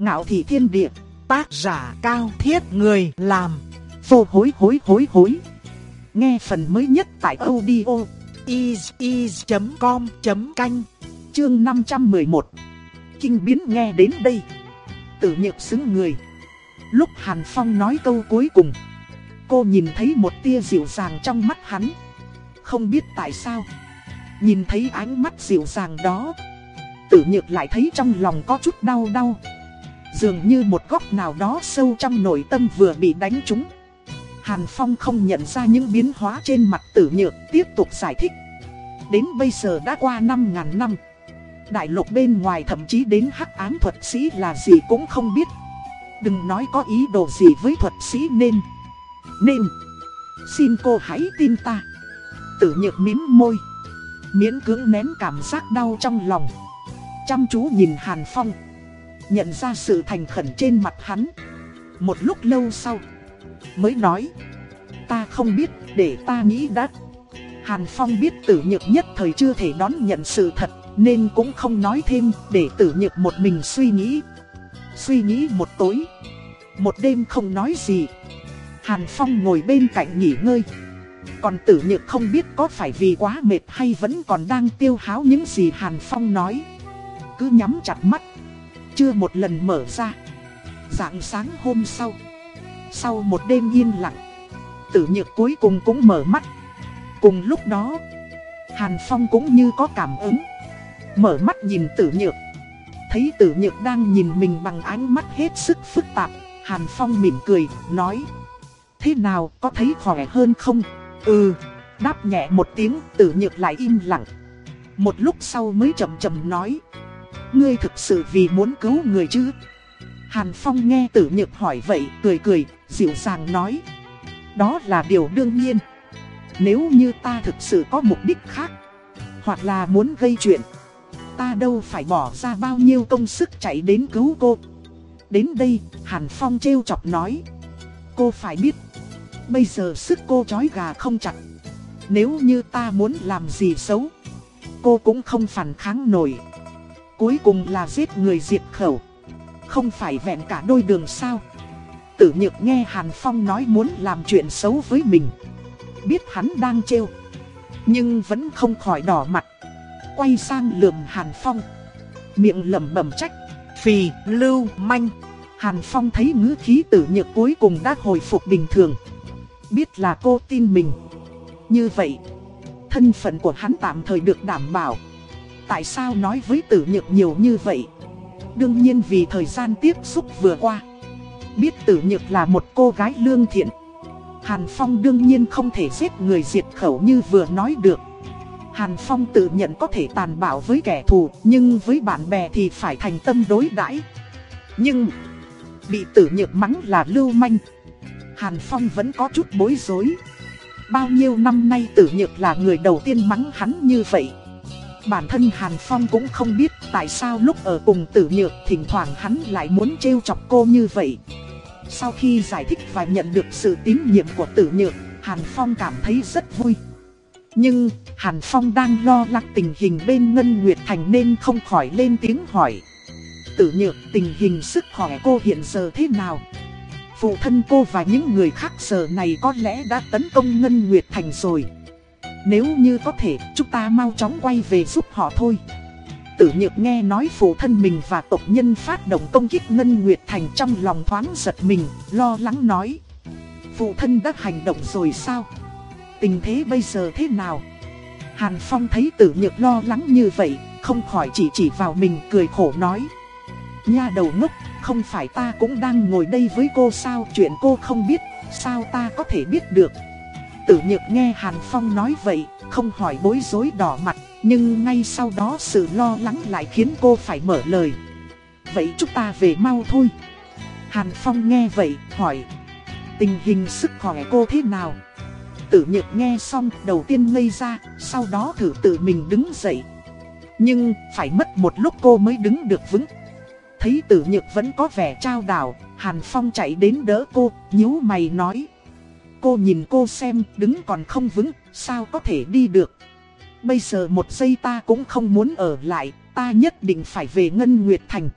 Ngạo thị thiên địa, tác giả cao thiết người làm, vô hối hối hối hối. Nghe phần mới nhất tại audio is.com.canh, chương 511. Kinh biến nghe đến đây. Tử nhược xứng người. Lúc Hàn Phong nói câu cuối cùng, cô nhìn thấy một tia dịu dàng trong mắt hắn. Không biết tại sao, nhìn thấy ánh mắt dịu dàng đó, tử nhược lại thấy trong lòng có chút đau đau. Dường như một góc nào đó sâu trong nội tâm vừa bị đánh trúng. Hàn Phong không nhận ra những biến hóa trên mặt tử nhược, tiếp tục giải thích. Đến bây giờ đã qua 5.000 năm. Đại lục bên ngoài thậm chí đến hắc ám thuật sĩ là gì cũng không biết. Đừng nói có ý đồ gì với thuật sĩ nên. Nên. Xin cô hãy tin ta. Tử nhược mím môi. Miễn cưỡng nén cảm giác đau trong lòng. Chăm chú nhìn Hàn Phong. Nhận ra sự thành khẩn trên mặt hắn. Một lúc lâu sau. Mới nói. Ta không biết, để ta nghĩ đã. Hàn Phong biết tử nhược nhất thời chưa thể đón nhận sự thật. Nên cũng không nói thêm, để tử nhược một mình suy nghĩ. Suy nghĩ một tối. Một đêm không nói gì. Hàn Phong ngồi bên cạnh nghỉ ngơi. Còn tử nhược không biết có phải vì quá mệt hay vẫn còn đang tiêu háo những gì Hàn Phong nói. Cứ nhắm chặt mắt. Chưa một lần mở ra. Dạng sáng hôm sau. Sau một đêm yên lặng. Tử nhược cuối cùng cũng mở mắt. Cùng lúc đó. Hàn Phong cũng như có cảm ứng. Mở mắt nhìn tử nhược. Thấy tử nhược đang nhìn mình bằng ánh mắt hết sức phức tạp. Hàn Phong mỉm cười, nói. Thế nào, có thấy khỏe hơn không? Ừ, đáp nhẹ một tiếng, tử nhược lại im lặng. Một lúc sau mới chậm chậm nói. Ngươi thực sự vì muốn cứu người chứ? Hàn Phong nghe tử nhược hỏi vậy, cười cười, dịu dàng nói. Đó là điều đương nhiên. Nếu như ta thực sự có mục đích khác, hoặc là muốn gây chuyện, ta đâu phải bỏ ra bao nhiêu công sức chạy đến cứu cô. Đến đây, Hàn Phong trêu chọc nói. Cô phải biết, bây giờ sức cô chói gà không chặt. Nếu như ta muốn làm gì xấu, cô cũng không phản kháng nổi. Cuối cùng là giết người diệt khẩu. Không phải vẹn cả đôi đường sao. Tử nhược nghe Hàn Phong nói muốn làm chuyện xấu với mình. Biết hắn đang trêu. Nhưng vẫn không khỏi đỏ mặt. Quay sang lườm Hàn Phong. Miệng lẩm bẩm trách. Phì, lưu, manh. Hàn Phong thấy ngữ khí tử nhược cuối cùng đã hồi phục bình thường. Biết là cô tin mình. Như vậy, thân phận của hắn tạm thời được đảm bảo. Tại sao nói với tử nhược nhiều như vậy? Đương nhiên vì thời gian tiếp xúc vừa qua. Biết tử nhược là một cô gái lương thiện. Hàn Phong đương nhiên không thể giết người diệt khẩu như vừa nói được. Hàn Phong tự nhận có thể tàn bạo với kẻ thù, nhưng với bạn bè thì phải thành tâm đối đãi. Nhưng, bị tử nhược mắng là lưu manh. Hàn Phong vẫn có chút bối rối. Bao nhiêu năm nay tử nhược là người đầu tiên mắng hắn như vậy. Bản thân Hàn Phong cũng không biết tại sao lúc ở cùng tử nhược thỉnh thoảng hắn lại muốn trêu chọc cô như vậy. Sau khi giải thích và nhận được sự tín nhiệm của tử nhược, Hàn Phong cảm thấy rất vui. Nhưng, Hàn Phong đang lo lắng tình hình bên Ngân Nguyệt Thành nên không khỏi lên tiếng hỏi. Tử nhược tình hình sức khỏe cô hiện giờ thế nào? Phụ thân cô và những người khác giờ này có lẽ đã tấn công Ngân Nguyệt Thành rồi. Nếu như có thể, chúng ta mau chóng quay về giúp họ thôi. Tử nhược nghe nói phụ thân mình và tộc nhân phát động công kích Ngân Nguyệt Thành trong lòng thoáng giật mình, lo lắng nói. Phụ thân đã hành động rồi sao? Tình thế bây giờ thế nào? Hàn Phong thấy tử nhược lo lắng như vậy, không khỏi chỉ chỉ vào mình cười khổ nói. Nha đầu ngốc, không phải ta cũng đang ngồi đây với cô sao chuyện cô không biết, sao ta có thể biết được. Tử nhược nghe Hàn Phong nói vậy, không hỏi bối rối đỏ mặt, nhưng ngay sau đó sự lo lắng lại khiến cô phải mở lời. Vậy chúng ta về mau thôi. Hàn Phong nghe vậy, hỏi. Tình hình sức khỏe cô thế nào? Tử nhược nghe xong, đầu tiên ngây ra, sau đó thử tự mình đứng dậy. Nhưng, phải mất một lúc cô mới đứng được vững. Thấy tử nhược vẫn có vẻ trao đảo, Hàn Phong chạy đến đỡ cô, nhíu mày nói. Cô nhìn cô xem, đứng còn không vững, sao có thể đi được. Bây giờ một giây ta cũng không muốn ở lại, ta nhất định phải về Ngân Nguyệt Thành.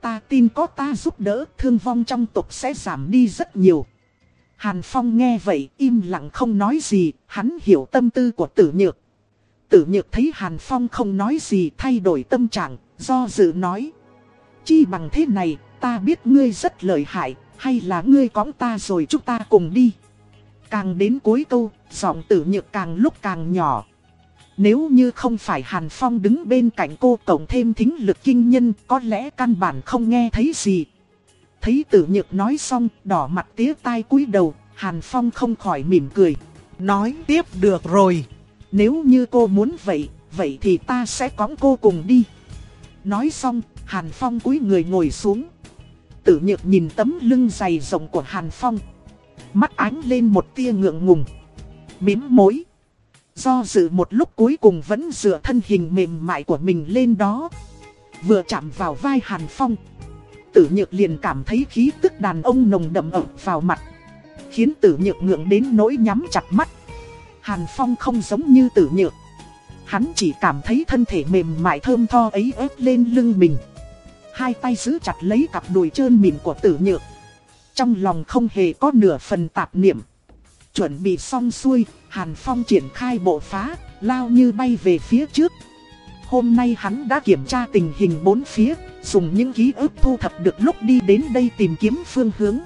ta tin có ta giúp đỡ, thương vong trong tộc sẽ giảm đi rất nhiều. Hàn Phong nghe vậy, im lặng không nói gì, hắn hiểu tâm tư của tử nhược. Tử nhược thấy Hàn Phong không nói gì thay đổi tâm trạng, do dự nói. Chi bằng thế này, ta biết ngươi rất lợi hại, hay là ngươi cõng ta rồi chúng ta cùng đi. Càng đến cuối câu, giọng tử nhược càng lúc càng nhỏ. Nếu như không phải Hàn Phong đứng bên cạnh cô cộng thêm thính lực kinh nhân có lẽ căn bản không nghe thấy gì. Thấy tử nhược nói xong, đỏ mặt tía tai cúi đầu, Hàn Phong không khỏi mỉm cười. Nói tiếp được rồi. Nếu như cô muốn vậy, vậy thì ta sẽ cõng cô cùng đi. Nói xong, Hàn Phong cúi người ngồi xuống. Tử nhược nhìn tấm lưng dày rộng của Hàn Phong. Mắt ánh lên một tia ngượng ngùng. Mím mối. Do dự một lúc cuối cùng vẫn dựa thân hình mềm mại của mình lên đó. Vừa chạm vào vai Hàn Phong. Tử nhược liền cảm thấy khí tức đàn ông nồng đậm ẩm vào mặt. Khiến tử nhược ngượng đến nỗi nhắm chặt mắt. Hàn Phong không giống như tử nhược. Hắn chỉ cảm thấy thân thể mềm mại thơm tho ấy ép lên lưng mình. Hai tay giữ chặt lấy cặp đùi trơn mịn của tử nhược. Trong lòng không hề có nửa phần tạp niệm. Chuẩn bị xong xuôi, Hàn Phong triển khai bộ phá, lao như bay về phía trước. Hôm nay hắn đã kiểm tra tình hình bốn phía, dùng những ký ức thu thập được lúc đi đến đây tìm kiếm phương hướng.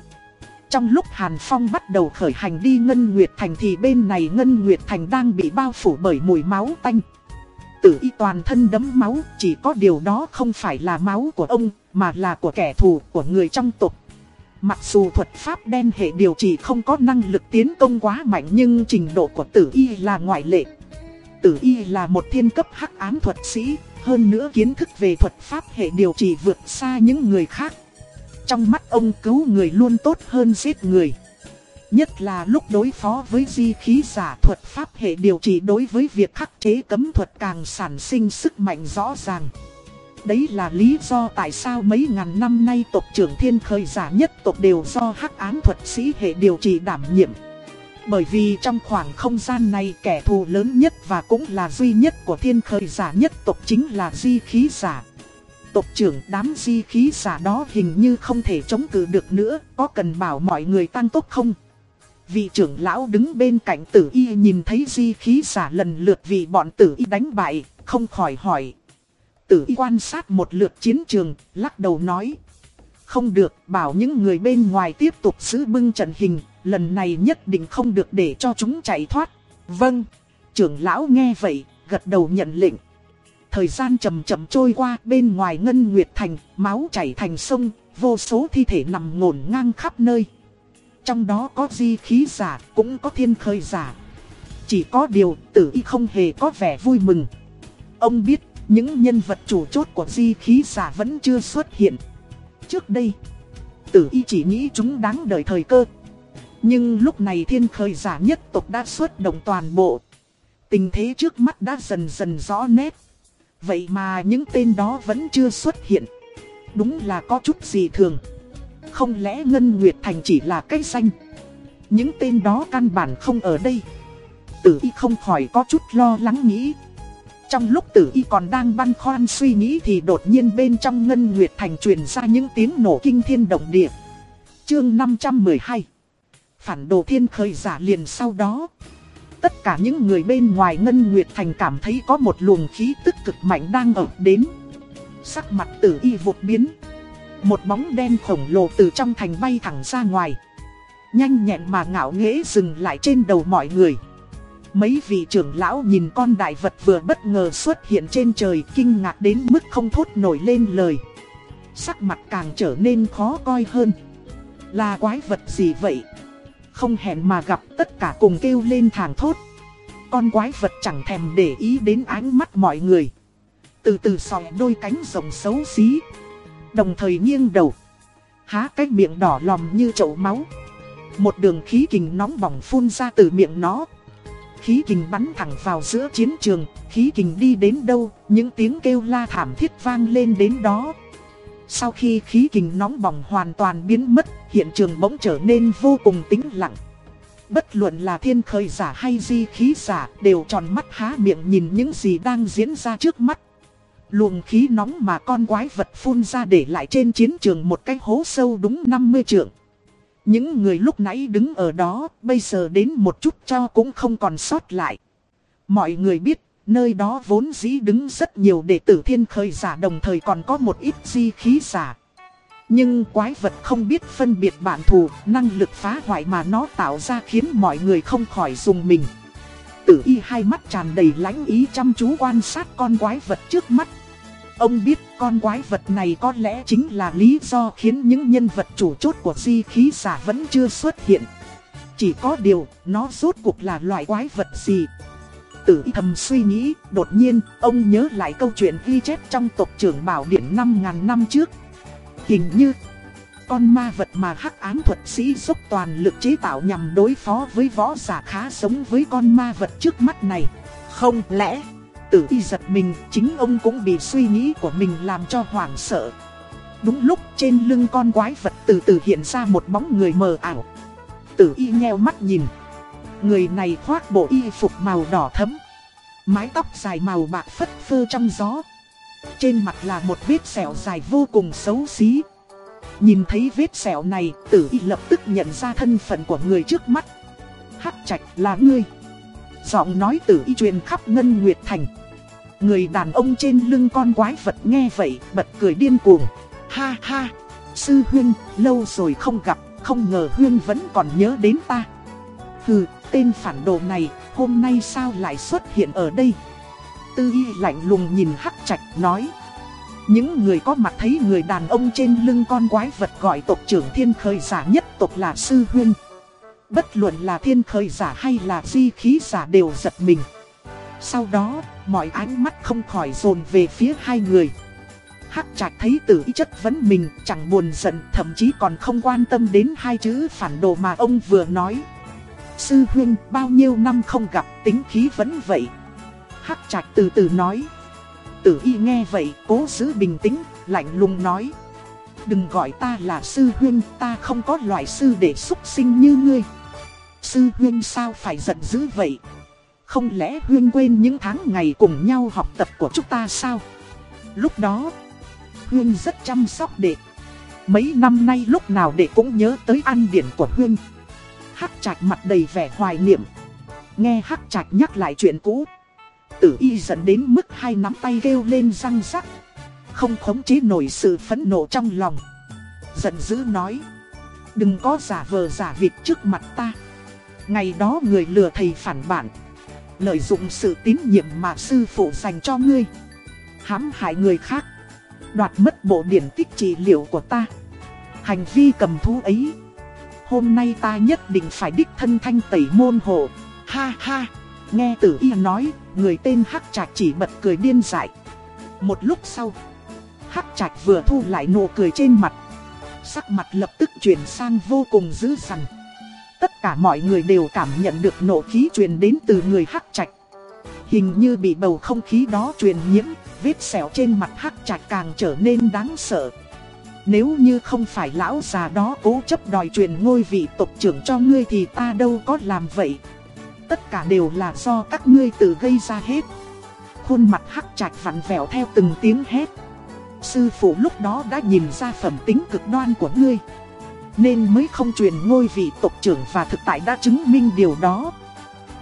Trong lúc Hàn Phong bắt đầu khởi hành đi Ngân Nguyệt Thành thì bên này Ngân Nguyệt Thành đang bị bao phủ bởi mùi máu tanh. Tử y toàn thân đấm máu, chỉ có điều đó không phải là máu của ông, mà là của kẻ thù của người trong tộc. Mặc dù thuật pháp đen hệ điều trị không có năng lực tiến công quá mạnh nhưng trình độ của tử y là ngoại lệ. Tử y là một thiên cấp hắc ám thuật sĩ, hơn nữa kiến thức về thuật pháp hệ điều trị vượt xa những người khác. Trong mắt ông cứu người luôn tốt hơn giết người. Nhất là lúc đối phó với di khí giả thuật pháp hệ điều trị đối với việc khắc chế cấm thuật càng sản sinh sức mạnh rõ ràng. Đấy là lý do tại sao mấy ngàn năm nay tộc trưởng thiên khơi giả nhất tộc đều do hắc án thuật sĩ hệ điều trị đảm nhiệm. Bởi vì trong khoảng không gian này kẻ thù lớn nhất và cũng là duy nhất của thiên khơi giả nhất tộc chính là di khí giả. Tộc trưởng đám di khí giả đó hình như không thể chống cự được nữa, có cần bảo mọi người tăng tốc không? Vị trưởng lão đứng bên cạnh tử y nhìn thấy di khí giả lần lượt vì bọn tử y đánh bại, không khỏi hỏi. Tử y quan sát một lượt chiến trường, lắc đầu nói. Không được, bảo những người bên ngoài tiếp tục giữ bưng trận hình, lần này nhất định không được để cho chúng chạy thoát. Vâng, trưởng lão nghe vậy, gật đầu nhận lệnh. Thời gian chậm chậm trôi qua bên ngoài Ngân Nguyệt Thành, máu chảy thành sông, vô số thi thể nằm ngổn ngang khắp nơi. Trong đó có di khí giả, cũng có thiên khơi giả. Chỉ có điều tử y không hề có vẻ vui mừng. Ông biết những nhân vật chủ chốt của di khí giả vẫn chưa xuất hiện. Trước đây, tử y chỉ nghĩ chúng đáng đợi thời cơ. Nhưng lúc này thiên khơi giả nhất tộc đã xuất động toàn bộ. Tình thế trước mắt đã dần dần rõ nét. Vậy mà những tên đó vẫn chưa xuất hiện. Đúng là có chút gì thường. Không lẽ Ngân Nguyệt Thành chỉ là cái danh Những tên đó căn bản không ở đây Tử y không khỏi có chút lo lắng nghĩ trong lúc tử y còn đang băn khoăn suy nghĩ Thì đột nhiên bên trong Ngân Nguyệt Thành truyền ra những tiếng nổ kinh thiên động địa. Chương 512 Phản đồ thiên khởi giả liền sau đó. Tất cả những người bên ngoài Ngân Nguyệt Thành cảm thấy có một luồng khí tức cực mạnh đang ập đến. Sắc mặt tử y vụt biến. Một bóng đen khổng lồ từ trong thành bay thẳng ra ngoài. Nhanh nhẹn mà ngạo nghễ dừng lại trên đầu mọi người. Mấy vị trưởng lão nhìn con đại vật vừa bất ngờ xuất hiện trên trời, kinh ngạc đến mức không thốt nổi lên lời. Sắc mặt càng trở nên khó coi hơn. Là quái vật gì vậy? Không hẹn mà gặp, tất cả cùng kêu lên thảng thốt. Con quái vật chẳng thèm để ý đến ánh mắt mọi người. Từ từ sòi đôi cánh rồng xấu xí. Đồng thời nghiêng đầu Há cái miệng đỏ lòm như chậu máu Một đường khí kình nóng bỏng phun ra từ miệng nó Khí kình bắn thẳng vào giữa chiến trường, Khí kình đi đến đâu, Những tiếng kêu la thảm thiết vang lên đến đó. Sau khi khí kình nóng bỏng hoàn toàn biến mất, Hiện trường bỗng trở nên vô cùng tĩnh lặng. Bất luận là thiên khởi giả hay di khí giả Đều tròn mắt há miệng nhìn những gì đang diễn ra trước mắt. Luồng khí nóng mà con quái vật phun ra để lại trên chiến trường một cái hố sâu đúng 50 trượng. Những người lúc nãy đứng ở đó, bây giờ đến một chút cho cũng không còn sót lại. Mọi người biết, nơi đó vốn dĩ đứng rất nhiều đệ tử thiên khơi giả đồng thời còn có một ít di khí giả. Nhưng quái vật không biết phân biệt bản thù, năng lực phá hoại mà nó tạo ra khiến mọi người không khỏi dùng mình. Tử y hai mắt tràn đầy lãnh ý chăm chú quan sát con quái vật trước mắt. Ông biết con quái vật này có lẽ chính là lý do khiến những nhân vật chủ chốt của di khí giả vẫn chưa xuất hiện. Chỉ có điều, nó rốt cuộc là loại quái vật gì? Tử thầm suy nghĩ, đột nhiên, ông nhớ lại câu chuyện ghi chép trong tộc trưởng bảo điện 5.000 năm trước. Hình như, con ma vật mà hắc ám thuật sĩ dốc toàn lực chế tạo nhằm đối phó với võ giả khá giống với con ma vật trước mắt này. Không lẽ, tử y giật mình, chính ông cũng bị suy nghĩ của mình làm cho hoảng sợ. Đúng lúc trên lưng con quái vật từ từ hiện ra một bóng người mờ ảo. Tử y nheo mắt nhìn. Người này khoác bộ y phục màu đỏ thấm. Mái tóc dài màu bạc phất phơ trong gió. Trên mặt là một vết sẹo dài vô cùng xấu xí. Nhìn thấy vết sẹo này, tử y lập tức nhận ra thân phận của người trước mắt. Hắc trạch là ngươi. Giọng nói tử y truyền khắp Ngân Nguyệt Thành. Người đàn ông trên lưng con quái vật nghe vậy, bật cười điên cuồng. Ha ha, sư huyên, lâu rồi không gặp, không ngờ huyên vẫn còn nhớ đến ta. Hừ, tên phản đồ này, hôm nay sao lại xuất hiện ở đây? Tư y lạnh lùng nhìn hắc trạch nói. Những người có mặt thấy người đàn ông trên lưng con quái vật gọi tộc trưởng thiên khơi giả nhất tộc là sư huyên. Bất luận là thiên khởi giả hay là di khí giả đều giật mình. Sau đó, mọi ánh mắt không khỏi dồn về phía hai người. Hắc trạch thấy tử ý chất vấn mình, chẳng buồn giận, thậm chí còn không quan tâm đến hai chữ phản đồ mà ông vừa nói. Sư huynh, bao nhiêu năm không gặp, tính khí vẫn vậy. Hắc trạch từ từ nói. Tử y nghe vậy, cố giữ bình tĩnh, lạnh lùng nói. Đừng gọi ta là sư huynh, ta không có loại sư để xúc sinh như ngươi. Sư Huyên sao phải giận dữ vậy? Không lẽ Huyên quên những tháng ngày cùng nhau học tập của chúng ta sao? Lúc đó, Huyên rất chăm sóc đệ. Mấy năm nay lúc nào đệ cũng nhớ tới ăn điển của Huyên. Hắc trạch mặt đầy vẻ hoài niệm. Nghe Hắc trạch nhắc lại chuyện cũ. Tử y dẫn đến mức hai nắm tay kêu lên răng rắc. Không khống chế nổi sự phẫn nộ trong lòng. Giận dữ nói. Đừng có giả vờ giả vịt trước mặt ta. Ngày đó người lừa thầy phản bản. Lợi dụng sự tín nhiệm mà sư phụ dành cho ngươi. hãm hại người khác. Đoạt mất bộ điển tích trị liệu của ta. Hành vi cầm thú ấy. Hôm nay ta nhất định phải đích thân thanh tẩy môn hộ. Ha ha. Nghe tử y nói, người tên Hắc Trạch chỉ bật cười điên dại. Một lúc sau, Hắc Trạch vừa thu lại nụ cười trên mặt. Sắc mặt lập tức chuyển sang vô cùng dữ dằn. Tất cả mọi người đều cảm nhận được nộ khí truyền đến từ người Hắc Trạch. Hình như bị bầu không khí đó truyền nhiễm, vết sẹo trên mặt Hắc Trạch càng trở nên đáng sợ. Nếu như không phải lão già đó cố chấp đòi truyền ngôi vị tộc trưởng cho ngươi thì ta đâu có làm vậy tất cả đều là do các ngươi tự gây ra hết. Khuôn mặt hắc trạch vặn vẹo theo từng tiếng hét. Sư phụ lúc đó đã nhìn ra phẩm tính cực đoan của ngươi. Nên mới không truyền ngôi vị tộc trưởng và thực tại đã chứng minh điều đó.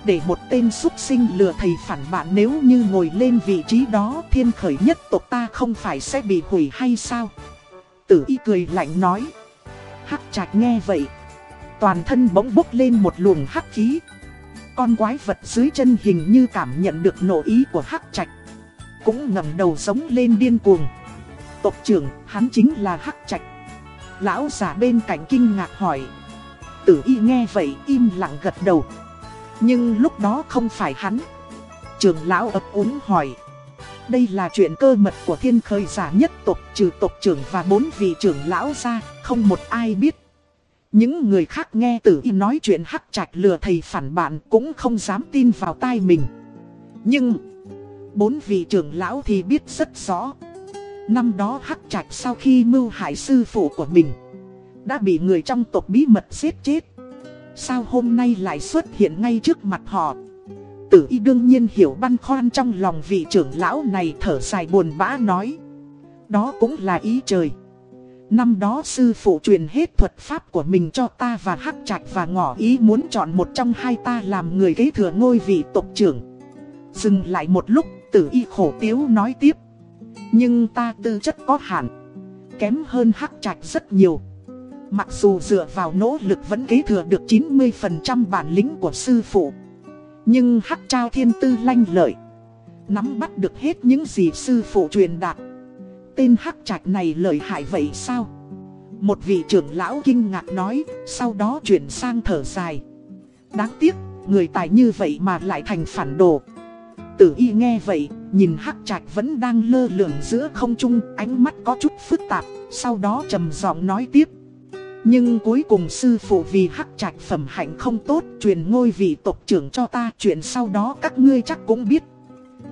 Để một tên xuất sinh lừa thầy phản bạn nếu như ngồi lên vị trí đó thiên khởi nhất tộc ta không phải sẽ bị hủy hay sao? Tử y cười lạnh nói. Hắc trạch nghe vậy. Toàn thân bỗng bốc lên một luồng hắc khí. Con quái vật dưới chân hình như cảm nhận được nổ ý của hắc trạch Cũng ngẩng đầu giống lên điên cuồng Tộc trưởng, hắn chính là hắc trạch Lão giả bên cạnh kinh ngạc hỏi. Tử y nghe vậy im lặng gật đầu. Nhưng lúc đó không phải hắn. Trường lão ấp úng hỏi. Đây là chuyện cơ mật của thiên khơi giả nhất tộc Trừ tộc trưởng và bốn vị trưởng lão ra Không một ai biết. Những người khác nghe tử y nói chuyện hắc trạch lừa thầy phản bạn cũng không dám tin vào tai mình. Nhưng, bốn vị trưởng lão thì biết rất rõ. Năm đó hắc trạch sau khi mưu hại sư phụ của mình, đã bị người trong tộc bí mật giết chết. Sao hôm nay lại xuất hiện ngay trước mặt họ? Tử y đương nhiên hiểu băn khoăn trong lòng vị trưởng lão này thở dài buồn bã nói. Đó cũng là ý trời. Năm đó sư phụ truyền hết thuật pháp của mình cho ta và hắc trạch và ngỏ ý muốn chọn một trong hai ta làm người kế thừa ngôi vị tộc trưởng. Dừng lại một lúc, tử y khổ tiếu nói tiếp. Nhưng ta tư chất có hạn, kém hơn hắc trạch rất nhiều. Mặc dù dựa vào nỗ lực vẫn kế thừa được 90% bản lĩnh của sư phụ. Nhưng hắc trao thiên tư lanh lợi, nắm bắt được hết những gì sư phụ truyền đạt tên hắc trạch này lợi hại vậy sao? Một vị trưởng lão kinh ngạc nói, sau đó chuyển sang thở dài. Đáng tiếc, người tài như vậy mà lại thành phản đồ. Tử y nghe vậy, nhìn hắc trạch vẫn đang lơ lửng giữa không trung, ánh mắt có chút phức tạp, sau đó trầm giọng nói tiếp. Nhưng cuối cùng sư phụ vì hắc trạch phẩm hạnh không tốt, truyền ngôi vị tộc trưởng cho ta, chuyện sau đó các ngươi chắc cũng biết.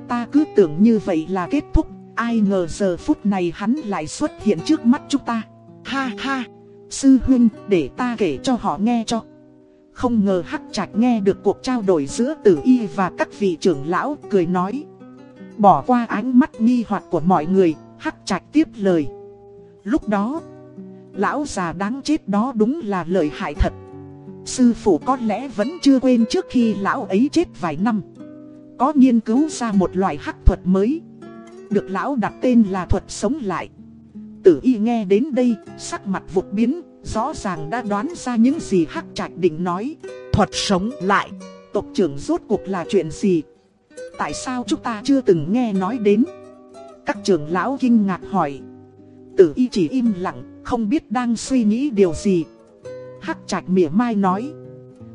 Ta cứ tưởng như vậy là kết thúc, Ai ngờ giờ phút này hắn lại xuất hiện trước mắt chúng ta Ha ha Sư huynh để ta kể cho họ nghe cho không ngờ hắc trạch nghe được cuộc trao đổi giữa tử y và các vị trưởng lão, cười nói. Bỏ qua ánh mắt nghi hoặc của mọi người, Hắc trạch tiếp lời. Lúc đó, Lão già đáng chết đó đúng là lời hại thật. Sư phụ có lẽ vẫn chưa quên trước khi lão ấy chết vài năm. Có nghiên cứu ra một loại hắc thuật mới. Được lão đặt tên là thuật sống lại. Tử y nghe đến đây, Sắc mặt vụt biến. Rõ ràng đã đoán ra những gì hắc trạch định nói. Thuật sống lại. Tộc trưởng rốt cuộc là chuyện gì? Tại sao chúng ta chưa từng nghe nói đến? Các trưởng lão kinh ngạc hỏi. Tử y chỉ im lặng, Không biết đang suy nghĩ điều gì. Hắc trạch mỉa mai nói.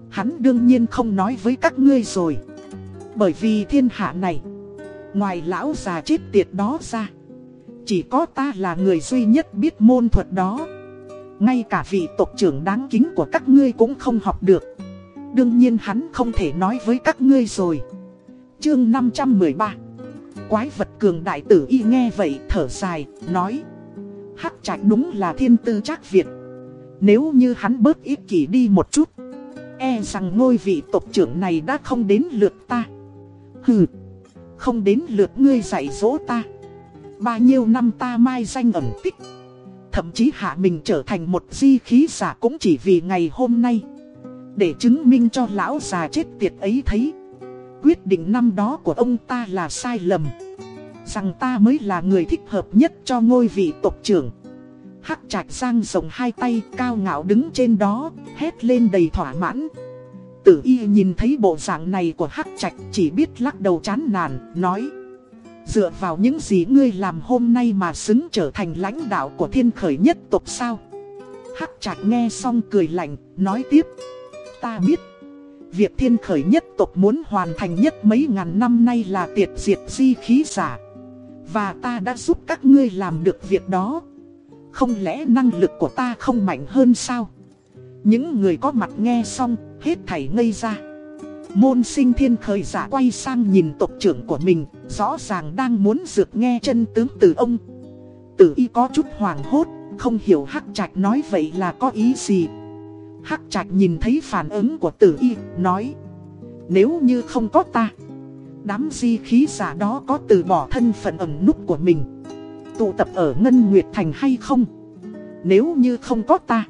Hắn đương nhiên không nói với các ngươi rồi. Bởi vì thiên hạ này, Ngoài lão già chết tiệt đó ra, Chỉ có ta là người duy nhất biết môn thuật đó. Ngay cả vị tộc trưởng đáng kính của các ngươi cũng không học được. Đương nhiên hắn không thể nói với các ngươi rồi. Chương 513 Quái vật cường đại tử y nghe vậy thở dài, nói. Hắc trạch đúng là thiên tư chắc Việt. Nếu như hắn bớt ít kỷ đi một chút E rằng ngôi vị tộc trưởng này đã không đến lượt ta. Hừ không đến lượt ngươi dạy dỗ ta. Bao nhiêu năm ta mai danh ẩn tích. Thậm chí hạ mình trở thành một di khí giả cũng chỉ vì ngày hôm nay. Để chứng minh cho lão già chết tiệt ấy thấy Quyết định năm đó của ông ta là sai lầm. Rằng ta mới là người thích hợp nhất cho ngôi vị tộc trưởng. Hắc trạch giang rộng hai tay cao ngạo đứng trên đó Hét lên đầy thỏa mãn. Tử y nhìn thấy bộ dạng này của Hắc Trạch chỉ biết lắc đầu chán nản, nói Dựa vào những gì ngươi làm hôm nay mà xứng trở thành lãnh đạo của thiên khởi nhất tộc sao? Hắc Trạch nghe xong cười lạnh, nói tiếp. Ta biết Việc thiên khởi nhất tộc muốn hoàn thành nhất mấy ngàn năm nay là tiệt diệt di khí giả. Và ta đã giúp các ngươi làm được việc đó. Không lẽ năng lực của ta không mạnh hơn sao? Những người có mặt nghe xong, hết thảy ngây ra. Môn sinh thiên khởi giả quay sang nhìn tộc trưởng của mình, rõ ràng đang muốn dược nghe chân tướng từ ông. Tử y có chút hoảng hốt, không hiểu hắc trạch nói vậy là có ý gì. Hắc trạch nhìn thấy phản ứng của tử y, nói Nếu như không có ta, đám di khí giả đó có từ bỏ thân phận ẩn nút của mình Tụ tập ở Ngân Nguyệt Thành hay không? Nếu như không có ta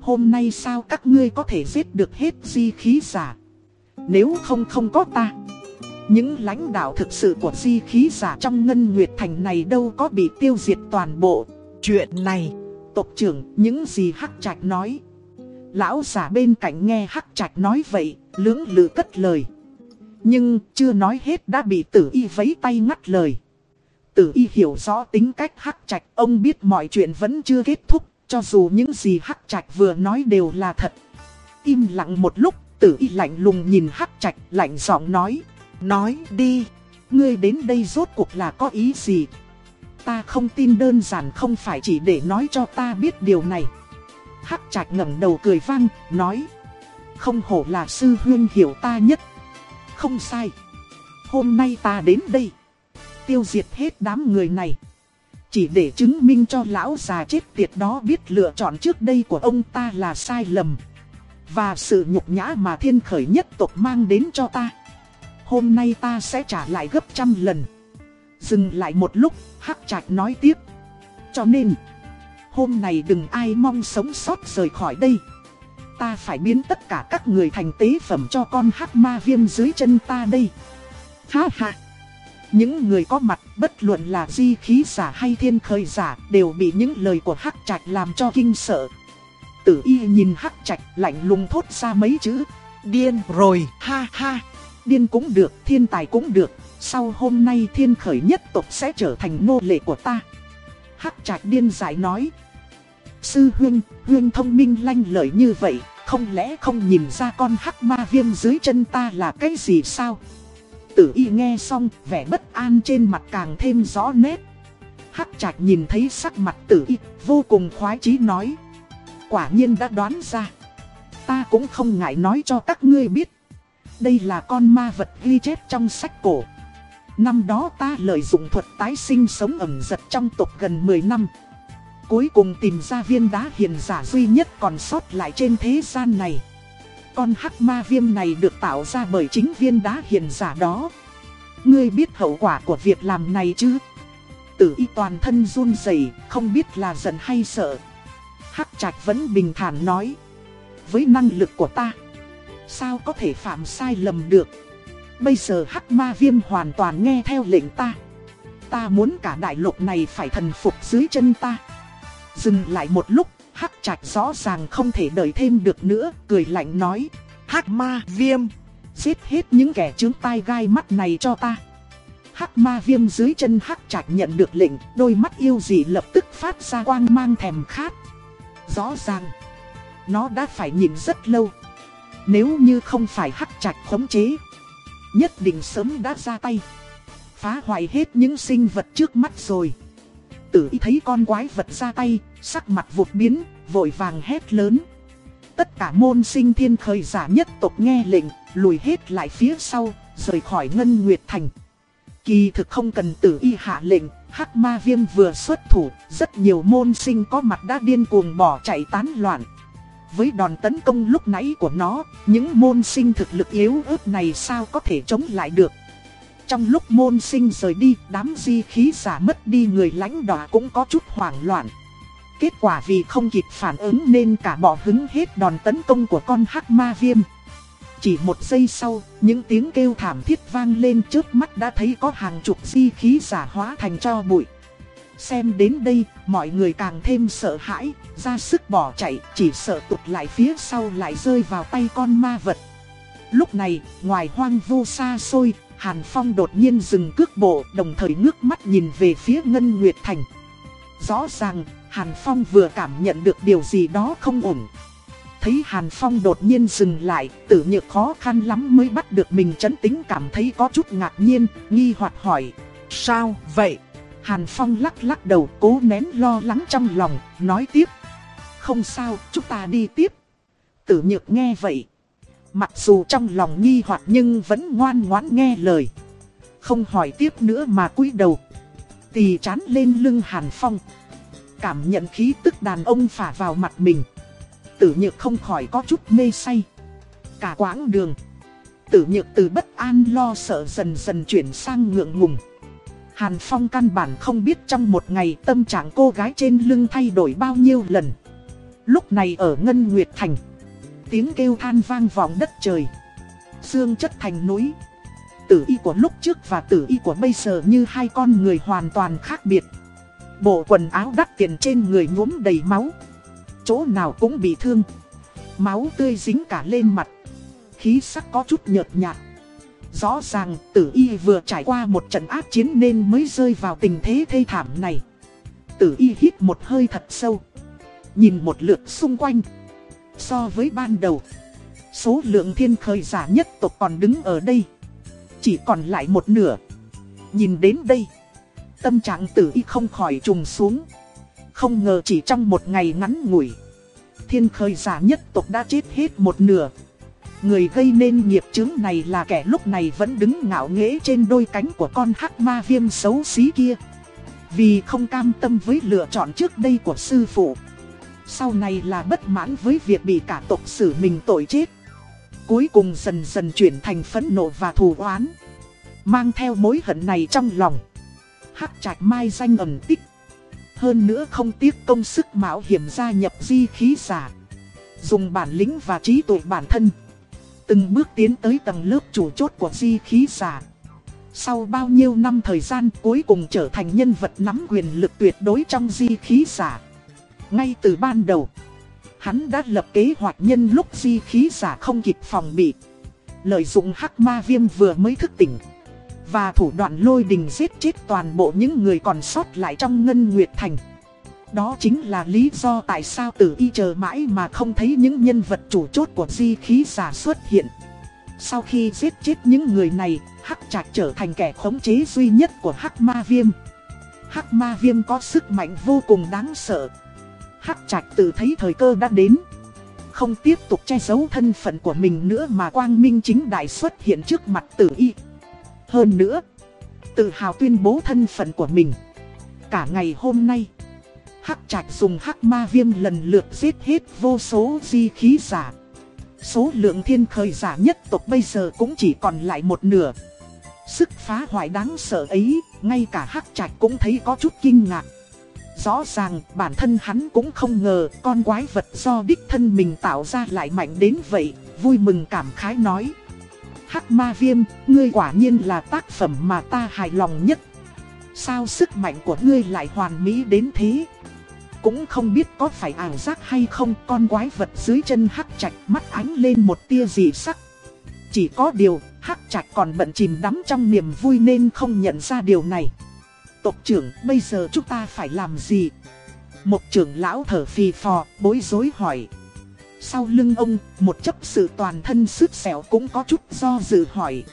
Hôm nay sao các ngươi có thể giết được hết di khí giả nếu không không có ta Những lãnh đạo thực sự của di khí giả trong ngân nguyệt thành này đâu có bị tiêu diệt toàn bộ. Chuyện này Tộc trưởng những gì hắc trạch nói. Lão giả bên cạnh nghe hắc trạch nói vậy Lưỡng lự cất lời. Nhưng chưa nói hết đã bị tử y vấy tay ngắt lời. Tử y hiểu rõ tính cách hắc trạch Ông biết mọi chuyện vẫn chưa kết thúc cho dù những gì Hắc Trạch vừa nói đều là thật. Im lặng một lúc, tử y lạnh lùng nhìn Hắc Trạch lạnh giọng nói. Nói đi, ngươi đến đây rốt cuộc là có ý gì? Ta không tin đơn giản không phải chỉ để nói cho ta biết điều này. Hắc Trạch ngẩng đầu cười vang, nói. Không hổ là sư huyên hiểu ta nhất. Không sai. Hôm nay ta đến đây. Tiêu diệt hết đám người này. Chỉ để chứng minh cho lão già chết tiệt đó biết lựa chọn trước đây của ông ta là sai lầm. Và sự nhục nhã mà thiên khởi nhất tộc mang đến cho ta. Hôm nay ta sẽ trả lại gấp trăm lần. Dừng lại một lúc, Hắc Trạch nói tiếp. Cho nên, hôm nay đừng ai mong sống sót rời khỏi đây. Ta phải biến tất cả các người thành tế phẩm cho con hắc ma viêm dưới chân ta đây. Ha ha! Những người có mặt bất luận là di khí giả hay thiên khơi giả đều bị những lời của Hắc Trạch làm cho kinh sợ. Tử y nhìn Hắc Trạch lạnh lùng thốt ra mấy chữ. Điên rồi, ha ha! Điên cũng được, thiên tài cũng được. Sau hôm nay thiên khởi nhất tộc sẽ trở thành nô lệ của ta. Hắc Trạch điên giải nói. Sư huyên, huyên thông minh lanh lợi như vậy, không lẽ không nhìn ra con hắc ma viêm dưới chân ta là cái gì sao? Tử y nghe xong, vẻ bất an trên mặt càng thêm rõ nét. Hắc trạch nhìn thấy sắc mặt tử y, vô cùng khoái chí nói. Quả nhiên đã đoán ra. Ta cũng không ngại nói cho các ngươi biết. Đây là con ma vật ghi chép trong sách cổ. Năm đó ta lợi dụng thuật tái sinh sống ẩm giật trong tộc gần 10 năm. Cuối cùng tìm ra viên đá hiền giả duy nhất còn sót lại trên thế gian này. Con hắc ma viêm này được tạo ra bởi chính viên đá hiền giả đó. Ngươi biết hậu quả của việc làm này chứ? Tử y toàn thân run rẩy, không biết là giận hay sợ. Hắc trạch vẫn bình thản nói. Với năng lực của ta, sao có thể phạm sai lầm được? Bây giờ hắc ma viêm hoàn toàn nghe theo lệnh ta. Ta muốn cả đại lục này phải thần phục dưới chân ta. Dừng lại một lúc, hắc trạch rõ ràng không thể đợi thêm được nữa, cười lạnh nói. Hắc ma viêm, giết hết những kẻ trướng tai gai mắt này cho ta. Hắc ma viêm dưới chân hắc trạch nhận được lệnh, đôi mắt yêu dị lập tức phát ra quang mang thèm khát. Rõ ràng, nó đã phải nhìn rất lâu. Nếu như không phải hắc trạch khống chế, nhất định sớm đã ra tay. Phá hoại hết những sinh vật trước mắt rồi. Tử y thấy con quái vật ra tay, sắc mặt vụt biến, vội vàng hét lớn. Tất cả môn sinh thiên khởi giả nhất tộc nghe lệnh, lùi hết lại phía sau, rời khỏi Ngân Nguyệt Thành. Kỳ thực không cần tử y hạ lệnh, hắc ma viêm vừa xuất thủ, rất nhiều môn sinh có mặt đã điên cuồng bỏ chạy tán loạn. Với đòn tấn công lúc nãy của nó, những môn sinh thực lực yếu ớt này sao có thể chống lại được. Trong lúc môn sinh rời đi, đám di khí giả mất đi người lãnh đỏ cũng có chút hoảng loạn. Kết quả vì không kịp phản ứng nên cả bỏ hứng hết đòn tấn công của con hắc ma viêm. Chỉ một giây sau, những tiếng kêu thảm thiết vang lên trước mắt đã thấy có hàng chục di khí giả hóa thành cho bụi. Xem đến đây, mọi người càng thêm sợ hãi, ra sức bỏ chạy, chỉ sợ tụt lại phía sau lại rơi vào tay con ma vật. Lúc này, ngoài hoang vu xa xôi, Hàn Phong đột nhiên dừng cước bộ, đồng thời ngước mắt nhìn về phía Ngân Nguyệt Thành. Rõ ràng, Hàn Phong vừa cảm nhận được điều gì đó không ổn. Thấy Hàn Phong đột nhiên dừng lại, tử nhược khó khăn lắm mới bắt được mình chấn tĩnh, cảm thấy có chút ngạc nhiên, nghi hoặc hỏi. Sao vậy? Hàn Phong lắc lắc đầu cố nén lo lắng trong lòng, nói tiếp. Không sao, chúng ta đi tiếp. Tử nhược nghe vậy. Mặc dù trong lòng nghi hoặc nhưng vẫn ngoan ngoãn nghe lời. Không hỏi tiếp nữa mà cúi đầu. Tì chán lên lưng Hàn Phong. Cảm nhận khí tức đàn ông phả vào mặt mình. Tử nhược không khỏi có chút mê say. Cả quãng đường. Tử nhược từ bất an lo sợ dần dần chuyển sang ngượng ngùng. Hàn Phong căn bản không biết trong một ngày tâm trạng cô gái trên lưng thay đổi bao nhiêu lần. Lúc này ở Ngân Nguyệt Thành, tiếng kêu than vang vọng đất trời. Xương chất thành núi. Tử y của lúc trước và tử y của bây giờ như hai con người hoàn toàn khác biệt. Bộ quần áo đắt tiền trên người nhuốm đầy máu. Chỗ nào cũng bị thương. Máu tươi dính cả lên mặt. Khí sắc có chút nhợt nhạt. Rõ ràng tử y vừa trải qua một trận ác chiến nên mới rơi vào tình thế thê thảm này. Tử y hít một hơi thật sâu. Nhìn một lượt xung quanh. So với ban đầu, số lượng thiên khởi giả nhất tộc còn đứng ở đây. Chỉ còn lại một nửa. Nhìn đến đây, tâm trạng tử y không khỏi trùng xuống. Không ngờ chỉ trong một ngày ngắn ngủi, thiên khơi giả nhất tộc đã chết hết một nửa. Người gây nên nghiệp chứng này là kẻ lúc này vẫn đứng ngạo nghễ trên đôi cánh của con hắc ma viêm xấu xí kia. Vì không cam tâm với lựa chọn trước đây của sư phụ. Sau này là bất mãn với việc bị cả tộc xử mình tội chết. Cuối cùng dần dần chuyển thành phẫn nộ và thù oán. mang theo mối hận này trong lòng. Hắc trạch mai danh ẩn tích. Hơn nữa không tiếc công sức mạo hiểm gia nhập di khí giả. Dùng bản lĩnh và trí tuệ bản thân. Từng bước tiến tới tầng lớp chủ chốt của di khí giả. Sau bao nhiêu năm thời gian cuối cùng trở thành nhân vật nắm quyền lực tuyệt đối trong di khí giả. Ngay từ ban đầu, hắn đã lập kế hoạch nhân lúc di khí giả không kịp phòng bị. Lợi dụng hắc ma viêm vừa mới thức tỉnh. Và thủ đoạn lôi đình giết chết toàn bộ những người còn sót lại trong Ngân Nguyệt Thành. Đó chính là lý do tại sao tử y chờ mãi mà không thấy những nhân vật chủ chốt của di khí giả xuất hiện. Sau khi giết chết những người này, Hắc Trạch trở thành kẻ khống chế duy nhất của Hắc Ma Viêm. Hắc Ma Viêm có sức mạnh vô cùng đáng sợ. Hắc Trạch tự thấy thời cơ đã đến. Không tiếp tục che giấu thân phận của mình nữa mà quang minh chính đại xuất hiện trước mặt tử y. Hơn nữa, tự hào tuyên bố thân phận của mình. Cả ngày hôm nay, Hắc Trạch dùng Hắc Ma Viêm lần lượt giết hết vô số di khí giả. Số lượng thiên khởi giả nhất tộc bây giờ cũng chỉ còn lại một nửa. Sức phá hoại đáng sợ ấy, ngay cả Hắc Trạch cũng thấy có chút kinh ngạc. Rõ ràng bản thân hắn cũng không ngờ con quái vật do đích thân mình tạo ra lại mạnh đến vậy, vui mừng cảm khái nói. Hắc ma viêm, ngươi quả nhiên là tác phẩm mà ta hài lòng nhất. Sao sức mạnh của ngươi lại hoàn mỹ đến thế? Cũng không biết có phải ảo giác hay không con quái vật dưới chân hắc trạch mắt ánh lên một tia dị sắc. Chỉ có điều, hắc trạch còn bận chìm đắm trong niềm vui nên không nhận ra điều này. Tộc trưởng, bây giờ chúng ta phải làm gì? Một trưởng lão thở phì phò, bối rối hỏi. Sau lưng ông, một chấp sự toàn thân sức xẻo cũng có chút do dự hỏi.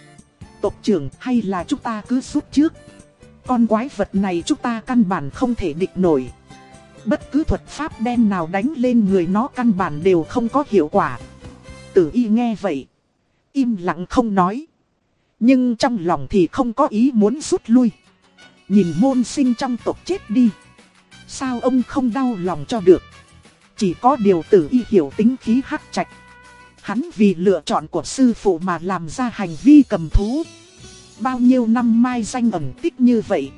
Tộc trưởng hay là chúng ta cứ rút trước? Con quái vật này chúng ta căn bản không thể địch nổi. Bất cứ thuật pháp đen nào đánh lên người nó căn bản đều không có hiệu quả. Tử y nghe vậy. Im lặng không nói. Nhưng trong lòng thì không có ý muốn rút lui. Nhìn môn sinh trong tộc chết đi. Sao ông không đau lòng cho được. Chỉ có điều tử y hiểu tính khí hắc trạch. Hắn vì lựa chọn của sư phụ mà làm ra hành vi cầm thú. Bao nhiêu năm mai danh ẩn tích như vậy.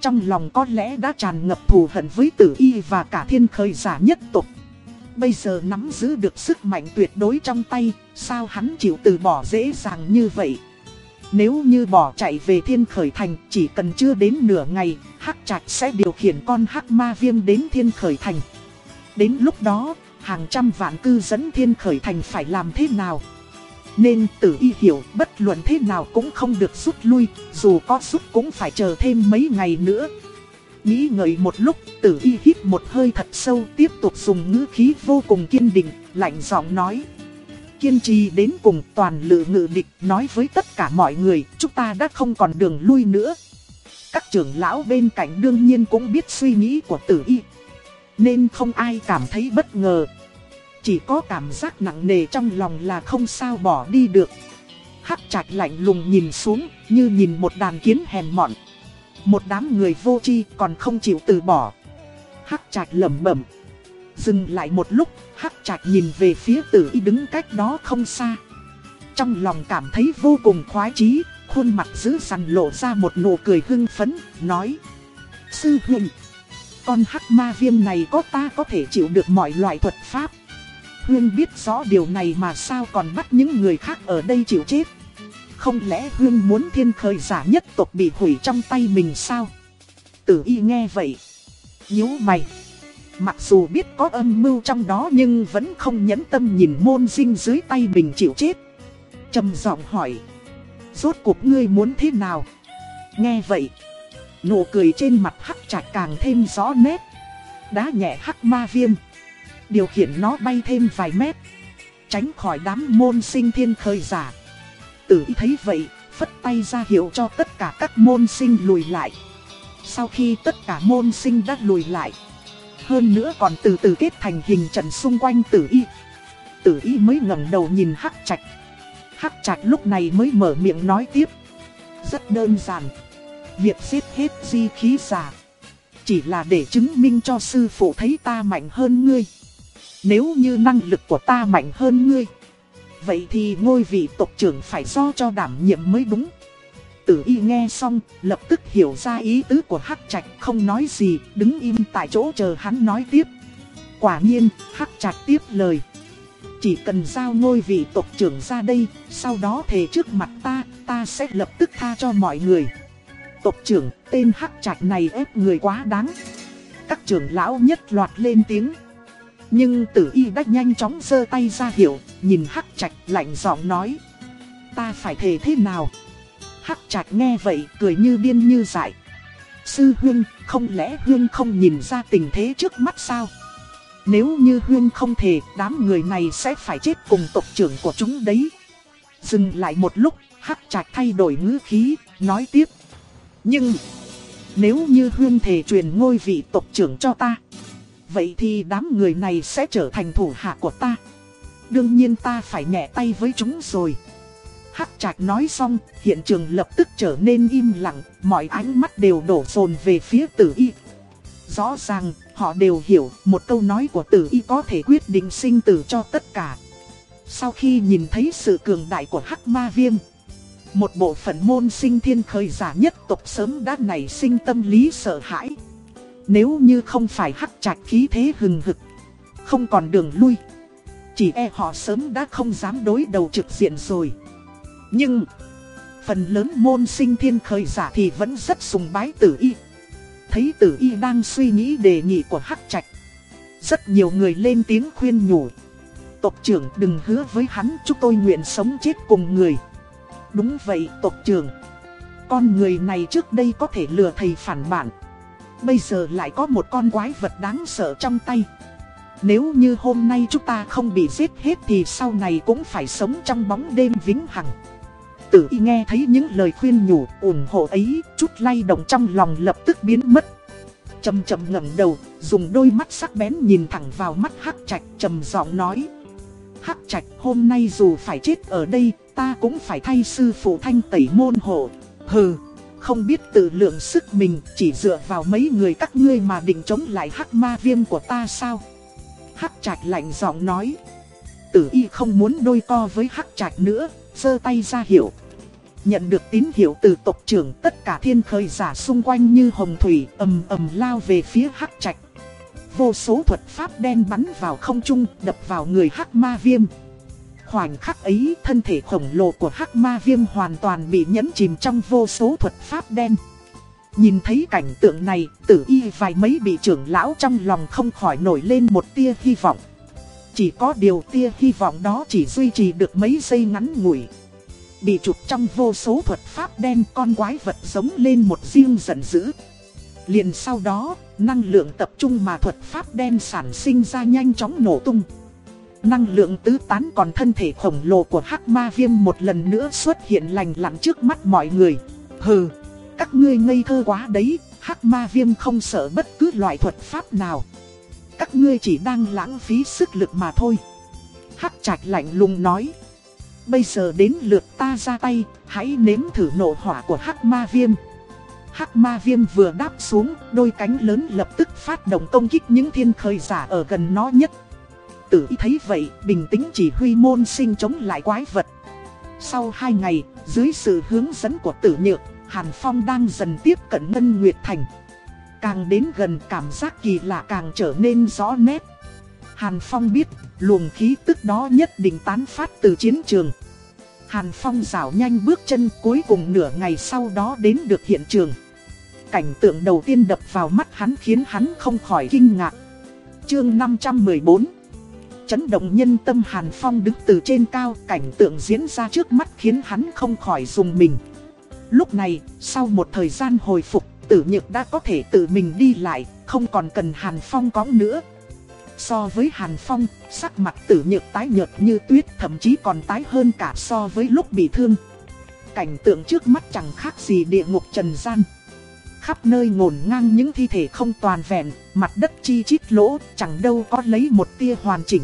Trong lòng có lẽ đã tràn ngập thù hận với tử y và cả thiên khơi giả nhất tục. Bây giờ nắm giữ được sức mạnh tuyệt đối trong tay, sao hắn chịu từ bỏ dễ dàng như vậy? Nếu như bỏ chạy về thiên khởi thành, chỉ cần chưa đến nửa ngày, hắc trạch sẽ điều khiển con hắc ma viêm đến thiên khởi thành. Đến lúc đó, hàng trăm vạn cư dẫn thiên khởi thành phải làm thế nào? Nên tử y hiểu bất luận thế nào cũng không được rút lui, dù có rút cũng phải chờ thêm mấy ngày nữa. Nghĩ ngợi một lúc, tử y hít một hơi thật sâu tiếp tục dùng ngữ khí vô cùng kiên định, lạnh giọng nói. Kiên trì đến cùng toàn lự ngự địch nói với tất cả mọi người, chúng ta đã không còn đường lui nữa. Các trưởng lão bên cạnh đương nhiên cũng biết suy nghĩ của tử y. Nên không ai cảm thấy bất ngờ. Chỉ có cảm giác nặng nề trong lòng là không sao bỏ đi được. Hắc trạch lạnh lùng nhìn xuống, như nhìn một đàn kiến hèn mọn. Một đám người vô tri còn không chịu từ bỏ. Hắc trạch lẩm bẩm. Dừng lại một lúc, Hắc trạch nhìn về phía tử y đứng cách đó không xa. Trong lòng cảm thấy vô cùng khoái chí, khuôn mặt giữ sằn lộ ra một nụ cười hưng phấn, nói. Sư huynh, con hắc ma viêm này có ta có thể chịu được mọi loại thuật pháp. Hương biết rõ điều này mà sao còn bắt những người khác ở đây chịu chết. Không lẽ Hương muốn thiên khởi giả nhất tộc bị hủy trong tay mình sao? Tử y nghe vậy. nhíu mày. Mặc dù biết có âm mưu trong đó nhưng vẫn không nhẫn tâm nhìn môn sinh dưới tay mình chịu chết. trầm giọng hỏi. Rốt cuộc ngươi muốn thế nào? Nghe vậy. Nụ cười trên mặt hắc chặt càng thêm rõ nét. Đá nhẹ hắc ma viêm điều khiển nó bay thêm vài mét. Tránh khỏi đám môn sinh thiên khơi giả. Tử thấy vậy, phất tay ra hiệu cho tất cả các môn sinh lùi lại. Sau khi tất cả môn sinh đã lùi lại, hơn nữa còn từ từ kết thành hình trận xung quanh tử y. Tử y mới ngẩng đầu nhìn hắc trạch. Hắc trạch lúc này mới mở miệng nói tiếp. Rất đơn giản. Việc giết hết di khí giả. Chỉ là để chứng minh cho sư phụ thấy ta mạnh hơn ngươi. Nếu như năng lực của ta mạnh hơn ngươi Vậy thì ngôi vị tộc trưởng phải do cho đảm nhiệm mới đúng Tử y nghe xong, lập tức hiểu ra ý tứ của Hắc Trạch không nói gì, đứng im tại chỗ chờ hắn nói tiếp. Quả nhiên, Hắc Trạch tiếp lời. Chỉ cần giao ngôi vị tộc trưởng ra đây, sau đó thề trước mặt ta, ta sẽ lập tức tha cho mọi người. Tộc trưởng, tên Hắc Trạch này ép người quá đáng. Các trưởng lão nhất loạt lên tiếng. Nhưng tử y đã nhanh chóng giơ tay ra hiệu, nhìn Hắc Trạch lạnh giọng nói. Ta phải thề thế nào? Hắc Trạch nghe vậy cười như điên như dại. Sư Huyên, không lẽ Huyên không nhìn ra tình thế trước mắt sao? Nếu như Huyên không thể, đám người này sẽ phải chết cùng tộc trưởng của chúng đấy. Dừng lại một lúc, Hắc Trạch thay đổi ngữ khí, nói tiếp. Nhưng, nếu như Huyên thể truyền ngôi vị tộc trưởng cho ta, vậy thì đám người này sẽ trở thành thủ hạ của ta. Đương nhiên ta phải nhẹ tay với chúng rồi. Hắc Trạch nói xong, hiện trường lập tức trở nên im lặng, mọi ánh mắt đều đổ dồn về phía tử y. Rõ ràng, họ đều hiểu một câu nói của tử y có thể quyết định sinh tử cho tất cả. Sau khi nhìn thấy sự cường đại của Hắc Ma Viêm, một bộ phận môn sinh thiên khởi giả nhất tộc sớm đã nảy sinh tâm lý sợ hãi. Nếu như không phải Hắc Trạch khí thế hừng hực, không còn đường lui, chỉ e họ sớm đã không dám đối đầu trực diện rồi. Nhưng, phần lớn môn sinh thiên khởi giả thì vẫn rất sùng bái tử y. Thấy tử y đang suy nghĩ đề nghị của Hắc Trạch. Rất nhiều người lên tiếng khuyên nhủ. Tộc trưởng đừng hứa với hắn chúng tôi nguyện sống chết cùng người. Đúng vậy tộc trưởng. Con người này trước đây có thể lừa thầy phản bản. Bây giờ lại có một con quái vật đáng sợ trong tay. Nếu như hôm nay chúng ta không bị giết hết thì sau này cũng phải sống trong bóng đêm vĩnh hằng. Tử y nghe thấy những lời khuyên nhủ, ủng hộ ấy, chút lay động trong lòng lập tức biến mất. Chầm chầm ngẩng đầu, dùng đôi mắt sắc bén nhìn thẳng vào mắt Hắc Trạch, trầm giọng nói: "Hắc Trạch, hôm nay dù phải chết ở đây, ta cũng phải thay sư phụ thanh tẩy môn hộ." Hừ, không biết tự lượng sức mình, chỉ dựa vào mấy người các ngươi mà định chống lại Hắc Ma Viêm của ta sao? Hắc Trạch lạnh giọng nói: "Tử y không muốn đôi co với Hắc Trạch nữa." giơ tay ra hiệu. Nhận được tín hiệu từ tộc trưởng tất cả thiên khơi giả xung quanh như hồng thủy ầm ầm lao về phía hắc trạch. Vô số thuật pháp đen bắn vào không trung đập vào người hắc ma viêm. Khoảnh khắc ấy thân thể khổng lồ của hắc ma viêm hoàn toàn bị nhấn chìm trong vô số thuật pháp đen. Nhìn thấy cảnh tượng này, tử y vài mấy bị trưởng lão trong lòng không khỏi nổi lên một tia hy vọng. Chỉ có điều tia hy vọng đó chỉ duy trì được mấy giây ngắn ngủi. Bị chụp trong vô số thuật pháp đen con quái vật giống lên một riêng giận dữ. Liền sau đó, năng lượng tập trung mà thuật pháp đen sản sinh ra nhanh chóng nổ tung. Năng lượng tứ tán còn thân thể khổng lồ của hắc ma viêm một lần nữa xuất hiện lành lặn trước mắt mọi người. Hừ, các ngươi ngây thơ quá đấy, hắc ma viêm không sợ bất cứ loại thuật pháp nào. Các ngươi chỉ đang lãng phí sức lực mà thôi. Hắc trạch lạnh lùng nói. Bây giờ đến lượt ta ra tay, hãy nếm thử nổ hỏa của hắc ma viêm. Hắc ma viêm vừa đáp xuống, đôi cánh lớn lập tức phát động công kích những thiên khơi giả ở gần nó nhất. Tử ý thấy vậy, bình tĩnh chỉ huy môn sinh chống lại quái vật. Sau hai ngày, dưới sự hướng dẫn của tử nhược, Hàn Phong đang dần tiếp cận Ngân Nguyệt Thành. Càng đến gần cảm giác kỳ lạ càng trở nên rõ nét. Hàn Phong biết, luồng khí tức đó nhất định tán phát từ chiến trường. Hàn Phong rảo nhanh bước chân cuối cùng nửa ngày sau đó đến được hiện trường. Cảnh tượng đầu tiên đập vào mắt hắn khiến hắn không khỏi kinh ngạc. Chương 514 Chấn động nhân tâm Hàn Phong đứng từ trên cao, cảnh tượng diễn ra trước mắt khiến hắn không khỏi dùng mình. Lúc này, sau một thời gian hồi phục, tử nhược đã có thể tự mình đi lại, không còn cần Hàn Phong cõng nữa. So với Hàn Phong, sắc mặt tử nhược tái nhợt như tuyết thậm chí còn tái hơn cả so với lúc bị thương. Cảnh tượng trước mắt chẳng khác gì địa ngục trần gian. Khắp nơi ngổn ngang những thi thể không toàn vẹn, mặt đất chi chít lỗ, chẳng đâu có lấy một tia hoàn chỉnh.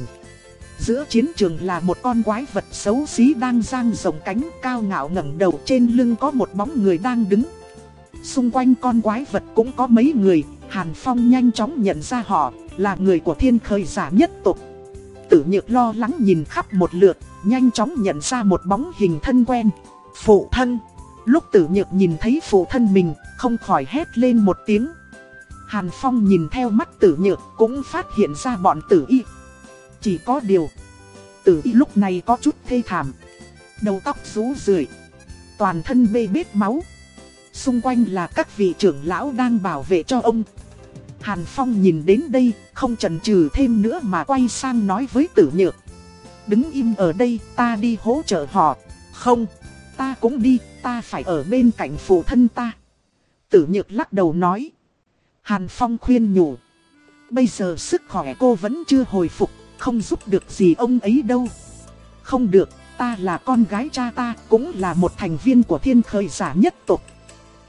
Giữa chiến trường là một con quái vật xấu xí đang giang rộng cánh cao ngạo ngẩng đầu trên lưng có một bóng người đang đứng. Xung quanh con quái vật cũng có mấy người, Hàn Phong nhanh chóng nhận ra họ, là người của thiên khơi giả nhất tộc. Tử nhược lo lắng nhìn khắp một lượt, nhanh chóng nhận ra một bóng hình thân quen. Phụ thân, Lúc tử nhược nhìn thấy phụ thân mình, không khỏi hét lên một tiếng. Hàn Phong nhìn theo mắt tử nhược cũng phát hiện ra bọn tử y. Chỉ có điều, tử y lúc này có chút thê thảm. Đầu tóc rú rượi, toàn thân bê bết máu. Xung quanh là các vị trưởng lão đang bảo vệ cho ông. Hàn Phong nhìn đến đây, không chần chừ thêm nữa mà quay sang nói với tử nhược. Đứng im ở đây, ta đi hỗ trợ họ. Không, ta cũng đi, ta phải ở bên cạnh phụ thân ta. Tử nhược lắc đầu nói. Hàn Phong khuyên nhủ. Bây giờ sức khỏe cô vẫn chưa hồi phục, không giúp được gì ông ấy đâu. Không được, ta là con gái cha ta, cũng là một thành viên của thiên khởi giả nhất tộc.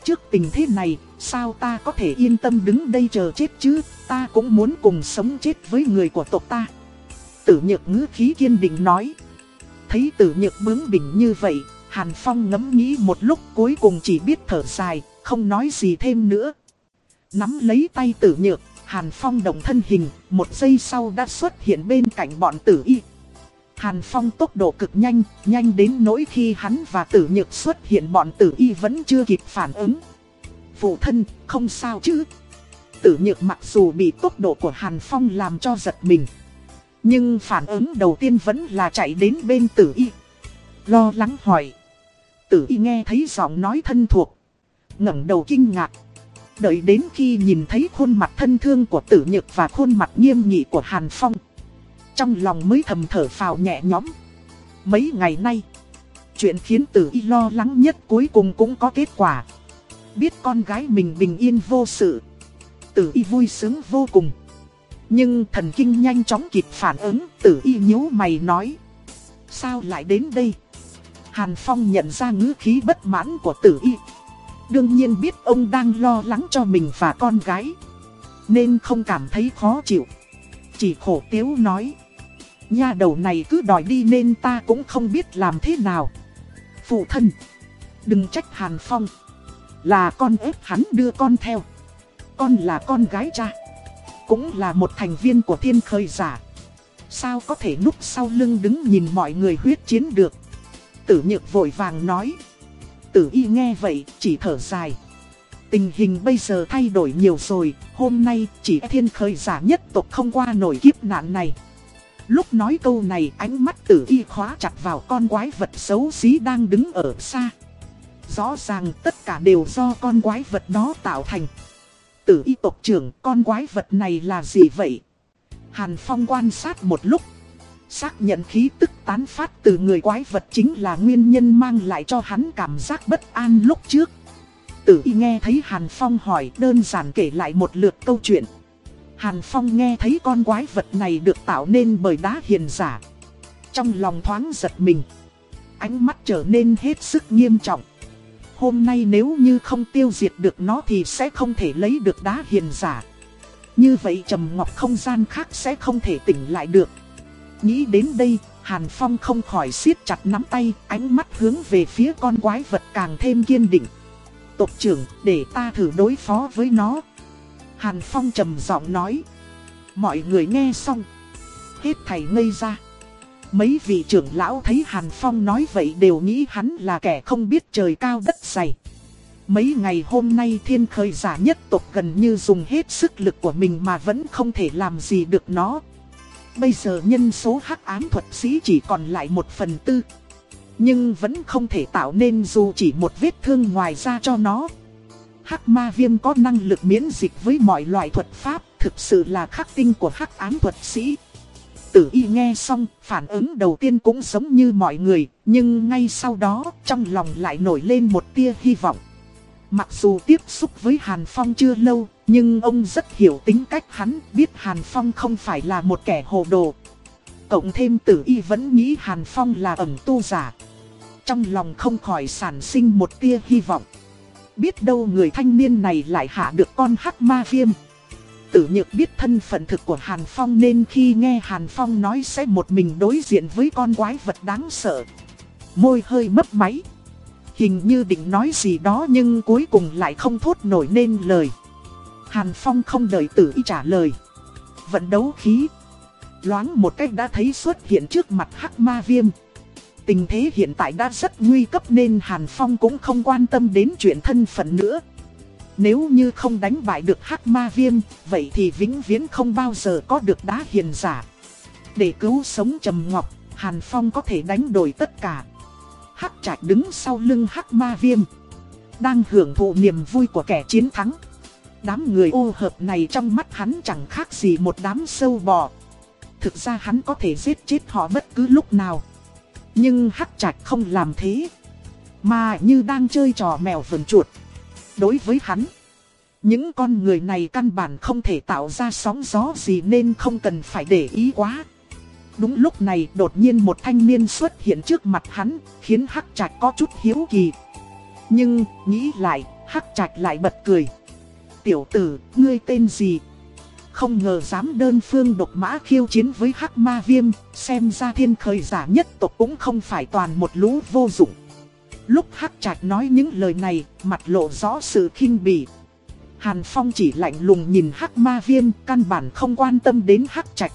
Trước tình thế này, sao ta có thể yên tâm đứng đây chờ chết chứ, ta cũng muốn cùng sống chết với người của tộc ta. Tử nhược ngữ khí kiên định nói. Thấy tử nhược bướng bỉnh như vậy, Hàn Phong ngẫm nghĩ một lúc cuối cùng chỉ biết thở dài, không nói gì thêm nữa. Nắm lấy tay tử nhược, Hàn Phong động thân hình, một giây sau đã xuất hiện bên cạnh bọn tử y. Hàn Phong tốc độ cực nhanh, nhanh đến nỗi khi hắn và tử nhược xuất hiện bọn tử y vẫn chưa kịp phản ứng. Phụ thân, không sao chứ? Tử nhược mặc dù bị tốc độ của Hàn Phong làm cho giật mình. Nhưng phản ứng đầu tiên vẫn là chạy đến bên tử y. Lo lắng hỏi. Tử y nghe thấy giọng nói thân thuộc. ngẩng đầu kinh ngạc. Đợi đến khi nhìn thấy khuôn mặt thân thương của tử nhược và khuôn mặt nghiêm nghị của Hàn Phong. Trong lòng mới thầm thở phào nhẹ nhõm. Mấy ngày nay, chuyện khiến tử y lo lắng nhất cuối cùng cũng có kết quả. Biết con gái mình bình yên vô sự. Tử y vui sướng vô cùng. Nhưng thần kinh nhanh chóng kịp phản ứng, tử y nhíu mày nói. Sao lại đến đây? Hàn Phong nhận ra ngữ khí bất mãn của tử y. Đương nhiên biết ông đang lo lắng cho mình và con gái. Nên không cảm thấy khó chịu. Chỉ khổ tiếu nói. Nha đầu này cứ đòi đi nên ta cũng không biết làm thế nào. Phụ thân. Đừng trách Hàn Phong. Là con ép hắn đưa con theo. Con là con gái cha. Cũng là một thành viên của thiên khơi giả. Sao có thể núp sau lưng đứng nhìn mọi người huyết chiến được. Tử nhược vội vàng nói. Tử y nghe vậy chỉ thở dài. Tình hình bây giờ thay đổi nhiều rồi, hôm nay chỉ thiên khơi giả nhất tộc không qua nổi kiếp nạn này. Lúc nói câu này ánh mắt tử y khóa chặt vào con quái vật xấu xí đang đứng ở xa. Rõ ràng tất cả đều do con quái vật đó tạo thành. Tử y tộc trưởng con quái vật này là gì vậy? Hàn Phong quan sát một lúc. Xác nhận khí tức tán phát từ người quái vật chính là nguyên nhân mang lại cho hắn cảm giác bất an lúc trước. Tử y nghe thấy Hàn Phong hỏi, đơn giản kể lại một lượt câu chuyện. Hàn Phong nghe thấy con quái vật này được tạo nên bởi đá hiền giả. Trong lòng thoáng giật mình. Ánh mắt trở nên hết sức nghiêm trọng. Hôm nay nếu như không tiêu diệt được nó thì sẽ không thể lấy được đá hiền giả. Như vậy trầm ngọc không gian khác sẽ không thể tỉnh lại được. Nghĩ đến đây, Hàn Phong không khỏi siết chặt nắm tay, ánh mắt hướng về phía con quái vật càng thêm kiên định. Tộc trưởng, để ta thử đối phó với nó. Hàn Phong trầm giọng nói. Mọi người nghe xong. Hết thầy ngây ra. Mấy vị trưởng lão thấy Hàn Phong nói vậy đều nghĩ hắn là kẻ không biết trời cao đất dày. Mấy ngày hôm nay thiên khởi giả nhất tộc gần như dùng hết sức lực của mình mà vẫn không thể làm gì được nó. Bây giờ nhân số hắc ám thuật sĩ chỉ còn lại một phần tư. Nhưng vẫn không thể tạo nên dù chỉ một vết thương ngoài ra cho nó. Hắc ma viêm có năng lực miễn dịch với mọi loại thuật pháp, thực sự là khắc tinh của hắc ám thuật sĩ. Tử y nghe xong, phản ứng đầu tiên cũng giống như mọi người, nhưng ngay sau đó, trong lòng lại nổi lên một tia hy vọng. Mặc dù tiếp xúc với Hàn Phong chưa lâu, nhưng ông rất hiểu tính cách hắn, biết Hàn Phong không phải là một kẻ hồ đồ. Cộng thêm tử y vẫn nghĩ Hàn Phong là ẩn tu giả. Trong lòng không khỏi sản sinh một tia hy vọng. Biết đâu người thanh niên này lại hạ được con hắc ma viêm. Tử nhược biết thân phận thực của Hàn Phong nên khi nghe Hàn Phong nói sẽ một mình đối diện với con quái vật đáng sợ. Môi hơi mấp máy. Hình như định nói gì đó nhưng cuối cùng lại không thốt nổi nên lời. Hàn Phong không đợi tử y trả lời. Vận đấu khí. Loáng một cách đã thấy xuất hiện trước mặt hắc ma viêm. Tình thế hiện tại đã rất nguy cấp nên Hàn Phong cũng không quan tâm đến chuyện thân phận nữa. Nếu như không đánh bại được hắc ma viêm, vậy thì vĩnh viễn không bao giờ có được đá hiền giả. Để cứu sống Trầm Ngọc, Hàn Phong có thể đánh đổi tất cả. Hắc trạch đứng sau lưng hắc ma viêm. Đang hưởng thụ niềm vui của kẻ chiến thắng. Đám người ô hợp này trong mắt hắn chẳng khác gì một đám sâu bò. Thực ra hắn có thể giết chết họ bất cứ lúc nào. Nhưng hắc trạch không làm thế. Mà như đang chơi trò mèo vườn chuột. Đối với hắn, những con người này căn bản không thể tạo ra sóng gió gì nên không cần phải để ý quá. Đúng lúc này đột nhiên một thanh niên xuất hiện trước mặt hắn, khiến Hắc Trạch có chút hiếu kỳ. Nhưng, nghĩ lại, Hắc Trạch lại bật cười. Tiểu tử, ngươi tên gì? Không ngờ dám đơn phương độc mã khiêu chiến với Hắc Ma Viêm, xem ra thiên khởi giả nhất tộc cũng không phải toàn một lũ vô dụng. Lúc Hắc Trạch nói những lời này, mặt lộ rõ sự khinh bỉ. Hàn Phong chỉ lạnh lùng nhìn Hắc Ma Viêm, căn bản không quan tâm đến Hắc Trạch.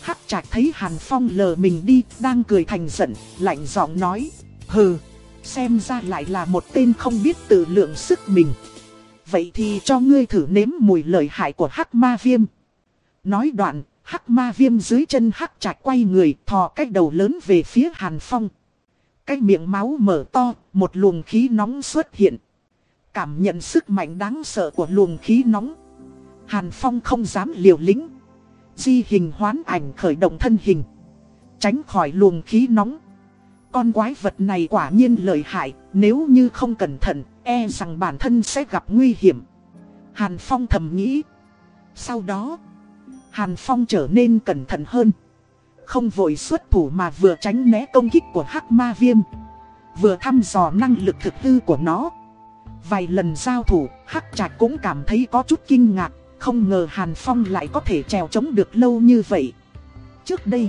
Hắc Trạch thấy Hàn Phong lờ mình đi, đang cười thành giận, lạnh giọng nói: "Hừ, xem ra lại là một tên không biết tự lượng sức mình. Vậy thì cho ngươi thử nếm mùi lợi hại của Hắc Ma Viêm." Nói đoạn, Hắc Ma Viêm dưới chân Hắc Trạch quay người, thò cái đầu lớn về phía Hàn Phong. Cái miệng máu mở to, một luồng khí nóng xuất hiện. Cảm nhận sức mạnh đáng sợ của luồng khí nóng. Hàn Phong không dám liều lĩnh. Di hình hoán ảnh khởi động thân hình. Tránh khỏi luồng khí nóng. Con quái vật này quả nhiên lợi hại, nếu như không cẩn thận, e rằng bản thân sẽ gặp nguy hiểm. Hàn Phong thầm nghĩ. Sau đó, Hàn Phong trở nên cẩn thận hơn. Không vội xuất thủ mà vừa tránh né công kích của hắc ma viêm Vừa thăm dò năng lực thực hư của nó Vài lần giao thủ, hắc trạch cũng cảm thấy có chút kinh ngạc Không ngờ Hàn Phong lại có thể trèo chống được lâu như vậy Trước đây,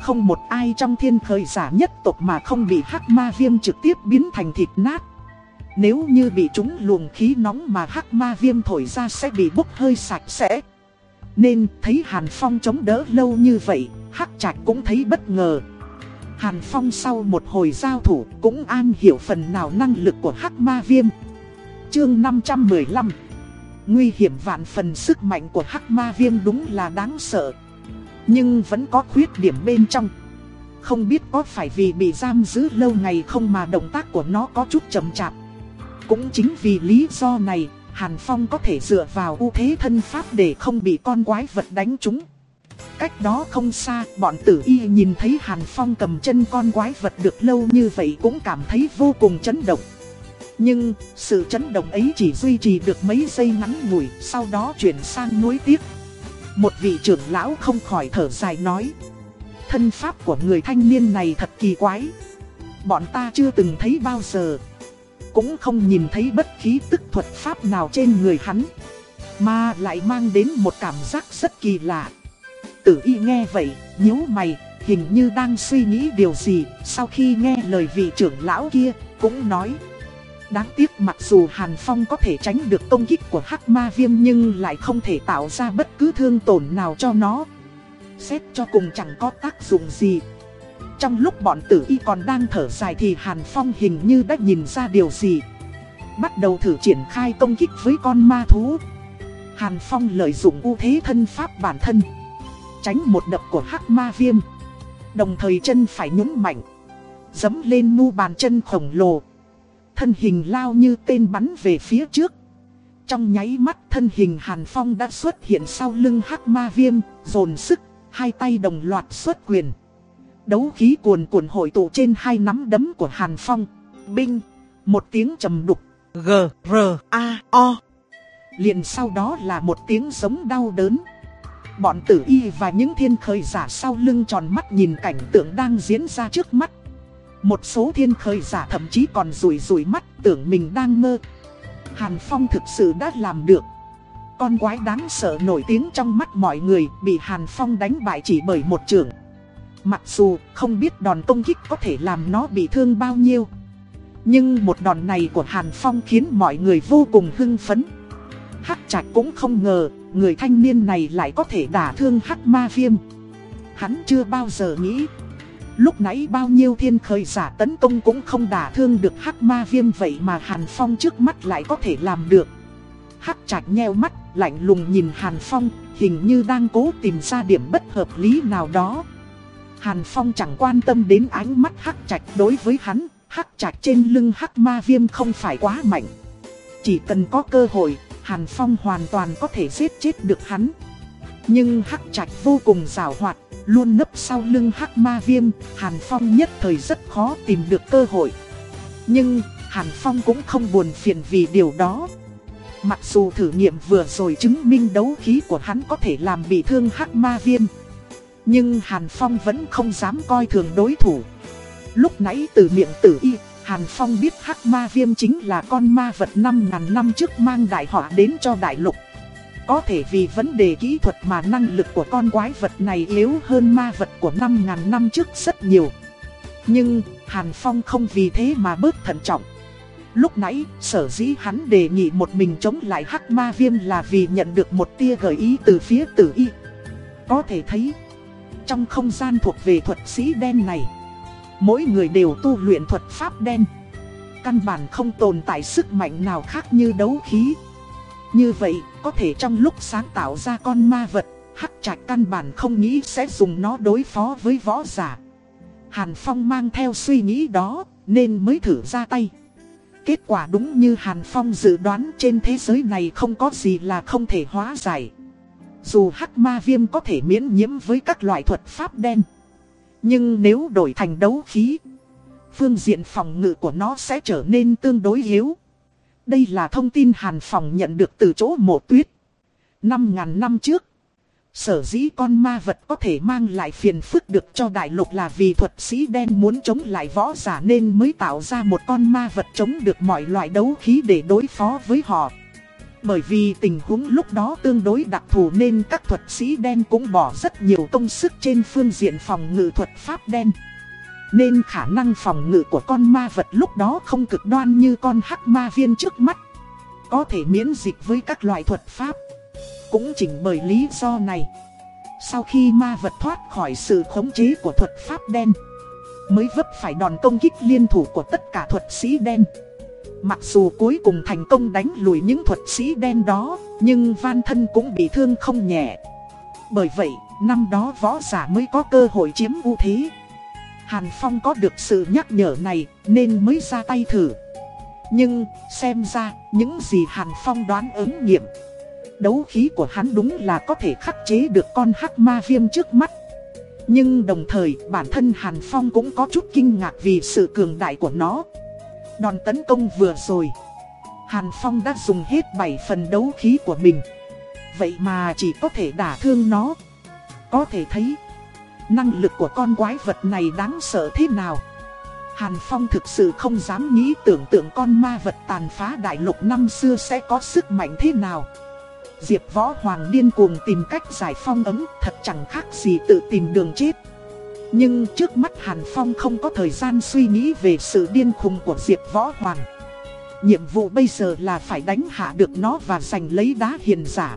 không một ai trong thiên khởi giả nhất tộc mà không bị hắc ma viêm trực tiếp biến thành thịt nát nếu như bị chúng luồng khí nóng mà hắc ma viêm thổi ra sẽ bị bốc hơi sạch sẽ Nên thấy Hàn Phong chống đỡ lâu như vậy, Hắc Trạch cũng thấy bất ngờ. Hàn Phong sau một hồi giao thủ cũng an hiểu phần nào năng lực của Hắc Ma Viêm. Chương 515 Nguy hiểm vạn phần sức mạnh của Hắc Ma Viêm đúng là đáng sợ. Nhưng vẫn có khuyết điểm bên trong. Không biết có phải vì bị giam giữ lâu ngày không mà động tác của nó có chút chậm chạp. Cũng chính vì lý do này, Hàn Phong có thể dựa vào ưu thế thân pháp để không bị con quái vật đánh trúng. Cách đó không xa, bọn tử y nhìn thấy Hàn Phong cầm chân con quái vật được lâu như vậy cũng cảm thấy vô cùng chấn động. Nhưng, sự chấn động ấy chỉ duy trì được mấy giây ngắn ngủi, sau đó chuyển sang nuối tiếc. Một vị trưởng lão không khỏi thở dài nói. Thân pháp của người thanh niên này thật kỳ quái. Bọn ta chưa từng thấy bao giờ. Cũng không nhìn thấy bất khí tức thuật pháp nào trên người hắn. Mà lại mang đến một cảm giác rất kỳ lạ. Tử y nghe vậy, nhíu mày, hình như đang suy nghĩ điều gì, sau khi nghe lời vị trưởng lão kia, cũng nói. Đáng tiếc mặc dù Hàn Phong có thể tránh được công kích của hắc ma viêm nhưng lại không thể tạo ra bất cứ thương tổn nào cho nó. Xét cho cùng chẳng có tác dụng gì. Trong lúc bọn tử y còn đang thở dài thì Hàn Phong hình như đã nhìn ra điều gì. Bắt đầu thử triển khai công kích với con ma thú. Hàn Phong lợi dụng ưu thế thân pháp bản thân tránh một đập của hắc ma viêm. Đồng thời chân phải nhún mạnh, dấm lên mu bàn chân khổng lồ. Thân hình lao như tên bắn về phía trước. Trong nháy mắt thân hình Hàn Phong đã xuất hiện sau lưng hắc ma viêm, dồn sức, hai tay đồng loạt xuất quyền. Đấu khí cuồn cuộn hội tụ trên hai nắm đấm của Hàn Phong. Binh, một tiếng trầm đục, G, R, A, O. Liền sau đó là một tiếng giống đau đớn. Bọn tử y và những thiên khởi giả sau lưng tròn mắt nhìn cảnh tượng đang diễn ra trước mắt. Một số thiên khởi giả thậm chí còn rủi rủi mắt tưởng mình đang mơ. Hàn Phong thực sự đã làm được. Con quái đáng sợ nổi tiếng trong mắt mọi người bị Hàn Phong đánh bại chỉ bởi một trường. Mặc dù không biết đòn công kích có thể làm nó bị thương bao nhiêu. Nhưng một đòn này của Hàn Phong khiến mọi người vô cùng hưng phấn. Hắc Trạch cũng không ngờ người thanh niên này lại có thể đả thương hắc ma viêm. Hắn chưa bao giờ nghĩ. Lúc nãy bao nhiêu thiên khởi giả tấn công cũng không đả thương được hắc ma viêm vậy mà Hàn Phong trước mắt lại có thể làm được. Hắc trạch nheo mắt, lạnh lùng nhìn Hàn Phong, hình như đang cố tìm ra điểm bất hợp lý nào đó. Hàn Phong chẳng quan tâm đến ánh mắt hắc trạch đối với hắn, hắc trạch trên lưng hắc ma viêm không phải quá mạnh. Chỉ cần có cơ hội, Hàn Phong hoàn toàn có thể giết chết được hắn. Nhưng hắc trạch vô cùng rào hoạt, luôn nấp sau lưng hắc ma viêm, Hàn Phong nhất thời rất khó tìm được cơ hội. Nhưng, Hàn Phong cũng không buồn phiền vì điều đó. Mặc dù thử nghiệm vừa rồi chứng minh đấu khí của hắn có thể làm bị thương hắc ma viêm. Nhưng Hàn Phong vẫn không dám coi thường đối thủ. Lúc nãy từ miệng tử y, Hàn Phong biết hắc ma viêm chính là con ma vật 5.000 năm trước mang đại họa đến cho đại lục. Có thể vì vấn đề kỹ thuật mà năng lực của con quái vật này yếu hơn ma vật của 5.000 năm trước rất nhiều. Nhưng, Hàn Phong không vì thế mà bớt thận trọng. Lúc nãy, sở dĩ hắn đề nghị một mình chống lại hắc ma viêm là vì nhận được một tia gợi ý từ phía tử y. Có thể thấy, trong không gian thuộc về thuật sĩ đen này, mỗi người đều tu luyện thuật pháp đen. Căn bản không tồn tại sức mạnh nào khác như đấu khí. Như vậy, có thể trong lúc sáng tạo ra con ma vật, hắc trạch căn bản không nghĩ sẽ dùng nó đối phó với võ giả. Hàn Phong mang theo suy nghĩ đó, nên mới thử ra tay. Kết quả đúng như Hàn Phong dự đoán trên thế giới này không có gì là không thể hóa giải. Dù hắc ma viêm có thể miễn nhiễm với các loại thuật pháp đen. Nhưng nếu đổi thành đấu khí, phương diện phòng ngự của nó sẽ trở nên tương đối yếu. Đây là thông tin Hàn Phòng nhận được từ chỗ mộ tuyết. năm ngàn năm trước, sở dĩ con ma vật có thể mang lại phiền phức được cho đại lục là vì thuật sĩ đen muốn chống lại võ giả nên mới tạo ra một con ma vật chống được mọi loại đấu khí để đối phó với họ. Bởi vì tình huống lúc đó tương đối đặc thù nên các thuật sĩ đen cũng bỏ rất nhiều công sức trên phương diện phòng ngự thuật pháp đen. Nên khả năng phòng ngự của con ma vật lúc đó không cực đoan như con hắc ma viên trước mắt. Có thể miễn dịch với các loại thuật pháp. Cũng chỉnh bởi lý do này. Sau khi ma vật thoát khỏi sự khống chế của thuật pháp đen, mới vấp phải đòn công kích liên thủ của tất cả thuật sĩ đen. Mặc dù cuối cùng thành công đánh lùi những thuật sĩ đen đó, nhưng van thân cũng bị thương không nhẹ. Bởi vậy, năm đó võ giả mới có cơ hội chiếm ưu thế. Hàn Phong có được sự nhắc nhở này nên mới ra tay thử. Nhưng, xem ra, những gì Hàn Phong đoán ứng nghiệm. Đấu khí của hắn đúng là có thể khắc chế được con hắc ma viêm trước mắt. Nhưng đồng thời bản thân Hàn Phong cũng có chút kinh ngạc vì sự cường đại của nó. Đòn tấn công vừa rồi. Hàn Phong đã dùng hết 7 phần đấu khí của mình. Vậy mà chỉ có thể đả thương nó. Có thể thấy, Năng lực của con quái vật này đáng sợ thế nào? Hàn Phong thực sự không dám nghĩ tưởng tượng con ma vật tàn phá đại lục năm xưa sẽ có sức mạnh thế nào. Diệp Võ Hoàng điên cuồng tìm cách giải phong ấm, thật chẳng khác gì tự tìm đường chết nhưng trước mắt Hàn Phong không có thời gian suy nghĩ về sự điên khùng của Diệp Võ Hoàng. Nhiệm vụ bây giờ là phải đánh hạ được nó và giành lấy đá hiền giả.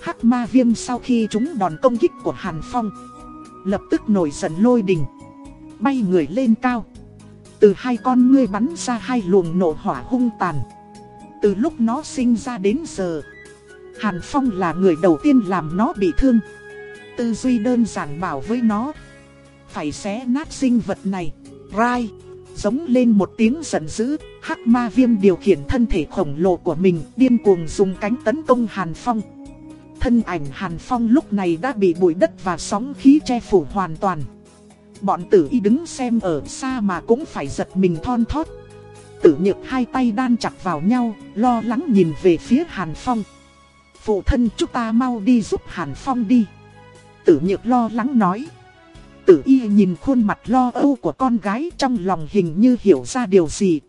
Hắc ma viêm sau khi chúng đòn công kích của Hàn Phong. Lập tức nổi giận lôi đình. Bay người lên cao. Từ hai con ngươi bắn ra hai luồng nổ hỏa hung tàn. Từ lúc nó sinh ra đến giờ. Hàn Phong là người đầu tiên làm nó bị thương. Tư duy đơn giản bảo với nó phải xé nát sinh vật này. Rai, giống lên một tiếng giận dữ, hắc ma viêm điều khiển thân thể khổng lồ của mình, điên cuồng dùng cánh tấn công Hàn Phong. Thân ảnh Hàn Phong lúc này đã bị bụi đất và sóng khí che phủ hoàn toàn. Bọn tử y đứng xem ở xa mà cũng phải giật mình thon thót. Tử nhược hai tay đan chặt vào nhau, lo lắng nhìn về phía Hàn Phong. Phụ thân chúng ta mau đi giúp Hàn Phong đi. Tử nhược lo lắng nói. Tử y nhìn khuôn mặt lo âu của con gái trong lòng hình như hiểu ra điều gì.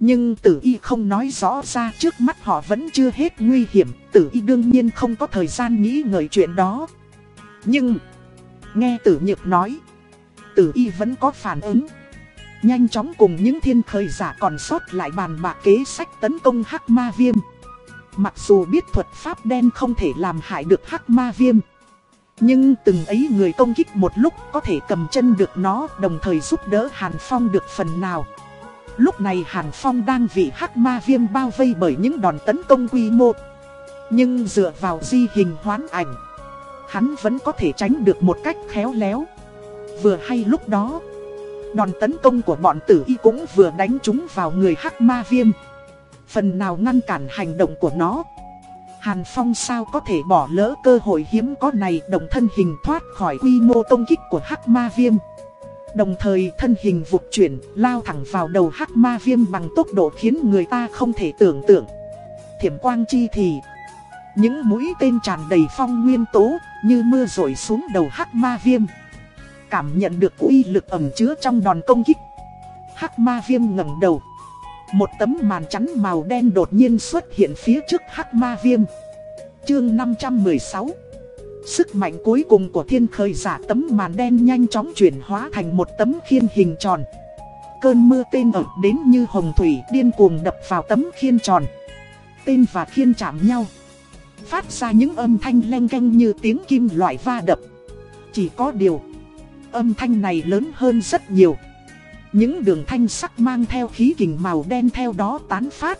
Nhưng tử y không nói rõ ra trước mắt họ vẫn chưa hết nguy hiểm, tử y đương nhiên không có thời gian nghĩ ngợi chuyện đó. Nhưng, nghe tử nhược nói, tử y vẫn có phản ứng. Nhanh chóng cùng những thiên khởi giả còn sót lại bàn bạc kế sách tấn công hắc ma viêm. Mặc dù biết thuật pháp đen không thể làm hại được hắc ma viêm. Nhưng từng ấy người công kích một lúc có thể cầm chân được nó đồng thời giúp đỡ Hàn Phong được phần nào. Lúc này Hàn Phong đang bị hắc ma viêm bao vây bởi những đòn tấn công quy mô. Nhưng dựa vào di hình hoán ảnh, hắn vẫn có thể tránh được một cách khéo léo. Vừa hay lúc đó, đòn tấn công của bọn tử y cũng vừa đánh trúng vào người hắc ma viêm. Phần nào ngăn cản hành động của nó. Hàn Phong sao có thể bỏ lỡ cơ hội hiếm có này đồng thân hình thoát khỏi quy mô công kích của hắc ma viêm. Đồng thời thân hình vụt chuyển, lao thẳng vào đầu hắc ma viêm bằng tốc độ khiến người ta không thể tưởng tượng. Thiểm quang chi thì, những mũi tên tràn đầy phong nguyên tố, như mưa rội xuống đầu hắc ma viêm. Cảm nhận được uy lực ẩm chứa trong đòn công kích. Hắc ma viêm ngẩng đầu. Một tấm màn chắn màu đen đột nhiên xuất hiện phía trước hắc ma viêm. Chương 516 Sức mạnh cuối cùng của thiên khơi giả tấm màn đen nhanh chóng chuyển hóa thành một tấm khiên hình tròn. Cơn mưa tên ập đến như hồng thủy điên cuồng đập vào tấm khiên tròn. Tên và khiên chạm nhau. Phát ra những âm thanh len canh như tiếng kim loại va đập. Chỉ có điều, âm thanh này lớn hơn rất nhiều. Những đường thanh sắc mang theo khí kình màu đen theo đó tán phát.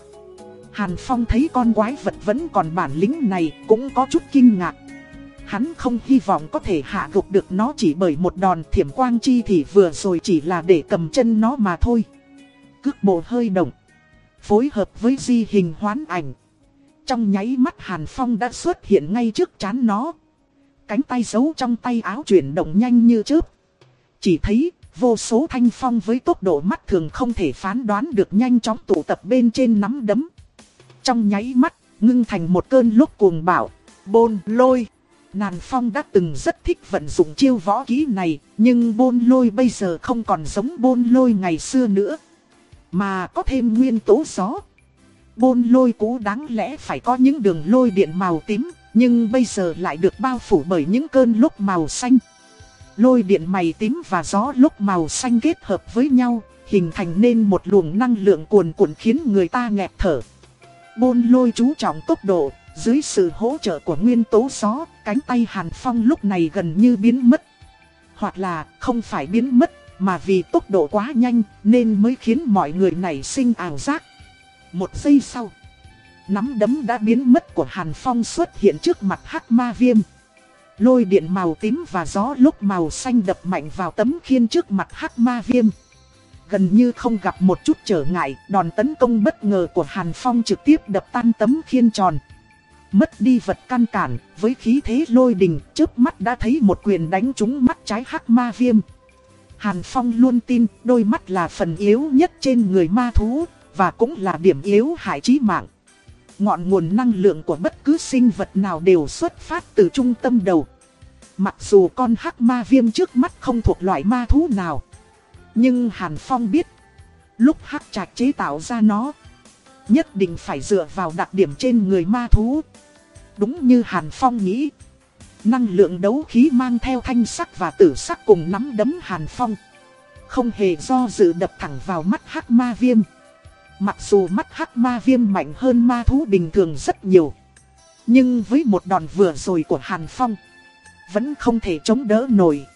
Hàn Phong thấy con quái vật vẫn còn bản lĩnh này cũng có chút kinh ngạc. Hắn không hy vọng có thể hạ gục được nó chỉ bởi một đòn thiểm quang chi thì vừa rồi chỉ là để cầm chân nó mà thôi. Cước bộ hơi động. Phối hợp với di hình hoán ảnh. Trong nháy mắt Hàn Phong đã xuất hiện ngay trước chán nó. Cánh tay giấu trong tay áo chuyển động nhanh như chớp. Chỉ thấy vô số thanh phong với tốc độ mắt thường không thể phán đoán được nhanh chóng tụ tập bên trên nắm đấm. Trong nháy mắt, ngưng thành một cơn lúc cuồng bạo, bôn lôi. Nàn Phong đã từng rất thích vận dụng chiêu võ kỹ này, nhưng bôn lôi bây giờ không còn giống bôn lôi ngày xưa nữa. Mà có thêm nguyên tố gió. Bôn lôi cũ đáng lẽ phải có những đường lôi điện màu tím, nhưng bây giờ lại được bao phủ bởi những cơn lúc màu xanh. Lôi điện mày tím và gió lúc màu xanh kết hợp với nhau, hình thành nên một luồng năng lượng cuồn cuộn khiến người ta nghẹt thở. Bôn lôi chú trọng tốc độ, dưới sự hỗ trợ của nguyên tố gió, cánh tay Hàn Phong lúc này gần như biến mất. Hoặc là không phải biến mất, mà vì tốc độ quá nhanh nên mới khiến mọi người nảy sinh ảo giác. Một giây sau, nắm đấm đã biến mất của Hàn Phong xuất hiện trước mặt hắc ma viêm. Lôi điện màu tím và gió lúc màu xanh đập mạnh vào tấm khiên trước mặt hắc ma viêm. Gần như không gặp một chút trở ngại, đòn tấn công bất ngờ của Hàn Phong trực tiếp đập tan tấm khiên tròn. Mất đi vật can cản, với khí thế lôi đình, trước mắt đã thấy một quyền đánh trúng mắt trái hắc ma viêm. Hàn Phong luôn tin đôi mắt là phần yếu nhất trên người ma thú, và cũng là điểm yếu hại chí mạng. Ngọn nguồn năng lượng của bất cứ sinh vật nào đều xuất phát từ trung tâm đầu. Mặc dù con hắc ma viêm trước mắt không thuộc loại ma thú nào. Nhưng Hàn Phong biết, lúc hắc trạch chế tạo ra nó, nhất định phải dựa vào đặc điểm trên người ma thú. Đúng như Hàn Phong nghĩ, năng lượng đấu khí mang theo thanh sắc và tử sắc cùng nắm đấm Hàn Phong. Không hề do dự đập thẳng vào mắt hắc ma viêm. Mặc dù mắt hắc ma viêm mạnh hơn ma thú bình thường rất nhiều. Nhưng với một đòn vừa rồi của Hàn Phong, vẫn không thể chống đỡ nổi.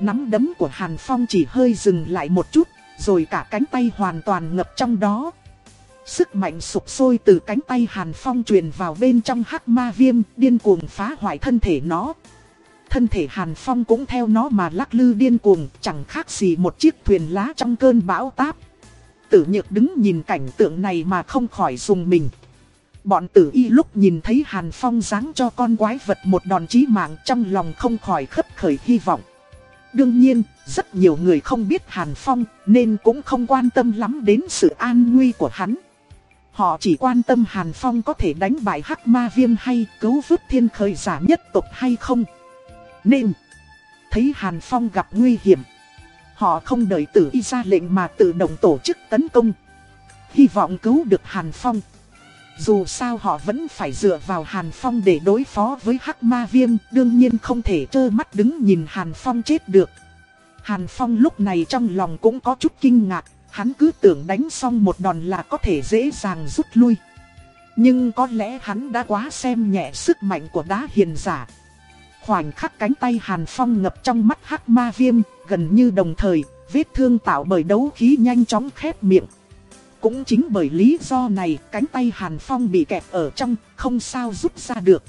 Nắm đấm của Hàn Phong chỉ hơi dừng lại một chút, rồi cả cánh tay hoàn toàn ngập trong đó. Sức mạnh sụp sôi từ cánh tay Hàn Phong truyền vào bên trong hắc ma viêm, điên cuồng phá hoại thân thể nó. Thân thể Hàn Phong cũng theo nó mà lắc lư điên cuồng, chẳng khác gì một chiếc thuyền lá trong cơn bão táp. Tử nhược đứng nhìn cảnh tượng này mà không khỏi dùng mình. Bọn tử y lúc nhìn thấy Hàn Phong giáng cho con quái vật một đòn chí mạng trong lòng không khỏi khấp khởi hy vọng. Đương nhiên, rất nhiều người không biết Hàn Phong nên cũng không quan tâm lắm đến sự an nguy của hắn. Họ chỉ quan tâm Hàn Phong có thể đánh bại Hắc Ma Viêm hay cứu vớt thiên khởi giả nhất tộc hay không. Nên, thấy Hàn Phong gặp nguy hiểm, họ không đợi tử y ra lệnh mà tự động tổ chức tấn công. Hy vọng cứu được Hàn Phong. Dù sao họ vẫn phải dựa vào Hàn Phong để đối phó với Hắc Ma Viêm, đương nhiên không thể trơ mắt đứng nhìn Hàn Phong chết được. Hàn Phong lúc này trong lòng cũng có chút kinh ngạc, hắn cứ tưởng đánh xong một đòn là có thể dễ dàng rút lui. Nhưng có lẽ hắn đã quá xem nhẹ sức mạnh của đá hiền giả khoảnh khắc cánh tay Hàn Phong ngập trong mắt hắc ma viêm, gần như đồng thời, vết thương tạo bởi đấu khí nhanh chóng khép miệng. Cũng chính bởi lý do này, cánh tay Hàn Phong bị kẹp ở trong, không sao rút ra được.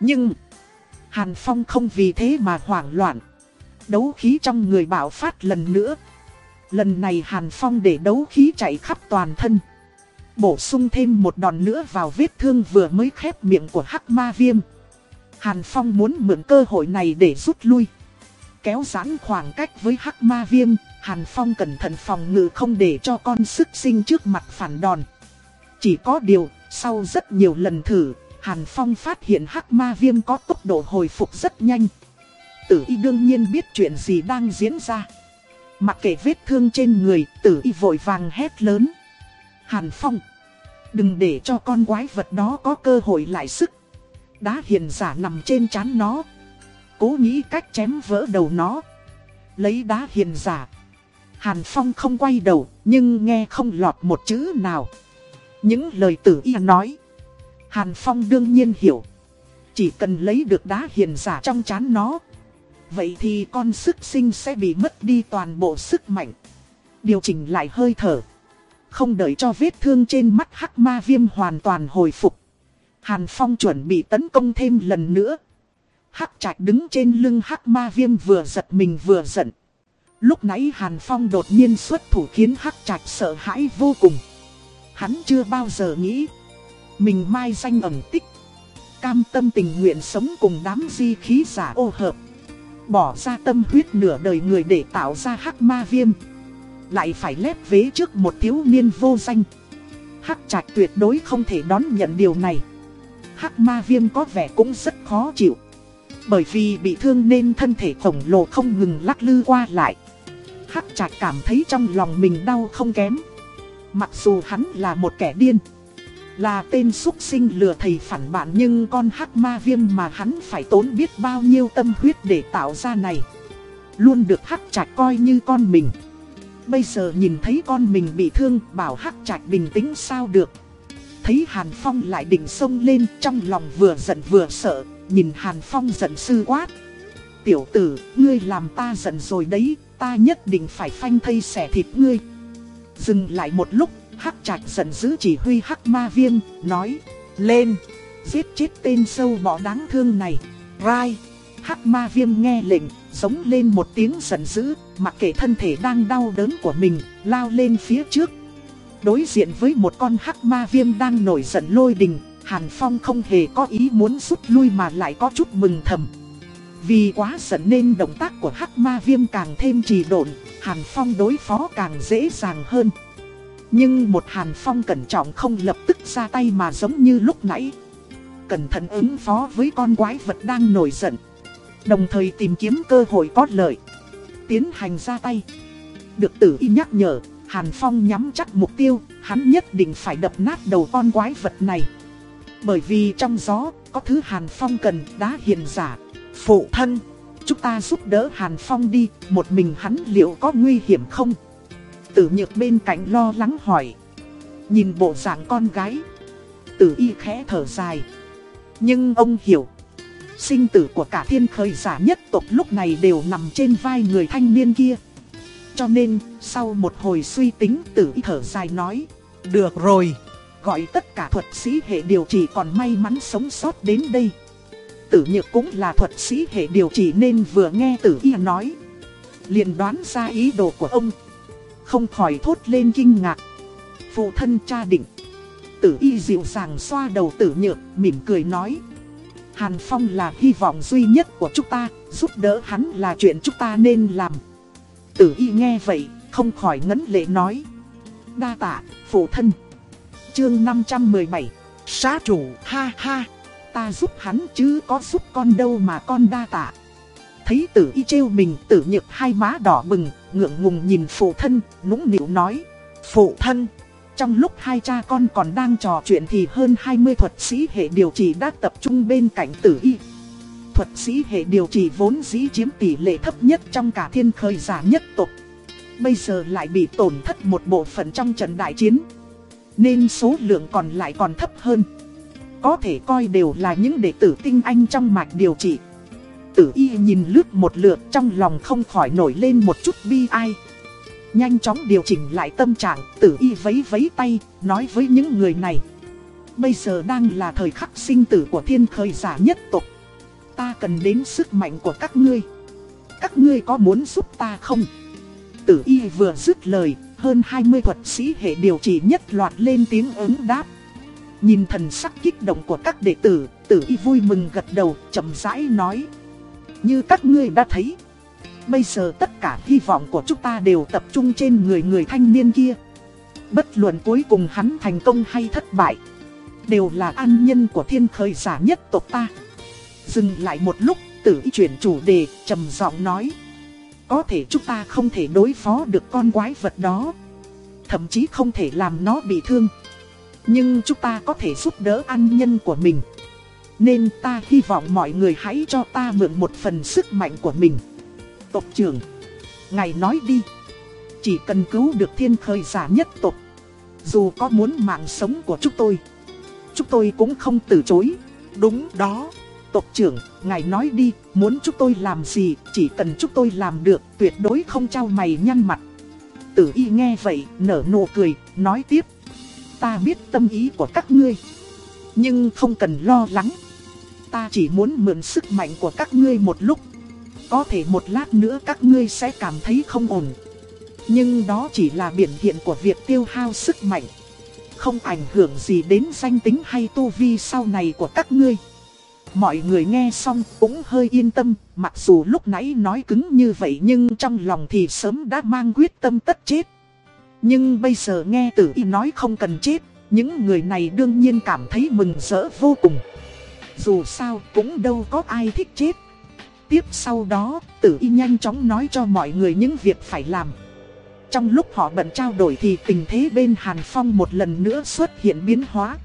Nhưng, Hàn Phong không vì thế mà hoảng loạn. Đấu khí trong người bạo phát lần nữa. Lần này Hàn Phong để đấu khí chạy khắp toàn thân. Bổ sung thêm một đòn nữa vào vết thương vừa mới khép miệng của hắc ma viêm. Hàn Phong muốn mượn cơ hội này để rút lui. Kéo giãn khoảng cách với hắc ma viêm, Hàn Phong cẩn thận phòng ngự không để cho con sức sinh trước mặt phản đòn. Chỉ có điều, sau rất nhiều lần thử, Hàn Phong phát hiện hắc ma viêm có tốc độ hồi phục rất nhanh. Tử y đương nhiên biết chuyện gì đang diễn ra. Mặc kệ vết thương trên người, tử y vội vàng hét lớn. Hàn Phong, đừng để cho con quái vật đó có cơ hội lại sức. Đá hiền giả nằm trên chán nó. Cố nghĩ cách chém vỡ đầu nó. Lấy đá hiền giả. Hàn Phong không quay đầu, nhưng nghe không lọt một chữ nào. Những lời tử y nói. Hàn Phong đương nhiên hiểu. Chỉ cần lấy được đá hiền giả trong chán nó. Vậy thì con sức sinh sẽ bị mất đi toàn bộ sức mạnh. Điều chỉnh lại hơi thở. Không đợi cho vết thương trên mắt hắc ma viêm hoàn toàn hồi phục. Hàn Phong chuẩn bị tấn công thêm lần nữa. Hắc trạch đứng trên lưng hắc ma viêm vừa giật mình vừa giận. Lúc nãy Hàn Phong đột nhiên xuất thủ khiến hắc trạch sợ hãi vô cùng. Hắn chưa bao giờ nghĩ. Mình mai danh ẩn tích. Cam tâm tình nguyện sống cùng đám di khí giả ô hợp. Bỏ ra tâm huyết nửa đời người để tạo ra hắc ma viêm. Lại phải lép vế trước một thiếu niên vô danh. Hắc trạch tuyệt đối không thể đón nhận điều này. Hắc ma viêm có vẻ cũng rất khó chịu. Bởi vì bị thương nên thân thể khổng lồ không ngừng lắc lư qua lại. Hắc trạch cảm thấy trong lòng mình đau không kém. Mặc dù hắn là một kẻ điên. Là tên xuất sinh lừa thầy phản bạn nhưng con hắc ma viêm mà hắn phải tốn biết bao nhiêu tâm huyết để tạo ra này. Luôn được hắc trạch coi như con mình. Bây giờ nhìn thấy con mình bị thương, bảo hắc trạch bình tĩnh sao được. Thấy Hàn Phong lại đỉnh sông lên trong lòng vừa giận vừa sợ, nhìn Hàn Phong giận sư quát. Tiểu tử, ngươi làm ta giận rồi đấy, ta nhất định phải phanh thây xẻ thịt ngươi. Dừng lại một lúc, Hắc Trạch giận dữ chỉ huy Hắc Ma Viêm, nói, lên, giết chết tên sâu bọ đáng thương này. Rai, Hắc Ma Viêm nghe lệnh, giống lên một tiếng giận dữ, mặc kệ thân thể đang đau đớn của mình, lao lên phía trước. Đối diện với một con Hắc Ma Viêm đang nổi giận lôi đình, Hàn Phong không hề có ý muốn rút lui mà lại có chút mừng thầm. Vì quá giận nên động tác của Hắc Ma Viêm càng thêm trì độn, Hàn Phong đối phó càng dễ dàng hơn. Nhưng một Hàn Phong cẩn trọng không lập tức ra tay mà giống như lúc nãy. Cẩn thận ứng phó với con quái vật đang nổi giận. Đồng thời tìm kiếm cơ hội có lợi. Tiến hành ra tay. Được tử y nhắc nhở, Hàn Phong nhắm chắc mục tiêu, hắn nhất định phải đập nát đầu con quái vật này. Bởi vì trong gió, có thứ Hàn Phong cần đá hiền giả. Phụ thân, chúng ta giúp đỡ Hàn Phong đi, một mình hắn liệu có nguy hiểm không? Tử nhược bên cạnh lo lắng hỏi. Nhìn bộ dạng con gái. Tử y khẽ thở dài. Nhưng ông hiểu. Sinh tử của cả thiên khởi giả nhất tộc lúc này đều nằm trên vai người thanh niên kia. Cho nên, sau một hồi suy tính tử y thở dài nói. Được rồi, gọi tất cả thuật sĩ hệ điều trị còn may mắn sống sót đến đây. Tử nhược cũng là thuật sĩ hệ điều trị nên vừa nghe tử y nói. liền đoán ra ý đồ của ông. Không khỏi thốt lên kinh ngạc. Phụ thân cha định. Tử y dịu dàng xoa đầu tử nhược, mỉm cười nói. Hàn Phong là hy vọng duy nhất của chúng ta, giúp đỡ hắn là chuyện chúng ta nên làm. Tử y nghe vậy, không khỏi ngấn lệ nói. Đa tạ, phụ thân. Chương 517, xá chủ, ha ha. Ta giúp hắn chứ có giúp con đâu mà con đa tạ. Thấy tử y trêu mình tử nhược hai má đỏ bừng, ngượng ngùng nhìn phụ thân, nũng nịu nói. Phụ thân, trong lúc hai cha con còn đang trò chuyện thì hơn 20 thuật sĩ hệ điều trị đã tập trung bên cạnh tử y. Thuật sĩ hệ điều trị vốn dĩ chiếm tỷ lệ thấp nhất trong cả thiên khơi giả nhất tộc. Bây giờ lại bị tổn thất một bộ phận trong trận đại chiến. Nên số lượng còn lại còn thấp hơn. Có thể coi đều là những đệ tử tinh anh trong mạch điều trị. tử y nhìn lướt một lượt trong lòng không khỏi nổi lên một chút bi ai. Nhanh chóng điều chỉnh lại tâm trạng, tử y vấy vấy tay, nói với những người này. Bây giờ đang là thời khắc sinh tử của thiên khơi giả nhất tộc. Ta cần đến sức mạnh của các ngươi. Các ngươi có muốn giúp ta không? Tử y vừa dứt lời, hơn 20 thuật sĩ hệ điều chỉ nhất loạt lên tiếng ứng đáp. Nhìn thần sắc kích động của các đệ tử, tử y vui mừng gật đầu, chậm rãi nói. Như các ngươi đã thấy, bây giờ tất cả hy vọng của chúng ta đều tập trung trên người người thanh niên kia. Bất luận cuối cùng hắn thành công hay thất bại, đều là an nhân của thiên khởi giả nhất tộc ta. Dừng lại một lúc, tử y chuyển chủ đề, trầm giọng nói. Có thể chúng ta không thể đối phó được con quái vật đó. Thậm chí không thể làm nó bị thương. Nhưng chúng ta có thể giúp đỡ an nhân của mình. Nên ta hy vọng mọi người hãy cho ta mượn một phần sức mạnh của mình. Tộc trưởng, ngài nói đi. Chỉ cần cứu được thiên khơi giả nhất tộc. Dù có muốn mạng sống của chúng tôi. Chúng tôi cũng không từ chối. Đúng đó. Tộc trưởng, ngài nói đi, muốn chúng tôi làm gì, chỉ cần chúng tôi làm được, tuyệt đối không trao mày nhăn mặt. Tử y nghe vậy, nở nụ cười, nói tiếp. Ta biết tâm ý của các ngươi, nhưng không cần lo lắng. Ta chỉ muốn mượn sức mạnh của các ngươi một lúc. Có thể một lát nữa các ngươi sẽ cảm thấy không ổn. Nhưng đó chỉ là biểu hiện của việc tiêu hao sức mạnh. Không ảnh hưởng gì đến danh tính hay tu vi sau này của các ngươi. Mọi người nghe xong cũng hơi yên tâm, mặc dù lúc nãy nói cứng như vậy nhưng trong lòng thì sớm đã mang quyết tâm tất chết. Nhưng bây giờ nghe tử y nói không cần chết, những người này đương nhiên cảm thấy mừng rỡ vô cùng. Dù sao cũng đâu có ai thích chết. Tiếp sau đó, tử y nhanh chóng nói cho mọi người những việc phải làm. Trong lúc họ bận trao đổi thì tình thế bên Hàn Phong một lần nữa xuất hiện biến hóa.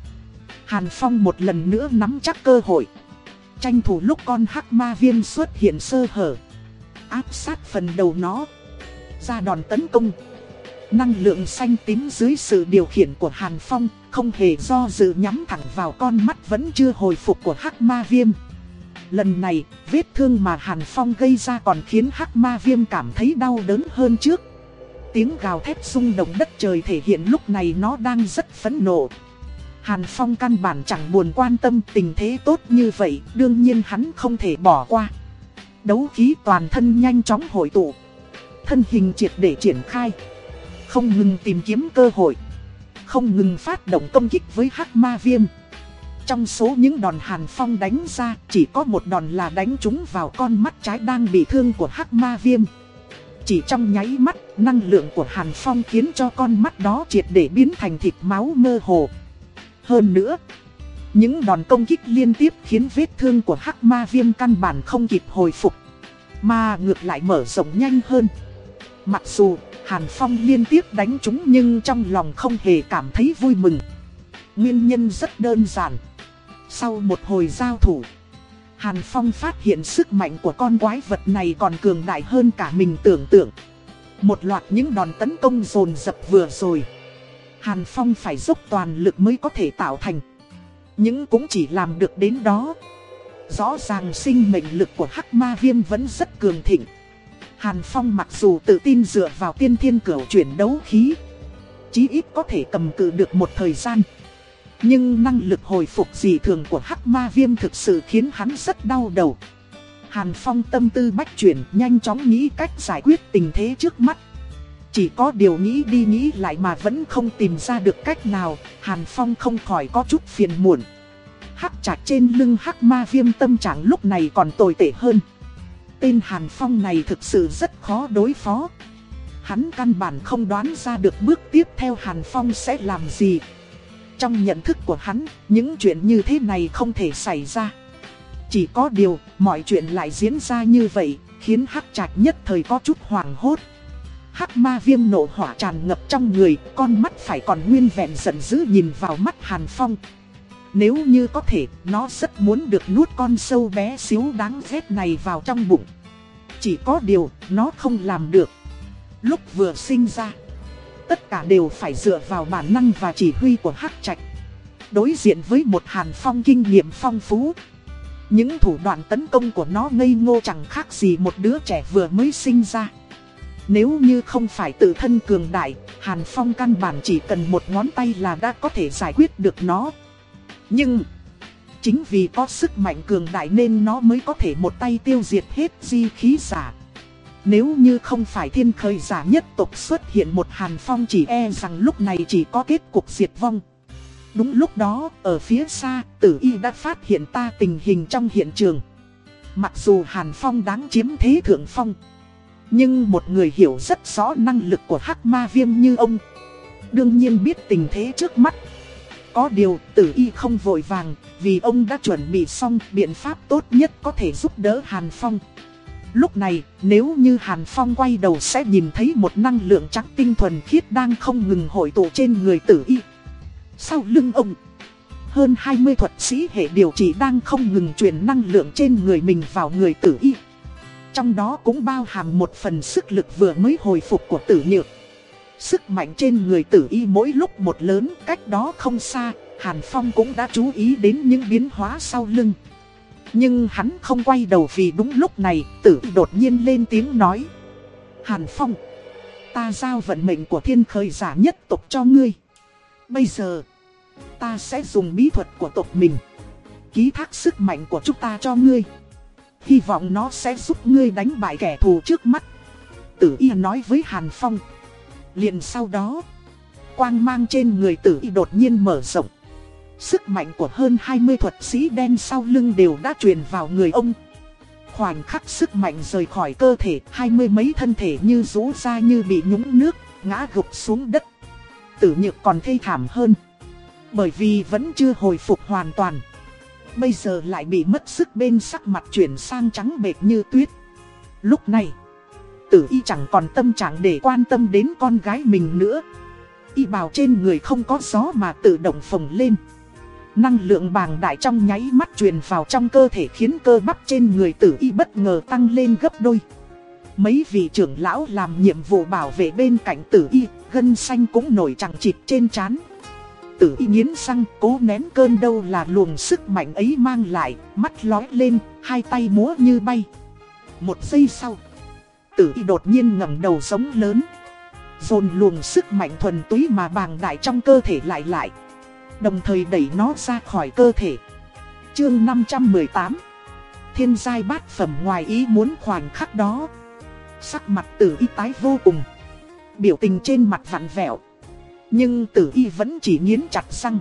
Hàn Phong một lần nữa nắm chắc cơ hội. Tranh thủ lúc con hắc ma viên xuất hiện sơ hở. Áp sát phần đầu nó. Ra đòn tấn công. Năng lượng xanh tím dưới sự điều khiển của Hàn Phong Không hề do dự nhắm thẳng vào con mắt vẫn chưa hồi phục của hắc ma viêm. Lần này, vết thương mà Hàn Phong gây ra còn khiến hắc ma viêm cảm thấy đau đớn hơn trước. Tiếng gào thét rung động đất trời thể hiện lúc này nó đang rất phẫn nộ. Hàn Phong căn bản chẳng buồn quan tâm tình thế tốt như vậy, đương nhiên hắn không thể bỏ qua. Đấu khí toàn thân nhanh chóng hội tụ. Thân hình triệt để triển khai. Không ngừng tìm kiếm cơ hội. Không ngừng phát động công kích với hắc ma viêm. Trong số những đòn Hàn Phong đánh ra, chỉ có một đòn là đánh trúng vào con mắt trái đang bị thương của hắc ma viêm. Chỉ trong nháy mắt, năng lượng của Hàn Phong khiến cho con mắt đó triệt để biến thành thịt máu mơ hồ. Hơn nữa, những đòn công kích liên tiếp khiến vết thương của hắc ma viêm căn bản không kịp hồi phục, mà ngược lại mở rộng nhanh hơn. Mặc dù Hàn Phong liên tiếp đánh chúng nhưng trong lòng không hề cảm thấy vui mừng. Nguyên nhân rất đơn giản. Sau một hồi giao thủ, Hàn Phong phát hiện sức mạnh của con quái vật này còn cường đại hơn cả mình tưởng tượng. Một loạt những đòn tấn công dồn dập vừa rồi. Hàn Phong phải dốc toàn lực mới có thể tạo thành. Nhưng cũng chỉ làm được đến đó. Rõ ràng sinh mệnh lực của Hắc Ma Viêm vẫn rất cường thịnh. Hàn Phong mặc dù tự tin dựa vào tiên thiên cửu chuyển đấu khí. Chí ít có thể cầm cự được một thời gian. Nhưng năng lực hồi phục dị thường của Hắc Ma Viêm thực sự khiến hắn rất đau đầu. Hàn Phong tâm tư bách chuyển, nhanh chóng nghĩ cách giải quyết tình thế trước mắt. Chỉ có điều nghĩ đi nghĩ lại mà vẫn không tìm ra được cách nào, Hàn Phong không khỏi có chút phiền muộn. Hắc chặt trên lưng hắc ma viêm tâm trạng lúc này còn tồi tệ hơn. Tên Hàn Phong này thực sự rất khó đối phó. Hắn căn bản không đoán ra được bước tiếp theo Hàn Phong sẽ làm gì. Trong nhận thức của hắn, những chuyện như thế này không thể xảy ra. Chỉ có điều, mọi chuyện lại diễn ra như vậy, khiến Hắc Trạch nhất thời có chút hoảng hốt. Hắc ma viêm nộ hỏa tràn ngập trong người, con mắt phải còn nguyên vẹn giận dữ nhìn vào mắt Hàn Phong. Nếu như có thể, nó rất muốn được nuốt con sâu bé xíu đáng ghét này vào trong bụng. Chỉ có điều, nó không làm được. Lúc vừa sinh ra, tất cả đều phải dựa vào bản năng và chỉ huy của Hắc Trạch. Đối diện với một Hàn Phong kinh nghiệm phong phú. Những thủ đoạn tấn công của nó ngây ngô chẳng khác gì một đứa trẻ vừa mới sinh ra. Nếu như không phải tự thân cường đại, Hàn Phong căn bản chỉ cần một ngón tay là đã có thể giải quyết được nó. Nhưng, chính vì có sức mạnh cường đại nên nó mới có thể một tay tiêu diệt hết di khí giả. Nếu như không phải thiên khơi giả nhất tộc xuất hiện một Hàn Phong chỉ e rằng lúc này chỉ có kết cục diệt vong. Đúng lúc đó, ở phía xa, tử y đã phát hiện ta tình hình trong hiện trường. Mặc dù Hàn Phong đáng chiếm thế thượng phong. Nhưng một người hiểu rất rõ năng lực của hắc ma viêm như ông. Đương nhiên biết tình thế trước mắt. Có điều tử y không vội vàng, Vì ông đã chuẩn bị xong biện pháp tốt nhất có thể giúp đỡ Hàn Phong. Lúc này, nếu như Hàn Phong quay đầu sẽ nhìn thấy một năng lượng trắng tinh thuần khiết đang không ngừng hội tụ trên người tử y. Sau lưng ông, Hơn 20 thuật sĩ hệ điều trị đang không ngừng truyền năng lượng trên người mình vào người tử y trong đó cũng bao hàm một phần sức lực vừa mới hồi phục của tử nhược. Sức mạnh trên người tử y mỗi lúc một lớn, cách đó không xa, Hàn Phong cũng đã chú ý đến những biến hóa sau lưng. Nhưng hắn không quay đầu vì đúng lúc này, tử đột nhiên lên tiếng nói. Hàn Phong, ta giao vận mệnh của thiên khởi giả nhất tộc cho ngươi. Bây giờ, ta sẽ dùng bí thuật của tộc mình, ký thác sức mạnh của chúng ta cho ngươi. Hy vọng nó sẽ giúp ngươi đánh bại kẻ thù trước mắt. Tử y nói với Hàn Phong. Liền sau đó, Quang mang trên người tử y đột nhiên mở rộng. Sức mạnh của hơn 20 thuật sĩ đen sau lưng đều đã truyền vào người ông. Khoảnh khắc sức mạnh rời khỏi cơ thể, Hai mươi mấy thân thể như rũ ra như bị nhúng nước, Ngã gục xuống đất. Tử nhược còn thê thảm hơn. Bởi vì vẫn chưa hồi phục hoàn toàn. Bây giờ lại bị mất sức bên sắc mặt chuyển sang trắng bệt như tuyết. Lúc này Tử y chẳng còn tâm trạng để quan tâm đến con gái mình nữa. Y bào trên người không có gió mà tự động phồng lên. Năng lượng bàng đại trong nháy mắt truyền vào trong cơ thể khiến cơ bắp trên người tử y bất ngờ tăng lên gấp đôi. Mấy vị trưởng lão làm nhiệm vụ bảo vệ bên cạnh tử y, gân xanh cũng nổi chẳng chịt trên trán tử y nghiến răng cố nén cơn đâu là luồng sức mạnh ấy mang lại, mắt lói lên, hai tay múa như bay. Một giây sau, tử y đột nhiên ngẩng đầu sống lớn. Dồn luồng sức mạnh thuần túy mà bàng đại trong cơ thể lại lại. Đồng thời đẩy nó ra khỏi cơ thể. Chương 518 Thiên giai bát phẩm ngoài ý muốn khoảnh khắc đó. Sắc mặt tử y tái vô cùng. Biểu tình trên mặt vặn vẹo nhưng tử y vẫn chỉ nghiến chặt răng.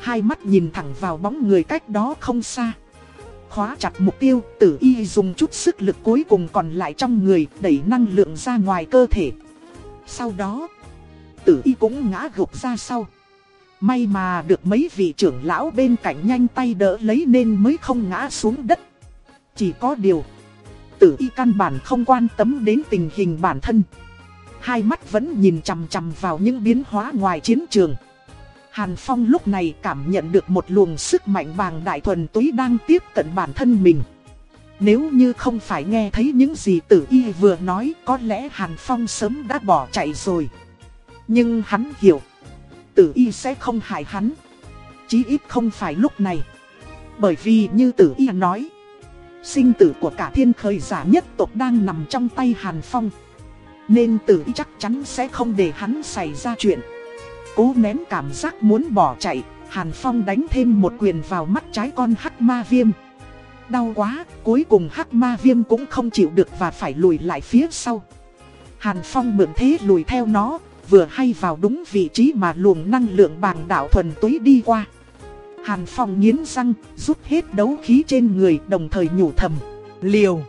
Hai mắt nhìn thẳng vào bóng người cách đó không xa. Khóa chặt mục tiêu, tử y dùng chút sức lực cuối cùng còn lại trong người đẩy năng lượng ra ngoài cơ thể. Sau đó, tử y cũng ngã gục ra sau. May mà được mấy vị trưởng lão bên cạnh nhanh tay đỡ lấy nên mới không ngã xuống đất. Chỉ có điều, tử y căn bản không quan tâm đến tình hình bản thân. Hai mắt vẫn nhìn chằm chằm vào những biến hóa ngoài chiến trường. Hàn Phong lúc này cảm nhận được một luồng sức mạnh bàng đại thuần túy đang tiếp cận bản thân mình. Nếu như không phải nghe thấy những gì tử y vừa nói, Có lẽ Hàn Phong sớm đã bỏ chạy rồi. Nhưng hắn hiểu, Tử y sẽ không hại hắn. Chí ít không phải lúc này. Bởi vì như tử y nói, Sinh tử của cả thiên khơi giả nhất tộc đang nằm trong tay Hàn Phong nên tử chắc chắn sẽ không để hắn xảy ra chuyện. Cố nén cảm giác muốn bỏ chạy Hàn Phong đánh thêm một quyền vào mắt trái con hắc ma viêm. Đau quá, cuối cùng hắc ma viêm cũng không chịu được và phải lùi lại phía sau. Hàn Phong mượn thế lùi theo nó Vừa hay vào đúng vị trí mà luồng năng lượng bàng đạo thuần túy đi qua. Hàn Phong nghiến răng, rút hết đấu khí trên người đồng thời nhủ thầm Liều!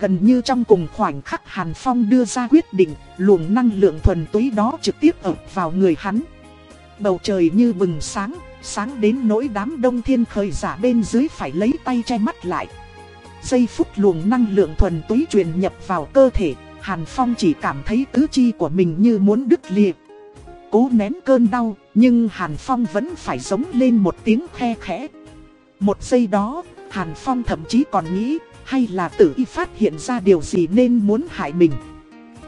Gần như trong cùng khoảnh khắc Hàn Phong đưa ra quyết định, luồng năng lượng thuần túy đó trực tiếp ập vào người hắn. Bầu trời như bừng sáng, sáng đến nỗi đám đông thiên khởi giả bên dưới phải lấy tay che mắt lại. Giây phút luồng năng lượng thuần túy truyền nhập vào cơ thể, Hàn Phong chỉ cảm thấy tứ chi của mình như muốn đứt liệt. Cố nén cơn đau, nhưng Hàn Phong vẫn phải giống lên một tiếng khe khẽ. Một giây đó, Hàn Phong thậm chí còn nghĩ hay là tự y phát hiện ra điều gì nên muốn hại mình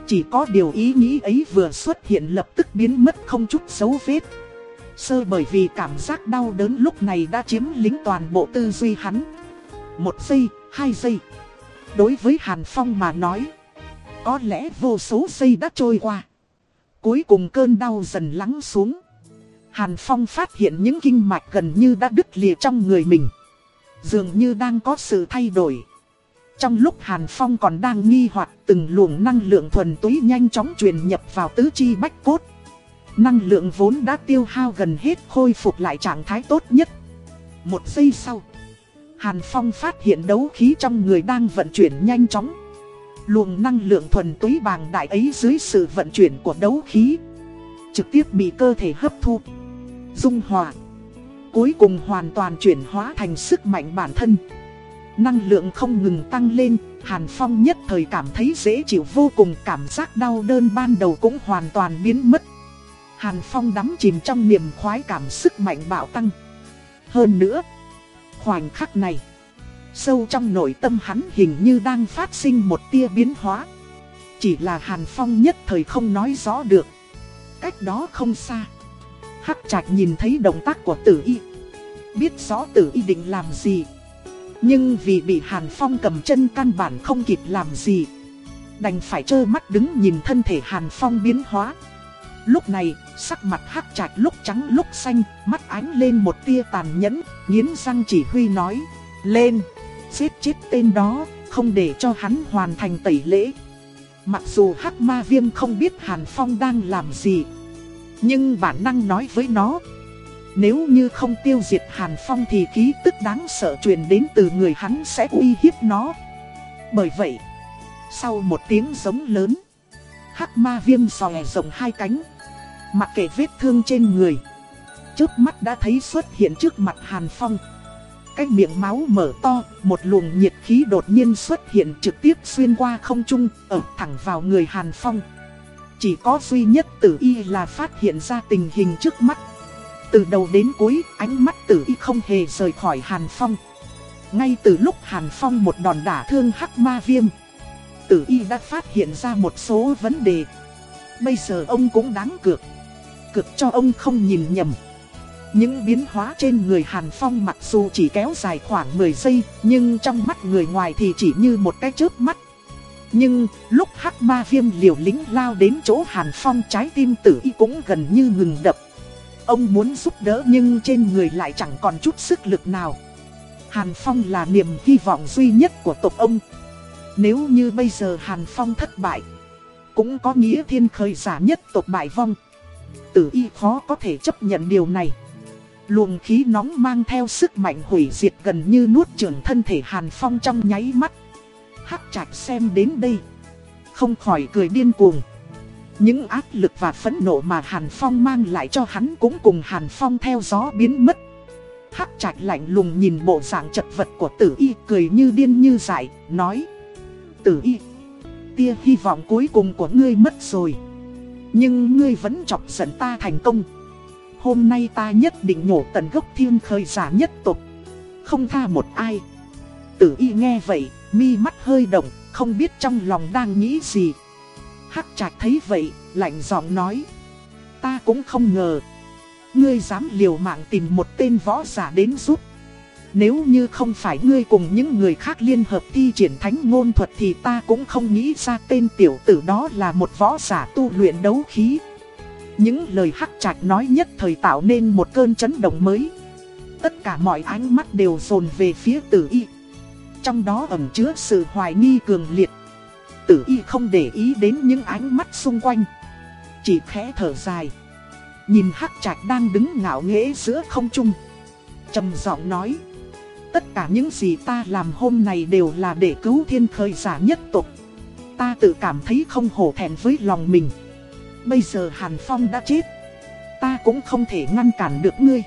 Chỉ có điều ý nghĩ ấy vừa xuất hiện lập tức biến mất không chút dấu vết Sơ bởi vì cảm giác đau đớn lúc này đã chiếm lính toàn bộ tư duy hắn Một giây, hai giây. Đối với Hàn Phong mà nói, có lẽ vô số giây đã trôi qua. Cuối cùng cơn đau dần lắng xuống. Hàn Phong phát hiện những kinh mạch gần như đã đứt lìa trong người mình. Dường như đang có sự thay đổi. Trong lúc Hàn Phong còn đang nghi hoặc từng luồng năng lượng thuần túy nhanh chóng truyền nhập vào tứ chi bách cốt. Năng lượng vốn đã tiêu hao gần hết khôi phục lại trạng thái tốt nhất. Một giây sau, Hàn Phong phát hiện đấu khí trong người đang vận chuyển nhanh chóng. Luồng năng lượng thuần túy bàng đại ấy dưới sự vận chuyển của đấu khí Trực tiếp bị cơ thể hấp thu Dung hòa Cuối cùng hoàn toàn chuyển hóa thành sức mạnh bản thân Năng lượng không ngừng tăng lên, Hàn Phong nhất thời cảm thấy dễ chịu vô cùng, Cảm giác đau đơn ban đầu cũng hoàn toàn biến mất. Hàn Phong đắm chìm trong niềm khoái cảm sức mạnh bạo tăng. Hơn nữa, Khoảnh khắc này, Sâu trong nội tâm hắn hình như đang phát sinh một tia biến hóa. Chỉ là Hàn Phong nhất thời không nói rõ được. Cách đó không xa, Hắc Trạch nhìn thấy động tác của tử y. Biết rõ tử y định làm gì nhưng vì bị Hàn Phong cầm chân căn bản không kịp làm gì Đành phải trơ mắt đứng nhìn thân thể Hàn Phong biến hóa Lúc này, sắc mặt hắc trạch lúc trắng lúc xanh, mắt ánh lên một tia tàn nhẫn, nghiến răng chỉ huy nói, lên, giết chết tên đó, không để cho hắn hoàn thành tẩy lễ. Mặc dù hắc ma viêm không biết Hàn Phong đang làm gì, nhưng bản năng nói với nó, nếu như không tiêu diệt Hàn Phong thì khí tức đáng sợ truyền đến từ người hắn sẽ uy hiếp nó. Bởi vậy, sau một tiếng giống lớn, hắc ma viêm sòe rộng hai cánh, Mặc kệ vết thương trên người Trước mắt đã thấy xuất hiện trước mặt Hàn Phong. Cái miệng máu mở to Một luồng nhiệt khí đột nhiên xuất hiện trực tiếp xuyên qua không trung Ở thẳng vào người Hàn Phong. Chỉ có duy nhất tử y là phát hiện ra tình hình trước mắt. Từ đầu đến cuối ánh mắt tử y không hề rời khỏi Hàn Phong Ngay từ lúc Hàn Phong một đòn đả thương hắc ma viêm Tử y đã phát hiện ra một số vấn đề Bây giờ ông cũng đáng cược cược cho ông không nhìn nhầm. Những biến hóa trên người Hàn Phong mặc dù chỉ kéo dài khoảng 10 giây, nhưng trong mắt người ngoài thì chỉ như một cái chớp mắt. Nhưng, lúc hắc ma viêm liều lính lao đến chỗ Hàn Phong trái tim tử y cũng gần như ngừng đập. Ông muốn giúp đỡ nhưng trên người lại chẳng còn chút sức lực nào. Hàn Phong là niềm hy vọng duy nhất của tộc ông. Nếu như bây giờ Hàn Phong thất bại, cũng có nghĩa thiên khởi giả nhất tộc bại vong tử y khó có thể chấp nhận điều này. Luồng khí nóng mang theo sức mạnh hủy diệt gần như nuốt chửng thân thể Hàn Phong trong nháy mắt. Hắc trạch xem đến đây. Không khỏi cười điên cuồng. Những áp lực và phẫn nộ mà Hàn Phong mang lại cho hắn cũng cùng Hàn Phong theo gió biến mất. Hắc trạch lạnh lùng nhìn bộ dạng chật vật của tử y cười như điên như dại, nói. Tử y, tia hy vọng cuối cùng của ngươi mất rồi. Nhưng ngươi vẫn chọc giận ta thành công Hôm nay ta nhất định nhổ tận gốc thiên khơi giả nhất tục Không tha một ai Tử y nghe vậy, mi mắt hơi động, không biết trong lòng đang nghĩ gì Hắc trạch thấy vậy, lạnh giọng nói Ta cũng không ngờ Ngươi dám liều mạng tìm một tên võ giả đến giúp nếu như không phải ngươi cùng những người khác liên hợp thi triển thánh ngôn thuật thì ta cũng không nghĩ ra tên tiểu tử đó là một võ giả tu luyện đấu khí. Những lời hắc trạch nói nhất thời tạo nên một cơn chấn động mới. Tất cả mọi ánh mắt đều dồn về phía tử y. Trong đó ẩn chứa sự hoài nghi cường liệt. Tử y không để ý đến những ánh mắt xung quanh. Chỉ khẽ thở dài. Nhìn hắc trạch đang đứng ngạo nghễ giữa không trung. trầm giọng nói. Tất cả những gì ta làm hôm nay đều là để cứu thiên khơi giả nhất tục. Ta tự cảm thấy không hổ thẹn với lòng mình. Bây giờ Hàn Phong đã chết. Ta cũng không thể ngăn cản được ngươi.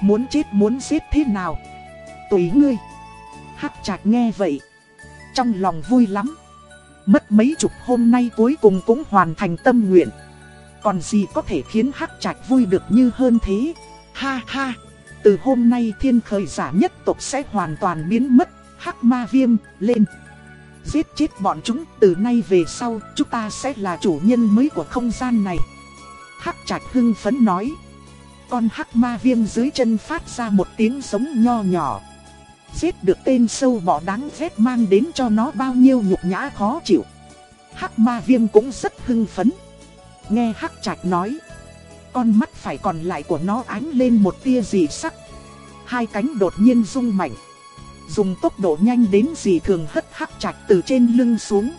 Muốn chết muốn giết thế nào? Tùy ngươi. Hắc trạch nghe vậy. Trong lòng vui lắm. Mất mấy chục hôm nay cuối cùng cũng hoàn thành tâm nguyện. Còn gì có thể khiến Hắc trạch vui được như hơn thế? Ha ha! Từ hôm nay thiên khởi giả nhất tộc sẽ hoàn toàn biến mất, hắc ma viêm, lên. Giết chết bọn chúng, từ nay về sau, chúng ta sẽ là chủ nhân mới của không gian này. Hắc trạch hưng phấn nói. Con hắc ma viêm dưới chân phát ra một tiếng sống nho nhỏ. Giết được tên sâu bọ đáng ghét mang đến cho nó bao nhiêu nhục nhã khó chịu. Hắc ma viêm cũng rất hưng phấn. Nghe Hắc Trạch nói. Con mắt phải còn lại của nó ánh lên một tia dị sắc. Hai cánh đột nhiên rung mạnh. Dùng tốc độ nhanh đến dị thường hất Hắc Trạch từ trên lưng xuống.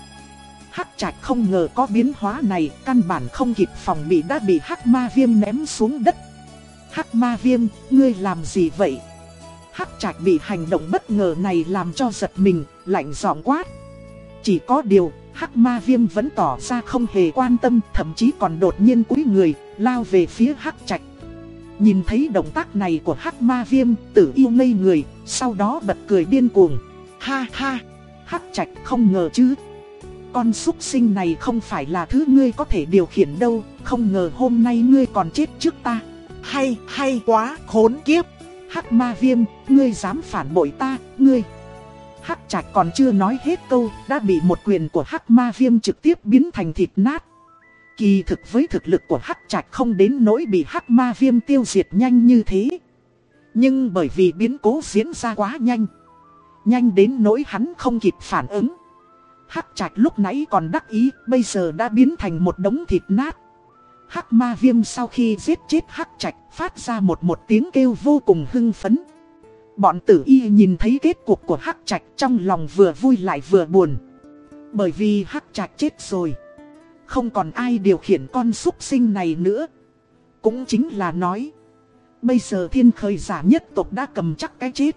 Hắc Trạch không ngờ có biến hóa này, căn bản không kịp phòng bị đã bị Hắc Ma Viêm ném xuống đất. Hắc Ma Viêm, ngươi làm gì vậy? Hắc Trạch bị hành động bất ngờ này làm cho giật mình, lạnh giọng quát. Chỉ có điều, Hắc Ma Viêm vẫn tỏ ra không hề quan tâm, thậm chí còn đột nhiên cúi người, lao về phía Hắc Trạch. Nhìn thấy động tác này của Hắc Ma Viêm, tử yêu ngây người, sau đó bật cười điên cuồng. Ha ha, Hắc Trạch không ngờ chứ. Con súc sinh này không phải là thứ ngươi có thể điều khiển đâu, không ngờ hôm nay ngươi còn chết trước ta. Hay, hay quá, khốn kiếp. Hắc ma viêm, ngươi dám phản bội ta, ngươi. Hắc trạch còn chưa nói hết câu, đã bị một quyền của hắc ma viêm trực tiếp biến thành thịt nát. Kỳ thực với thực lực của hắc trạch không đến nỗi bị hắc ma viêm tiêu diệt nhanh như thế. Nhưng bởi vì biến cố diễn ra quá nhanh. Nhanh đến nỗi hắn không kịp phản ứng. Hắc trạch lúc nãy còn đắc ý, bây giờ đã biến thành một đống thịt nát. Hắc ma viêm sau khi giết chết hắc trạch, phát ra một một tiếng kêu vô cùng hưng phấn. Bọn tử y nhìn thấy kết cục của hắc trạch trong lòng vừa vui lại vừa buồn. Bởi vì hắc trạch chết rồi. Không còn ai điều khiển con súc sinh này nữa. Cũng chính là nói. Bây giờ thiên khơi giả nhất tộc đã cầm chắc cái chết.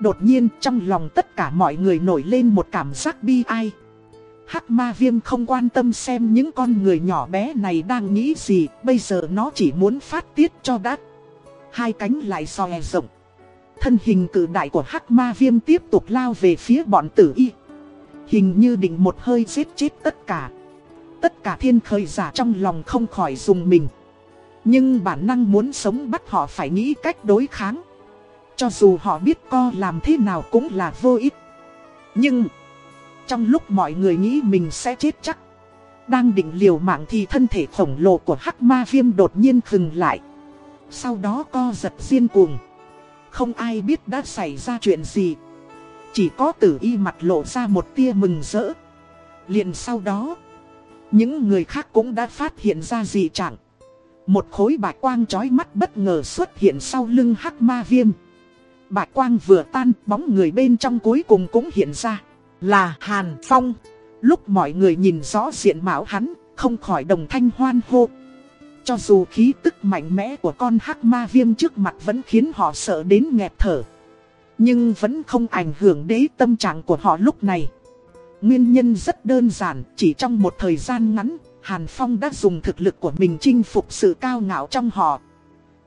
Đột nhiên trong lòng tất cả mọi người nổi lên một cảm giác bi ai. Hắc ma viêm không quan tâm xem những con người nhỏ bé này đang nghĩ gì, bây giờ nó chỉ muốn phát tiết cho đắt. Hai cánh lại xòe rộng. Thân hình cử đại của hắc ma viêm tiếp tục lao về phía bọn tử y. Hình như định một hơi giết chết tất cả. Tất cả thiên khởi giả trong lòng không khỏi dùng mình. Nhưng bản năng muốn sống bắt họ phải nghĩ cách đối kháng. Cho dù họ biết co làm thế nào cũng là vô ích. Nhưng... Trong lúc mọi người nghĩ mình sẽ chết chắc, Đang định liều mạng thì thân thể khổng lồ của hắc ma viêm đột nhiên khừng lại. Sau đó co giật riêng cuồng. Không ai biết đã xảy ra chuyện gì. Chỉ có tử y mặt lộ ra một tia mừng rỡ. Liền sau đó, Những người khác cũng đã phát hiện ra gì chẳng Một khối bạch quang chói mắt bất ngờ xuất hiện sau lưng hắc ma viêm. Bạch quang vừa tan, bóng người bên trong cuối cùng cũng hiện ra là Hàn Phong. Lúc mọi người nhìn rõ diện mạo hắn, không khỏi đồng thanh hoan hô. Cho dù khí tức mạnh mẽ của con hắc ma viêm trước mặt vẫn khiến họ sợ đến nghẹt thở. Nhưng vẫn không ảnh hưởng đến tâm trạng của họ lúc này. Nguyên nhân rất đơn giản, chỉ trong một thời gian ngắn, Hàn Phong đã dùng thực lực của mình chinh phục sự cao ngạo trong họ.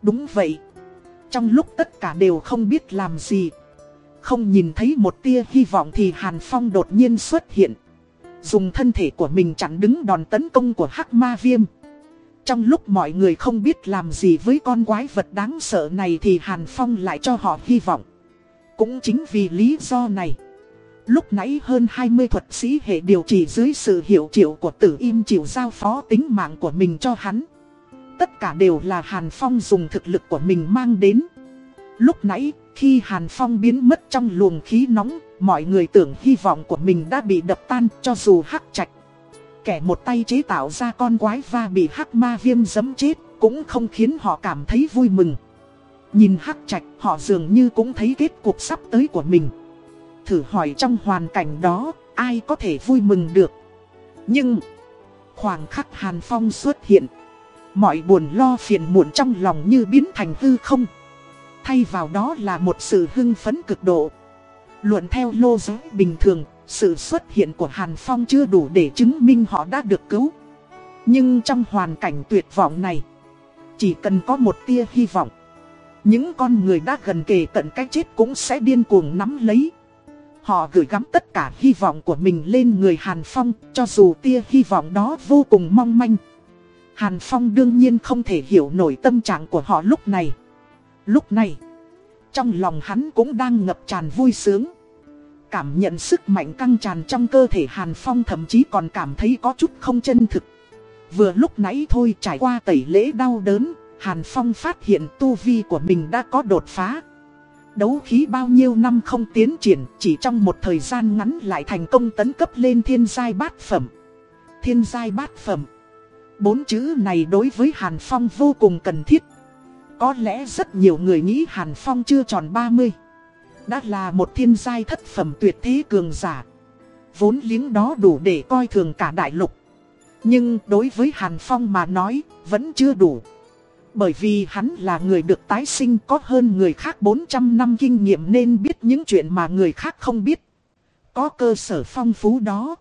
Đúng vậy. Trong lúc tất cả đều không biết làm gì, không nhìn thấy một tia hy vọng thì Hàn Phong đột nhiên xuất hiện. Dùng thân thể của mình chặn đứng đòn tấn công của Hắc Ma Viêm. Trong lúc mọi người không biết làm gì với con quái vật đáng sợ này thì Hàn Phong lại cho họ hy vọng. Cũng chính vì lý do này. Lúc nãy hơn 20 thuật sĩ hệ điều trị dưới sự hiệu triệu của tử im chịu giao phó tính mạng của mình cho hắn. Tất cả đều là Hàn Phong dùng thực lực của mình mang đến. Lúc nãy, khi Hàn Phong biến mất trong luồng khí nóng, mọi người tưởng hy vọng của mình đã bị đập tan cho dù hắc Trạch, Kẻ một tay chế tạo ra con quái va bị hắc ma viêm giấm chết, cũng không khiến họ cảm thấy vui mừng. Nhìn hắc trạch, họ dường như cũng thấy kết cục sắp tới của mình. Thử hỏi trong hoàn cảnh đó, ai có thể vui mừng được. Nhưng, khoảng khắc Hàn Phong xuất hiện. Mọi buồn lo phiền muộn trong lòng như biến thành hư không. Thay vào đó là một sự hưng phấn cực độ. Luận theo lô giới bình thường, sự xuất hiện của Hàn Phong chưa đủ để chứng minh họ đã được cứu. Nhưng trong hoàn cảnh tuyệt vọng này, chỉ cần có một tia hy vọng. Những con người đã gần kề cận cái chết cũng sẽ điên cuồng nắm lấy. Họ gửi gắm tất cả hy vọng của mình lên người Hàn Phong, cho dù tia hy vọng đó vô cùng mong manh. Hàn Phong đương nhiên không thể hiểu nổi tâm trạng của họ lúc này. Lúc này, trong lòng hắn cũng đang ngập tràn vui sướng. Cảm nhận sức mạnh căng tràn trong cơ thể Hàn Phong thậm chí còn cảm thấy có chút không chân thực. Vừa lúc nãy thôi trải qua tẩy lễ đau đớn, Hàn Phong phát hiện tu vi của mình đã có đột phá. Đấu khí bao nhiêu năm không tiến triển, chỉ trong một thời gian ngắn lại thành công tấn cấp lên thiên giai bát phẩm. Thiên giai bát phẩm. Bốn chữ này đối với Hàn Phong vô cùng cần thiết. Có lẽ rất nhiều người nghĩ Hàn Phong chưa tròn 30. Đã là một thiên giai thất phẩm tuyệt thế cường giả. Vốn liếng đó đủ để coi thường cả đại lục. Nhưng đối với Hàn Phong mà nói, vẫn chưa đủ. Bởi vì hắn là người được tái sinh có hơn người khác 400 năm kinh nghiệm nên biết những chuyện mà người khác không biết. Có cơ sở phong phú đó.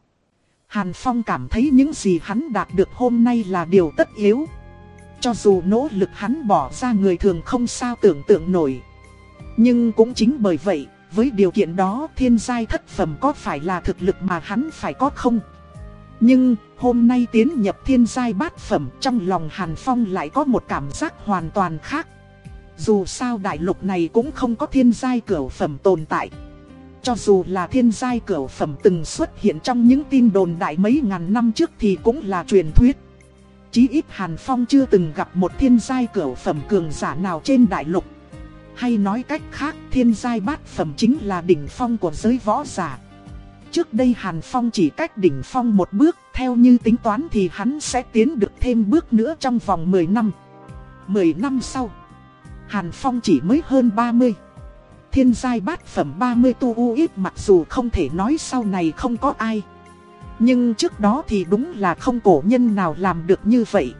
Hàn Phong cảm thấy những gì hắn đạt được hôm nay là điều tất yếu. Cho dù nỗ lực hắn bỏ ra người thường không sao tưởng tượng nổi. Nhưng cũng chính bởi vậy, với điều kiện đó thiên giai thất phẩm có phải là thực lực mà hắn phải có không? Nhưng, hôm nay tiến nhập thiên giai bát phẩm trong lòng Hàn Phong lại có một cảm giác hoàn toàn khác. Dù sao đại lục này cũng không có thiên giai cửa phẩm tồn tại. Cho dù là thiên giai cửa phẩm từng xuất hiện trong những tin đồn đại mấy ngàn năm trước thì cũng là truyền thuyết. Chí ít Hàn Phong chưa từng gặp một thiên giai cửu phẩm cường giả nào trên đại lục. Hay nói cách khác, thiên giai bát phẩm chính là đỉnh phong của giới võ giả. Trước đây Hàn Phong chỉ cách đỉnh phong một bước, theo như tính toán thì hắn sẽ tiến được thêm bước nữa trong vòng 10 năm. 10 năm sau, Hàn Phong chỉ mới hơn 30. Thiên giai bát phẩm 30 tu u ít mặc dù không thể nói sau này không có ai. Nhưng trước đó thì đúng là không cổ nhân nào làm được như vậy.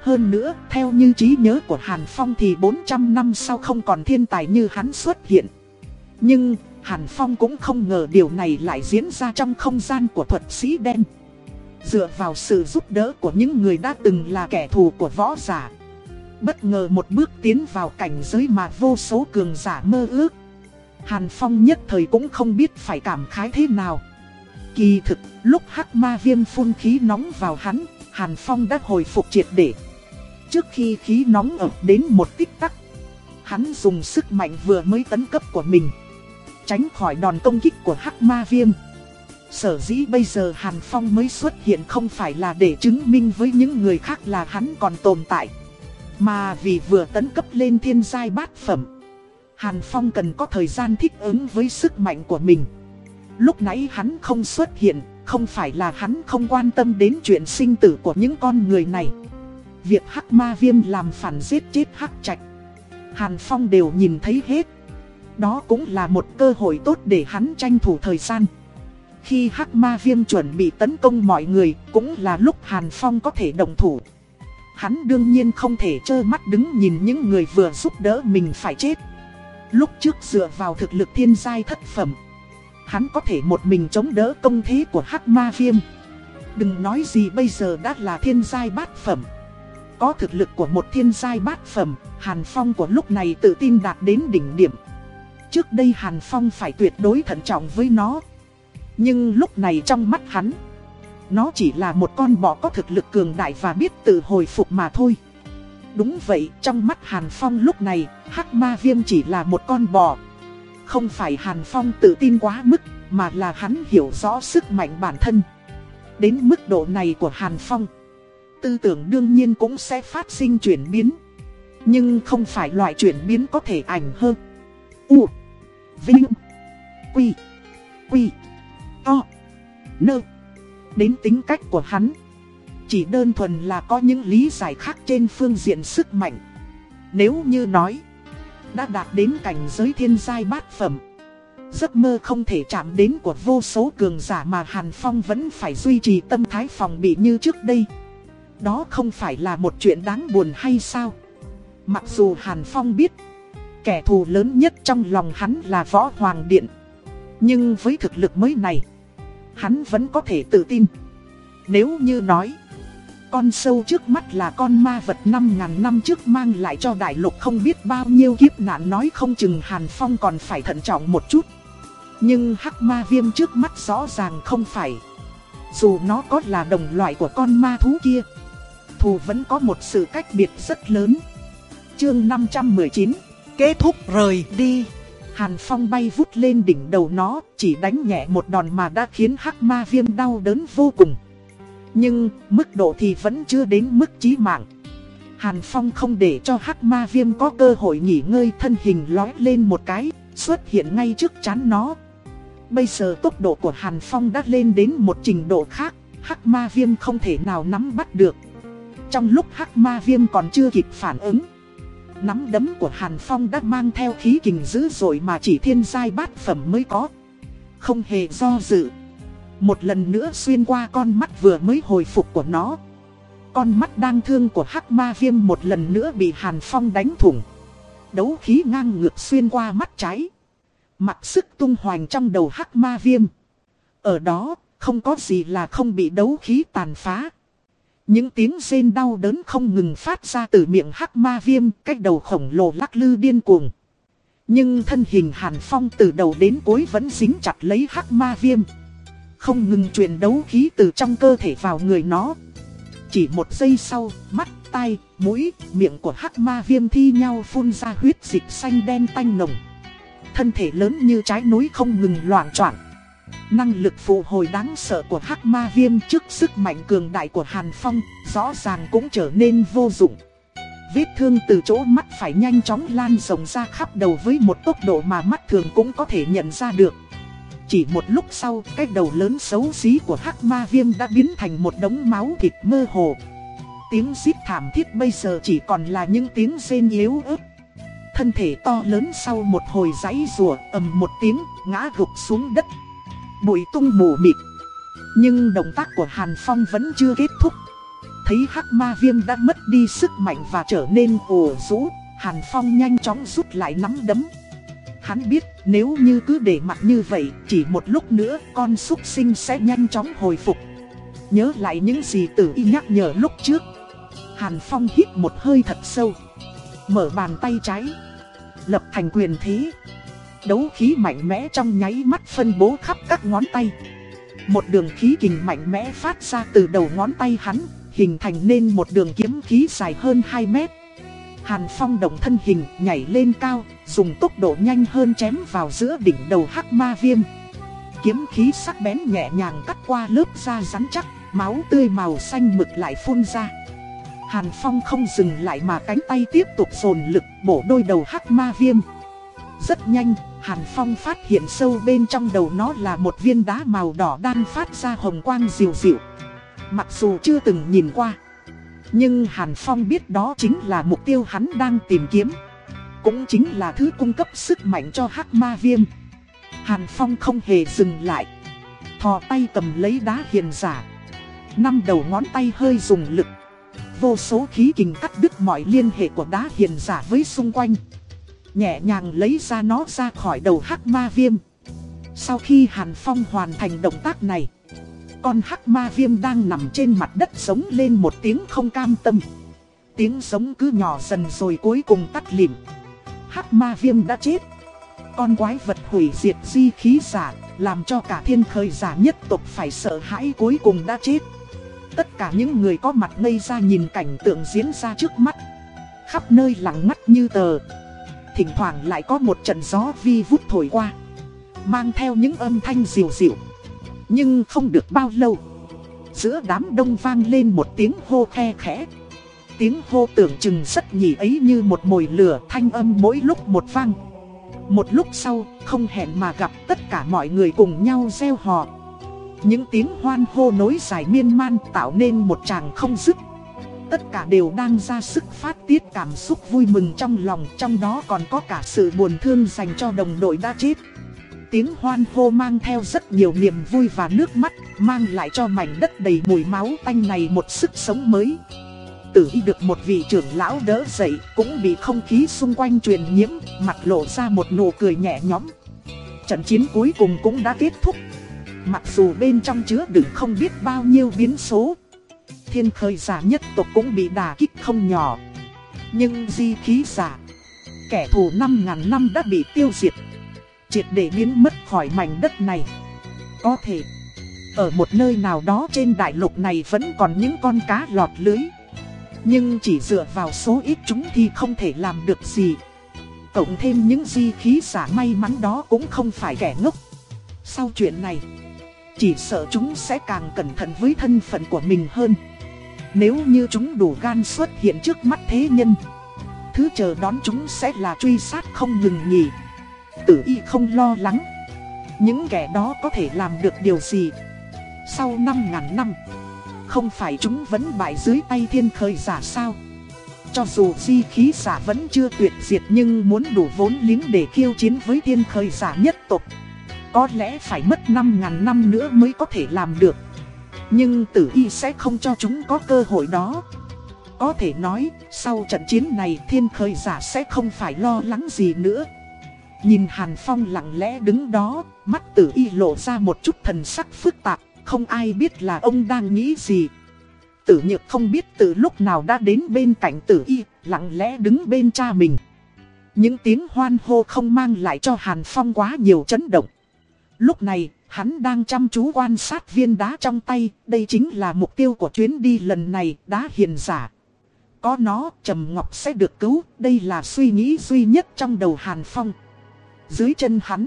Hơn nữa, theo như trí nhớ của Hàn Phong thì 400 năm sau không còn thiên tài như hắn xuất hiện. Nhưng, Hàn Phong cũng không ngờ điều này lại diễn ra trong không gian của thuật sĩ đen. Dựa vào sự giúp đỡ của những người đã từng là kẻ thù của võ giả. Bất ngờ một bước tiến vào cảnh giới mà vô số cường giả mơ ước. Hàn Phong nhất thời cũng không biết phải cảm khái thế nào. Kỳ thực, lúc hắc ma viêm phun khí nóng vào hắn, Hàn Phong đã hồi phục triệt để. Trước khi khí nóng ập đến một tích tắc, hắn dùng sức mạnh vừa mới tấn cấp của mình tránh khỏi đòn công kích của hắc ma viêm. Sở dĩ bây giờ Hàn Phong mới xuất hiện không phải là để chứng minh với những người khác là hắn còn tồn tại. Mà vì vừa tấn cấp lên thiên giai bát phẩm. Hàn Phong cần có thời gian thích ứng với sức mạnh của mình. Lúc nãy hắn không xuất hiện, không phải là hắn không quan tâm đến chuyện sinh tử của những con người này. Việc hắc ma viêm làm phản giết chết hắc trạch. Hàn Phong đều nhìn thấy hết. Đó cũng là một cơ hội tốt để hắn tranh thủ thời gian. Khi hắc ma viêm chuẩn bị tấn công mọi người, cũng là lúc Hàn Phong có thể đồng thủ. Hắn đương nhiên không thể trơ mắt đứng nhìn những người vừa giúp đỡ mình phải chết. Lúc trước dựa vào thực lực thiên giai thất phẩm, hắn có thể một mình chống đỡ công thế của hắc ma viêm. Đừng nói gì bây giờ đã là thiên giai bát phẩm. Có thực lực của một thiên giai bát phẩm, Hàn Phong của lúc này tự tin đạt đến đỉnh điểm. Trước đây Hàn Phong phải tuyệt đối thận trọng với nó. Nhưng lúc này trong mắt hắn, nó chỉ là một con bò có thực lực cường đại và biết tự hồi phục mà thôi. Đúng vậy, trong mắt Hàn Phong lúc này, Hắc Ma Viêm chỉ là một con bò. Không phải Hàn Phong tự tin quá mức, mà là hắn hiểu rõ sức mạnh bản thân. Đến mức độ này của Hàn Phong, tư tưởng đương nhiên cũng sẽ phát sinh chuyển biến. Nhưng không phải loại chuyển biến có thể ảnh hơn. U Vinh Quy Quy To Nơ Đến tính cách của hắn Chỉ đơn thuần là có những lý giải khác trên phương diện sức mạnh Nếu như nói đã đạt đến cảnh giới thiên giai bát phẩm Giấc mơ không thể chạm đến của vô số cường giả mà Hàn Phong vẫn phải duy trì tâm thái phòng bị như trước đây Đó không phải là một chuyện đáng buồn hay sao Mặc dù Hàn Phong biết Kẻ thù lớn nhất trong lòng hắn là Võ Hoàng Điện. Nhưng với thực lực mới này, hắn vẫn có thể tự tin. Nếu như nói, con sâu trước mắt là con ma vật 5.000 năm trước mang lại cho đại lục không biết bao nhiêu kiếp nạn nói không chừng Hàn Phong còn phải thận trọng một chút. Nhưng hắc ma viêm trước mắt rõ ràng không phải. Dù nó có là đồng loại của con ma thú kia, thù vẫn có một sự cách biệt rất lớn. Chương 519 kết thúc rời đi. Hàn Phong bay vút lên đỉnh đầu nó, chỉ đánh nhẹ một đòn mà đã khiến hắc ma viêm đau đớn vô cùng. Nhưng, mức độ thì vẫn chưa đến mức chí mạng. Hàn Phong không để cho hắc ma viêm có cơ hội nghỉ ngơi thân hình lói lên một cái, xuất hiện ngay trước chán nó. Bây giờ tốc độ của Hàn Phong đã lên đến một trình độ khác, hắc ma viêm không thể nào nắm bắt được. Trong lúc hắc ma viêm còn chưa kịp phản ứng, nắm đấm của Hàn Phong đã mang theo khí kình dữ dội mà chỉ thiên giai bát phẩm mới có. Không hề do dự. Một lần nữa xuyên qua con mắt vừa mới hồi phục của nó. Con mắt đang thương của hắc ma viêm một lần nữa bị Hàn Phong đánh thủng. Đấu khí ngang ngược xuyên qua mắt trái. Mặc sức tung hoành trong đầu hắc ma viêm. Ở đó, không có gì là không bị đấu khí tàn phá. Những tiếng rên đau đớn không ngừng phát ra từ miệng hắc ma viêm, cách đầu khổng lồ lắc lư điên cuồng. Nhưng thân hình Hàn Phong từ đầu đến cuối vẫn dính chặt lấy hắc ma viêm. Không ngừng truyền đấu khí từ trong cơ thể vào người nó. Chỉ một giây sau, mắt, tai, mũi, miệng của hắc ma viêm thi nhau phun ra huyết dịch xanh đen tanh nồng. Thân thể lớn như trái núi không ngừng loạn choạng. Năng lực phụ hồi đáng sợ của hắc ma viêm trước sức mạnh cường đại của Hàn Phong, rõ ràng cũng trở nên vô dụng. Vết thương từ chỗ mắt phải nhanh chóng lan rộng ra khắp đầu với một tốc độ mà mắt thường cũng có thể nhận ra được. Chỉ một lúc sau, cái đầu lớn xấu xí của hắc ma viêm đã biến thành một đống máu thịt mơ hồ. Tiếng xít thảm thiết bây giờ chỉ còn là những tiếng rên yếu ớt. Thân thể to lớn sau một hồi giãy rùa ầm một tiếng, ngã gục xuống đất. Bụi tung mù mịt. Nhưng động tác của Hàn Phong vẫn chưa kết thúc. Thấy hắc ma viêm đã mất đi sức mạnh và trở nên ồ rũ, Hàn Phong nhanh chóng rút lại nắm đấm. Hắn biết nếu như cứ để mặt như vậy, chỉ một lúc nữa con súc sinh sẽ nhanh chóng hồi phục. Nhớ lại những gì tử y nhắc nhở lúc trước. Hàn Phong hít một hơi thật sâu. Mở bàn tay trái. Lập thành quyền thế. Đấu khí mạnh mẽ trong nháy mắt phân bố khắp các ngón tay. Một đường khí kình mạnh mẽ phát ra từ đầu ngón tay hắn, hình thành nên một đường kiếm khí dài hơn 2 mét. Hàn Phong động thân hình nhảy lên cao, dùng tốc độ nhanh hơn chém vào giữa đỉnh đầu hắc ma viêm. Kiếm khí sắc bén nhẹ nhàng cắt qua lớp da rắn chắc, máu tươi màu xanh mực lại phun ra. Hàn Phong không dừng lại mà cánh tay tiếp tục dồn lực bổ đôi đầu hắc ma viêm. Rất nhanh, Hàn Phong phát hiện sâu bên trong đầu nó là một viên đá màu đỏ đang phát ra hồng quang dịu dịu. Mặc dù chưa từng nhìn qua, nhưng Hàn Phong biết đó chính là mục tiêu hắn đang tìm kiếm. Cũng chính là thứ cung cấp sức mạnh cho hắc ma viêm. Hàn Phong không hề dừng lại. Thò tay cầm lấy đá hiền giả. Năm đầu ngón tay hơi dùng lực. Vô số khí kình cắt đứt mọi liên hệ của đá hiền giả với xung quanh. Nhẹ nhàng lấy ra nó ra khỏi đầu hắc ma viêm Sau khi Hàn Phong hoàn thành động tác này con hắc ma viêm đang nằm trên mặt đất sống lên một tiếng không cam tâm. Tiếng sống cứ nhỏ dần rồi cuối cùng tắt lịm. Hắc ma viêm đã chết. Con quái vật hủy diệt di khí giả, Làm cho cả thiên khơi giả nhất tộc phải sợ hãi cuối cùng đã chết. Tất cả những người có mặt ngây ra nhìn cảnh tượng diễn ra trước mắt. Khắp nơi lặng mắt như tờ. Thỉnh thoảng lại có một trận gió vi vút thổi qua, Mang theo những âm thanh dịu dịu. Nhưng không được bao lâu. Giữa đám đông vang lên một tiếng hô khe khẽ. Tiếng hô tưởng chừng rất nhỉ ấy như một mồi lửa thanh âm mỗi lúc một vang. Một lúc sau không hẹn mà gặp tất cả mọi người cùng nhau gieo hò. Những tiếng hoan hô nối dài miên man tạo nên một tràng không dứt. Tất cả đều đang ra sức phát tiết cảm xúc vui mừng trong lòng, trong đó còn có cả sự buồn thương dành cho đồng đội đã chết. Tiếng hoan hô mang theo rất nhiều niềm vui và nước mắt, mang lại cho mảnh đất đầy mùi máu tanh này một sức sống mới. Tử y được một vị trưởng lão đỡ dậy, cũng bị không khí xung quanh truyền nhiễm, mặt lộ ra một nụ cười nhẹ nhõm. Trận chiến cuối cùng cũng đã kết thúc. Mặc dù bên trong chứa đựng không biết bao nhiêu biến số, thiên khơi giả nhất tộc cũng bị đả kích không nhỏ. Nhưng di khí giả, kẻ thù 5.000 năm đã bị tiêu diệt, triệt để biến mất khỏi mảnh đất này. Có thể, ở một nơi nào đó trên đại lục này vẫn còn những con cá lọt lưới. Nhưng chỉ dựa vào số ít chúng thì không thể làm được gì. Cộng thêm những di khí giả may mắn đó cũng không phải kẻ ngốc. Sau chuyện này, chỉ sợ chúng sẽ càng cẩn thận với thân phận của mình hơn. Nếu như chúng đủ gan xuất hiện trước mắt thế nhân Thứ chờ đón chúng sẽ là truy sát không ngừng nghỉ Tử y không lo lắng. Những kẻ đó có thể làm được điều gì? Sau 5.000 năm Không phải chúng vẫn bại dưới tay thiên khơi giả sao? Cho dù di khí giả vẫn chưa tuyệt diệt Nhưng muốn đủ vốn liếng để khiêu chiến với thiên khơi giả nhất tộc Có lẽ phải mất 5.000 năm nữa mới có thể làm được. Nhưng tử y sẽ không cho chúng có cơ hội đó. Có thể nói, sau trận chiến này thiên khơi giả sẽ không phải lo lắng gì nữa. Nhìn Hàn Phong lặng lẽ đứng đó, mắt tử y lộ ra một chút thần sắc phức tạp, không ai biết là ông đang nghĩ gì. Tử nhược không biết từ lúc nào đã đến bên cạnh tử y, lặng lẽ đứng bên cha mình. Những tiếng hoan hô không mang lại cho Hàn Phong quá nhiều chấn động. Lúc này, hắn đang chăm chú quan sát viên đá trong tay, đây chính là mục tiêu của chuyến đi lần này, đá hiền giả. Có nó, Trầm Ngọc sẽ được cứu, đây là suy nghĩ duy nhất trong đầu Hàn Phong. Dưới chân hắn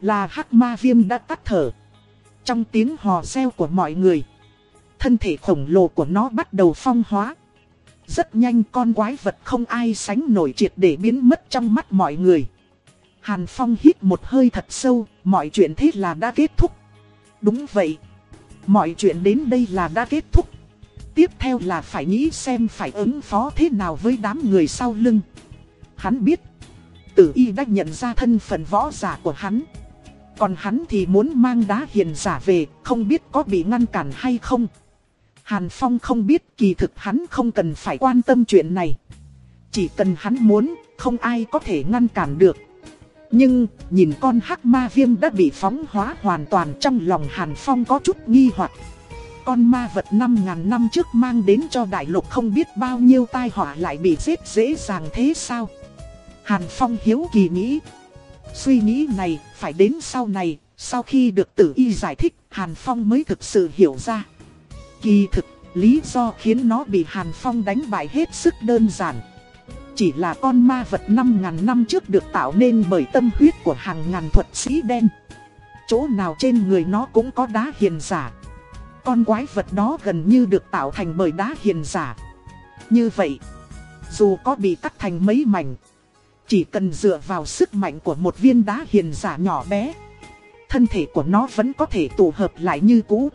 là hắc ma viêm đã tắt thở. Trong tiếng hò reo của mọi người, thân thể khổng lồ của nó bắt đầu phong hóa. Rất nhanh con quái vật không ai sánh nổi triệt để biến mất trong mắt mọi người. Hàn Phong hít một hơi thật sâu, mọi chuyện thế là đã kết thúc. Đúng vậy, mọi chuyện đến đây là đã kết thúc. Tiếp theo là phải nghĩ xem phải ứng phó thế nào với đám người sau lưng. Hắn biết, tử y đã nhận ra thân phận võ giả của hắn. Còn hắn thì muốn mang đá hiền giả về, không biết có bị ngăn cản hay không. Hàn Phong không biết kỳ thực hắn không cần phải quan tâm chuyện này. Chỉ cần hắn muốn, không ai có thể ngăn cản được. Nhưng, nhìn con hắc ma viêm đã bị phóng hóa hoàn toàn trong lòng Hàn Phong có chút nghi hoặc. Con ma vật 5.000 năm trước mang đến cho đại lục không biết bao nhiêu tai họa lại bị giết dễ dàng thế sao? Hàn Phong hiếu kỳ nghĩ. Suy nghĩ này phải đến sau này, sau khi được tử y giải thích, Hàn Phong mới thực sự hiểu ra. Kỳ thực, lý do khiến nó bị Hàn Phong đánh bại hết sức đơn giản. Chỉ là con ma vật 5.000 năm trước được tạo nên bởi tâm huyết của hàng ngàn thuật sĩ đen. Chỗ nào trên người nó cũng có đá hiền giả. Con quái vật đó gần như được tạo thành bởi đá hiền giả. Như vậy, dù có bị cắt thành mấy mảnh, chỉ cần dựa vào sức mạnh của một viên đá hiền giả nhỏ bé Thân thể của nó vẫn có thể tụ hợp lại như cũ.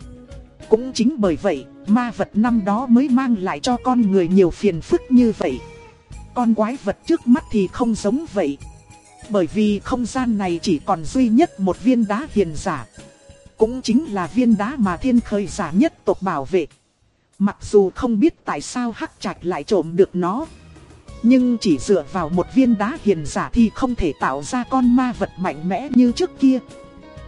Cũng chính bởi vậy, ma vật năm đó mới mang lại cho con người nhiều phiền phức như vậy. Con quái vật trước mắt thì không giống vậy. Bởi vì không gian này chỉ còn duy nhất một viên đá hiền giả. Cũng chính là viên đá mà thiên khơi giả nhất tộc bảo vệ. Mặc dù không biết tại sao hắc trạch lại trộm được nó nhưng chỉ dựa vào một viên đá hiền giả thì không thể tạo ra con ma vật mạnh mẽ như trước kia.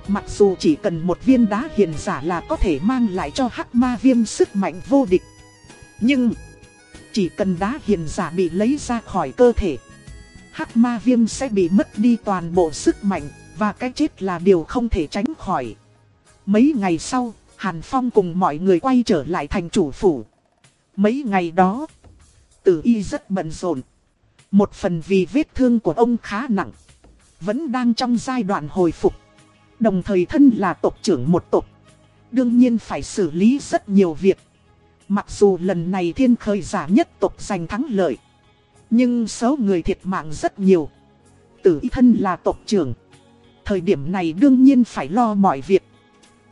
Mặc dù chỉ cần một viên đá hiền giả là có thể mang lại cho hắc ma viêm sức mạnh vô địch. Nhưng, chỉ cần đá hiền giả bị lấy ra khỏi cơ thể, hắc ma viêm sẽ bị mất đi toàn bộ sức mạnh, và cái chết là điều không thể tránh khỏi. Mấy ngày sau, Hàn Phong cùng mọi người quay trở lại thành chủ phủ. Mấy ngày đó, tử y rất bận rộn. Một phần vì vết thương của ông khá nặng. Vẫn đang trong giai đoạn hồi phục. Đồng thời thân là tộc trưởng một tộc. Đương nhiên phải xử lý rất nhiều việc. Mặc dù lần này thiên khơi giả nhất tộc giành thắng lợi. Nhưng số người thiệt mạng rất nhiều. Tử y thân là tộc trưởng. Thời điểm này đương nhiên phải lo mọi việc.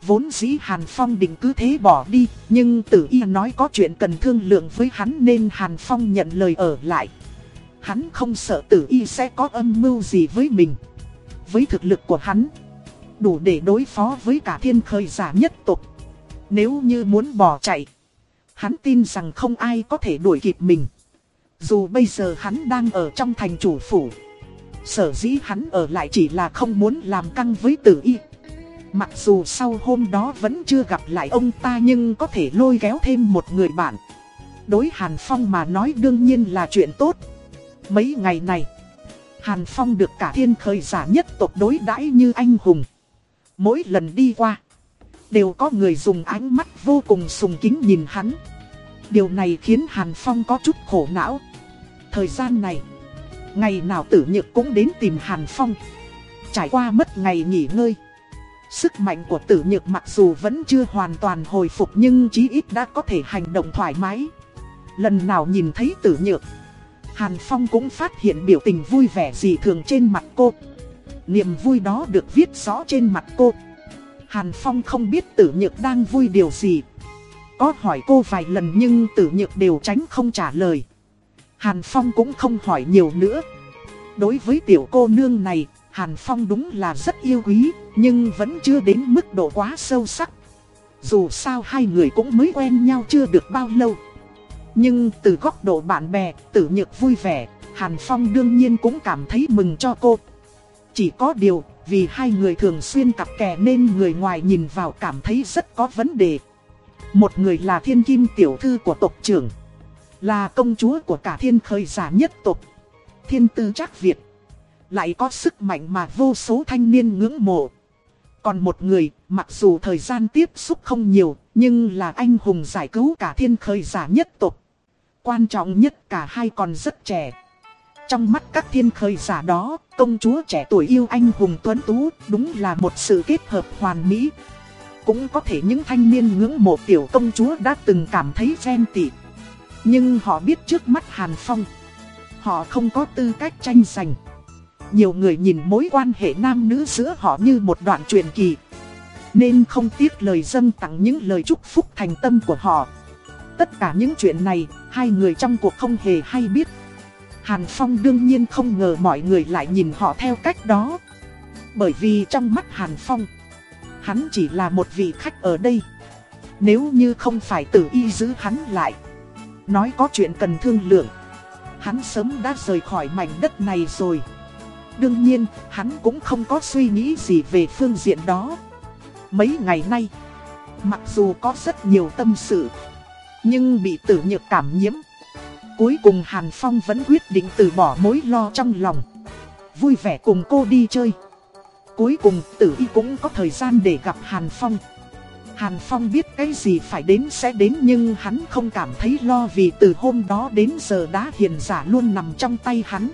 Vốn dĩ Hàn Phong định cứ thế bỏ đi, nhưng tử y nói có chuyện cần thương lượng với hắn nên Hàn Phong nhận lời ở lại. Hắn không sợ tử y sẽ có âm mưu gì với mình. Với thực lực của hắn, đủ để đối phó với cả thiên khơi giả nhất tục. Nếu như muốn bỏ chạy, hắn tin rằng không ai có thể đuổi kịp mình. Dù bây giờ hắn đang ở trong thành chủ phủ. Sở dĩ hắn ở lại chỉ là không muốn làm căng với tử y. Mặc dù sau hôm đó vẫn chưa gặp lại ông ta nhưng có thể lôi kéo thêm một người bạn. Đối Hàn Phong mà nói đương nhiên là chuyện tốt. Mấy ngày này, Hàn Phong được cả thiên khởi giả nhất tộc đối đãi như anh hùng. Mỗi lần đi qua, đều có người dùng ánh mắt vô cùng sùng kính nhìn hắn. Điều này khiến Hàn Phong có chút khổ não. Thời gian này, ngày nào tử nhược cũng đến tìm Hàn Phong. Trải qua mất ngày nghỉ ngơi. Sức mạnh của tử nhược mặc dù vẫn chưa hoàn toàn hồi phục nhưng chí ít đã có thể hành động thoải mái. Lần nào nhìn thấy tử nhược, Hàn Phong cũng phát hiện biểu tình vui vẻ gì thường trên mặt cô. Niềm vui đó được viết rõ trên mặt cô. Hàn Phong không biết tử nhược đang vui điều gì. Có hỏi cô vài lần nhưng tử nhược đều tránh không trả lời. Hàn Phong cũng không hỏi nhiều nữa. Đối với tiểu cô nương này, Hàn Phong đúng là rất yêu quý, nhưng vẫn chưa đến mức độ quá sâu sắc. Dù sao hai người cũng mới quen nhau chưa được bao lâu. Nhưng từ góc độ bạn bè, tử nhược vui vẻ, Hàn Phong đương nhiên cũng cảm thấy mừng cho cô. Chỉ có điều, vì hai người thường xuyên cặp kè nên người ngoài nhìn vào cảm thấy rất có vấn đề. Một người là thiên kim tiểu thư của tộc trưởng, là công chúa của cả thiên khơi giả nhất tộc, thiên tư chắc Việt. Lại có sức mạnh mà vô số thanh niên ngưỡng mộ. Còn một người, mặc dù thời gian tiếp xúc không nhiều, nhưng là anh hùng giải cứu cả thiên khơi giả nhất tộc. Quan trọng nhất cả hai còn rất trẻ. Trong mắt các thiên khơi giả đó, công chúa trẻ tuổi yêu anh hùng tuấn tú, đúng là một sự kết hợp hoàn mỹ. Cũng có thể những thanh niên ngưỡng mộ tiểu công chúa đã từng cảm thấy ghen tị. Nhưng họ biết trước mắt Hàn Phong, họ không có tư cách tranh giành. Nhiều người nhìn mối quan hệ nam nữ giữa họ như một đoạn truyền kỳ. Nên không tiếc lời dâng tặng những lời chúc phúc thành tâm của họ. Tất cả những chuyện này, hai người trong cuộc không hề hay biết. Hàn Phong đương nhiên không ngờ mọi người lại nhìn họ theo cách đó. Bởi vì trong mắt Hàn Phong, hắn chỉ là một vị khách ở đây. Nếu như không phải tự y giữ hắn lại, nói có chuyện cần thương lượng, hắn sớm đã rời khỏi mảnh đất này rồi. Đương nhiên, hắn cũng không có suy nghĩ gì về phương diện đó. Mấy ngày nay, mặc dù có rất nhiều tâm sự, nhưng bị tử nhược cảm nhiễm. Cuối cùng Hàn Phong vẫn quyết định từ bỏ mối lo trong lòng. Vui vẻ cùng cô đi chơi. Cuối cùng tử y cũng có thời gian để gặp Hàn Phong. Hàn Phong biết cái gì phải đến sẽ đến nhưng hắn không cảm thấy lo vì từ hôm đó đến giờ đã hiền giả luôn nằm trong tay hắn.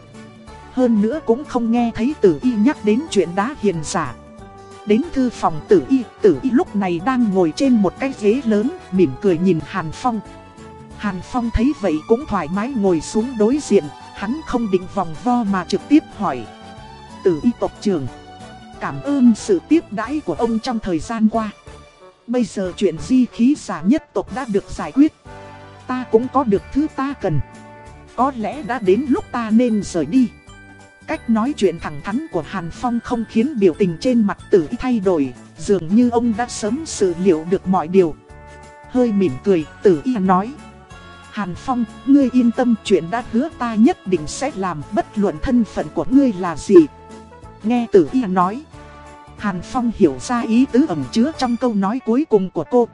Hơn nữa cũng không nghe thấy tử y nhắc đến chuyện đá hiền giả. Đến thư phòng tử y, tử y lúc này đang ngồi trên một cái ghế lớn, mỉm cười nhìn Hàn Phong. Hàn Phong thấy vậy cũng thoải mái ngồi xuống đối diện, hắn không định vòng vo mà trực tiếp hỏi. Tử y tộc trưởng, cảm ơn sự tiếp đãi của ông trong thời gian qua. Bây giờ chuyện di khí giả nhất tộc đã được giải quyết. Ta cũng có được thứ ta cần. Có lẽ đã đến lúc ta nên rời đi. Cách nói chuyện thẳng thắn của Hàn Phong không khiến biểu tình trên mặt tử thay đổi, dường như ông đã sớm xử liệu được mọi điều. Hơi mỉm cười, tử y nói. Hàn Phong, ngươi yên tâm chuyện đã hứa ta nhất định sẽ làm bất luận thân phận của ngươi là gì. Nghe tử y nói. Hàn Phong hiểu ra ý tứ ẩn chứa trong câu nói cuối cùng của cô.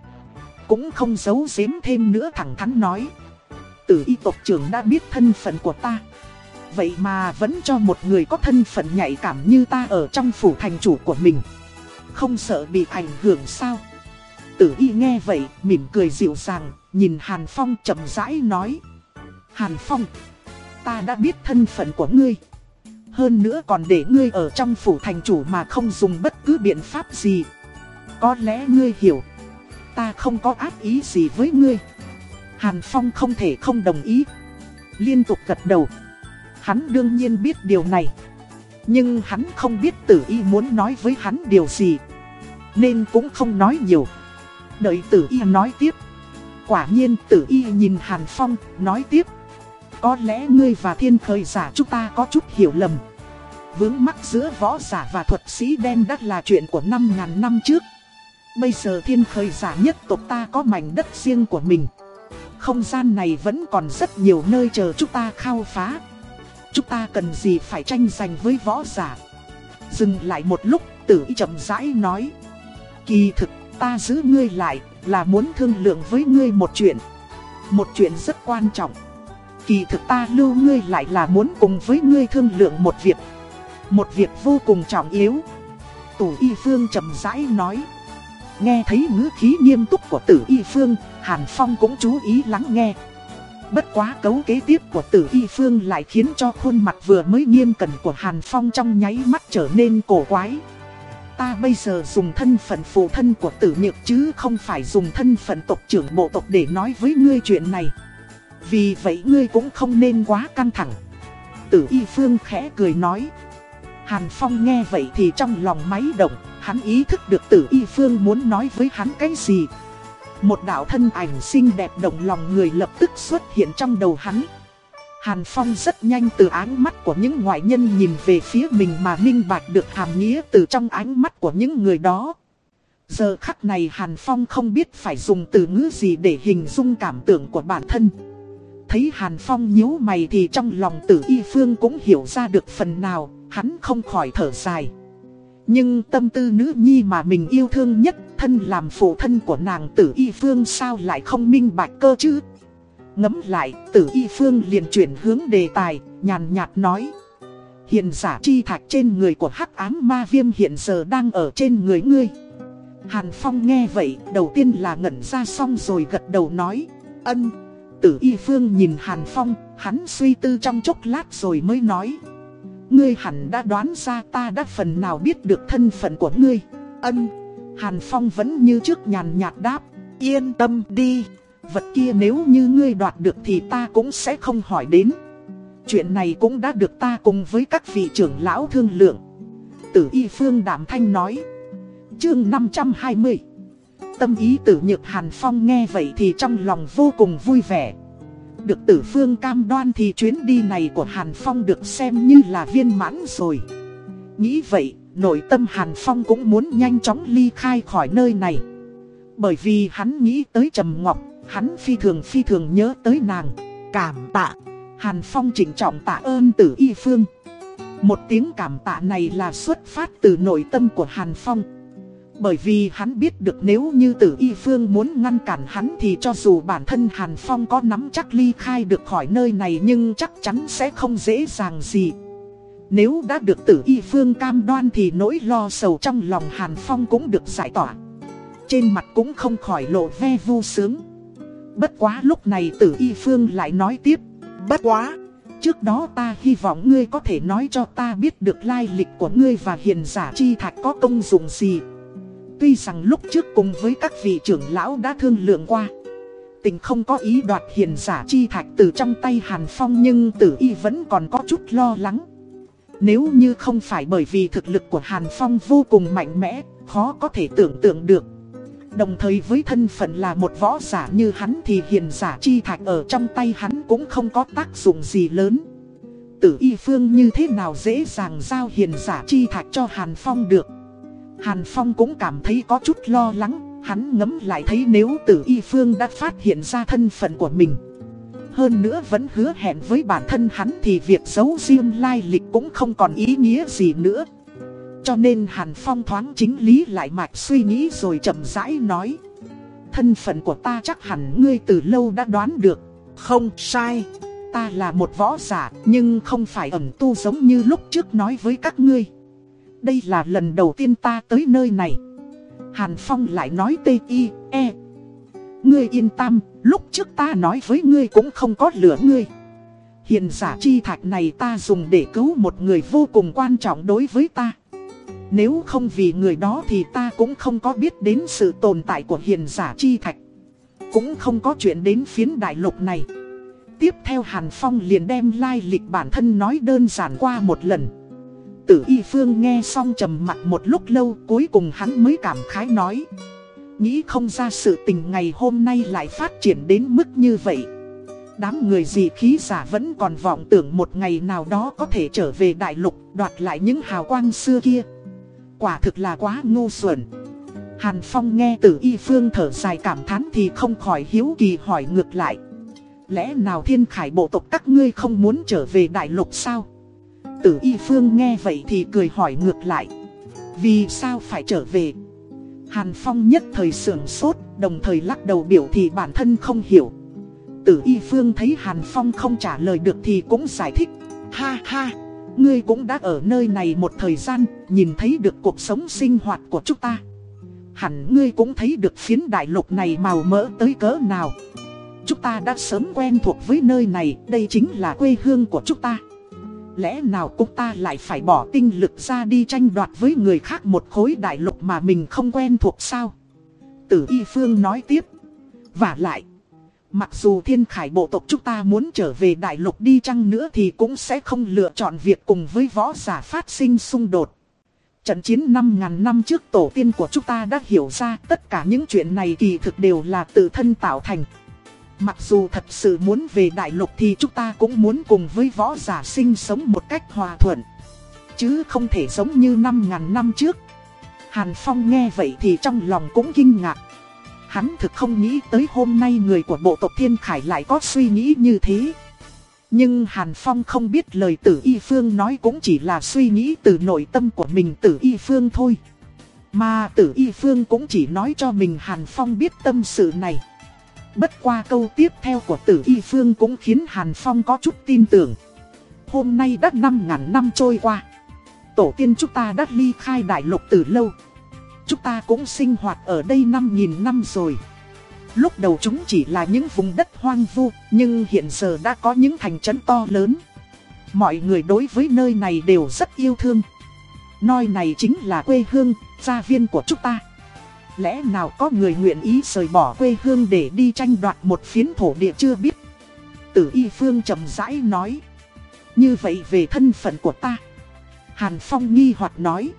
Cũng không giấu giếm thêm nữa thẳng thắn nói. Tử y tộc trưởng đã biết thân phận của ta. Vậy mà vẫn cho một người có thân phận nhạy cảm như ta ở trong phủ thành chủ của mình. Không sợ bị ảnh hưởng sao? Tử y nghe vậy, mỉm cười dịu dàng, nhìn Hàn Phong chậm rãi nói. Hàn Phong, ta đã biết thân phận của ngươi. Hơn nữa còn để ngươi ở trong phủ thành chủ mà không dùng bất cứ biện pháp gì. Có lẽ ngươi hiểu Ta không có ác ý gì với ngươi. Hàn Phong không thể không đồng ý. Liên tục gật đầu. Hắn đương nhiên biết điều này. Nhưng hắn không biết tử y muốn nói với hắn điều gì. Nên cũng không nói nhiều. Đợi tử y nói tiếp. Quả nhiên tử y nhìn Hàn Phong, nói tiếp. Có lẽ ngươi và thiên khởi giả chúng ta có chút hiểu lầm. Vướng mắc giữa võ giả và thuật sĩ đen đắt là chuyện của 5.000 năm trước. Bây giờ thiên khởi giả nhất tộc ta có mảnh đất riêng của mình. Không gian này vẫn còn rất nhiều nơi chờ chúng ta khao phá. Chúng ta cần gì phải tranh giành với võ giả? Dừng lại một lúc, tử y chậm rãi nói. Kỳ thực, ta giữ ngươi lại là muốn thương lượng với ngươi một chuyện. Một chuyện rất quan trọng. Kỳ thực ta lưu ngươi lại là muốn cùng với ngươi thương lượng một việc. Một việc vô cùng trọng yếu. Tử y phương chậm rãi nói. Nghe thấy ngữ khí nghiêm túc của tử y phương, Hàn Phong cũng chú ý lắng nghe. Bất quá cấu kế tiếp của tử y phương lại khiến cho khuôn mặt vừa mới nghiêm cẩn của Hàn Phong trong nháy mắt trở nên cổ quái. ta bây giờ dùng thân phận phụ thân của tử nhược chứ không phải dùng thân phận tộc trưởng bộ tộc để nói với ngươi chuyện này. Vì vậy ngươi cũng không nên quá căng thẳng. Tử y phương khẽ cười nói. Hàn Phong nghe vậy thì trong lòng máy động, hắn ý thức được tử y phương muốn nói với hắn cái gì. Một đạo thân ảnh xinh đẹp động lòng người lập tức xuất hiện trong đầu hắn. Hàn Phong rất nhanh từ ánh mắt của những ngoại nhân nhìn về phía mình mà minh bạch được hàm nghĩa từ trong ánh mắt của những người đó. Giờ khắc này Hàn Phong không biết phải dùng từ ngữ gì để hình dung cảm tưởng của bản thân. Thấy Hàn Phong nhíu mày thì trong lòng tử y phương cũng hiểu ra được phần nào, hắn không khỏi thở dài. Nhưng tâm tư nữ nhi mà mình yêu thương nhất, thân làm phụ thân của nàng tử y phương sao lại không minh bạch cơ chứ? Ngấm lại, tử y phương liền chuyển hướng đề tài, nhàn nhạt nói. Hiện giả chi thạch trên người của hắc ám ma viêm hiện giờ đang ở trên người ngươi. Hàn Phong nghe vậy, đầu tiên là ngẩn ra xong rồi gật đầu nói. Ân, tử y phương nhìn Hàn Phong, hắn suy tư trong chốc lát rồi mới nói. Ngươi hẳn đã đoán ra ta đã phần nào biết được thân phận của ngươi. Ân, Hàn Phong vẫn như trước nhàn nhạt đáp. Yên tâm đi. Vật kia nếu như ngươi đoạt được thì ta cũng sẽ không hỏi đến Chuyện này cũng đã được ta cùng với các vị trưởng lão thương lượng Tử y phương đảm thanh nói Chương 520 Tâm ý tử nhược Hàn Phong nghe vậy thì trong lòng vô cùng vui vẻ Được tử phương cam đoan thì chuyến đi này của Hàn Phong được xem như là viên mãn rồi Nghĩ vậy, nội tâm Hàn Phong cũng muốn nhanh chóng ly khai khỏi nơi này. Bởi vì hắn nghĩ tới Trầm Ngọc, Hắn phi thường phi thường nhớ tới nàng. Cảm tạ. Hàn Phong trịnh trọng tạ ơn tử y phương. Một tiếng cảm tạ này là xuất phát từ nội tâm của Hàn Phong. Bởi vì hắn biết được nếu như tử y phương muốn ngăn cản hắn Thì cho dù bản thân Hàn Phong có nắm chắc ly khai được khỏi nơi này Nhưng chắc chắn sẽ không dễ dàng gì. Nếu đã được tử y phương cam đoan thì nỗi lo sầu trong lòng Hàn Phong cũng được giải tỏa Trên mặt cũng không khỏi lộ ve vu sướng Bất quá lúc này tử y phương lại nói tiếp. Bất quá, trước đó ta hy vọng ngươi có thể nói cho ta biết được lai lịch của ngươi và hiền giả chi thạch có công dụng gì. Tuy rằng lúc trước cùng với các vị trưởng lão đã thương lượng qua. Tình không có ý đoạt hiền giả chi thạch từ trong tay Hàn Phong nhưng tử y vẫn còn có chút lo lắng. Nếu như không phải bởi vì thực lực của Hàn Phong vô cùng mạnh mẽ, khó có thể tưởng tượng được. Đồng thời với thân phận là một võ giả như hắn thì hiền giả chi thạch ở trong tay hắn cũng không có tác dụng gì lớn. Tử y phương như thế nào dễ dàng giao hiền giả chi thạch cho Hàn Phong được. Hàn Phong cũng cảm thấy có chút lo lắng, hắn ngấm lại thấy nếu tử y phương đã phát hiện ra thân phận của mình. Hơn nữa vẫn hứa hẹn với bản thân hắn thì việc giấu riêng lai lịch cũng không còn ý nghĩa gì nữa. Cho nên Hàn Phong thoáng chính lý lại mạch suy nghĩ rồi chậm rãi nói. Thân phận của ta chắc hẳn ngươi từ lâu đã đoán được. Không sai. Ta là một võ giả nhưng không phải ẩn tu giống như lúc trước nói với các ngươi. Đây là lần đầu tiên ta tới nơi này. Hàn Phong lại nói tê y, e. Ngươi yên tâm, lúc trước ta nói với ngươi cũng không có lửa ngươi. Hiện giả chi thạch này ta dùng để cứu một người vô cùng quan trọng đối với ta. Nếu không vì người đó thì ta cũng không có biết đến sự tồn tại của hiền giả chi thạch Cũng không có chuyện đến phiến đại lục này Tiếp theo Hàn Phong liền đem lai lịch bản thân nói đơn giản qua một lần Tử y phương nghe xong trầm mặt một lúc lâu cuối cùng hắn mới cảm khái nói Nghĩ không ra sự tình ngày hôm nay lại phát triển đến mức như vậy. Đám người gì khí giả vẫn còn vọng tưởng một ngày nào đó có thể trở về đại lục, đoạt lại những hào quang xưa kia. Quả thực là quá ngu xuẩn. Hàn Phong nghe từ y phương thở dài cảm thán thì không khỏi hiếu kỳ hỏi ngược lại. Lẽ nào thiên khải bộ tộc các ngươi không muốn trở về đại lục sao? Tử y phương nghe vậy thì cười hỏi ngược lại. Vì sao phải trở về? Hàn Phong nhất thời sưởng sốt Đồng thời lắc đầu biểu thị bản thân không hiểu Tử y phương thấy Hàn Phong không trả lời được thì cũng giải thích Ha ha Ngươi cũng đã ở nơi này một thời gian, nhìn thấy được cuộc sống sinh hoạt của chúng ta. Hẳn ngươi cũng thấy được phiến đại lục này màu mỡ tới cỡ nào. Chúng ta đã sớm quen thuộc với nơi này, đây chính là quê hương của chúng ta. Lẽ nào cũng ta lại phải bỏ tinh lực ra đi tranh đoạt với người khác một khối đại lục mà mình không quen thuộc sao? Tử Y Phương nói tiếp. Và lại, mặc dù thiên khải bộ tộc chúng ta muốn trở về đại lục đi chăng nữa thì cũng sẽ không lựa chọn việc cùng với võ giả phát sinh xung đột. Trận chiến 5.000 năm trước tổ tiên của chúng ta đã hiểu ra tất cả những chuyện này kỳ thực đều là tự thân tạo thành. Mặc dù thật sự muốn về đại lục thì chúng ta cũng muốn cùng với võ giả sinh sống một cách hòa thuận. Chứ không thể giống như 5.000 năm trước. Hàn Phong nghe vậy thì trong lòng cũng kinh ngạc. Hắn thực không nghĩ tới hôm nay người của bộ tộc Thiên Khải lại có suy nghĩ như thế. Nhưng Hàn Phong không biết lời tử y phương nói cũng chỉ là suy nghĩ từ nội tâm của mình tử y phương thôi. Mà tử y phương cũng chỉ nói cho mình Hàn Phong biết tâm sự này. Bất qua câu tiếp theo của tử y phương cũng khiến Hàn Phong có chút tin tưởng. Hôm nay đã 5.000 năm trôi qua. Tổ tiên chúng ta đã ly khai đại lục từ lâu. Chúng ta cũng sinh hoạt ở đây 5.000 năm rồi. Lúc đầu chúng chỉ là những vùng đất hoang vu, nhưng hiện giờ đã có những thành trấn to lớn. Mọi người đối với nơi này đều rất yêu thương. Nơi này chính là quê hương, gia viên của chúng ta. Lẽ nào có người nguyện ý rời bỏ quê hương để đi tranh đoạt một phiến thổ địa chưa biết. Tử Y Phương chậm rãi nói. Như vậy về thân phận của ta. Hàn Phong nghi hoặc nói.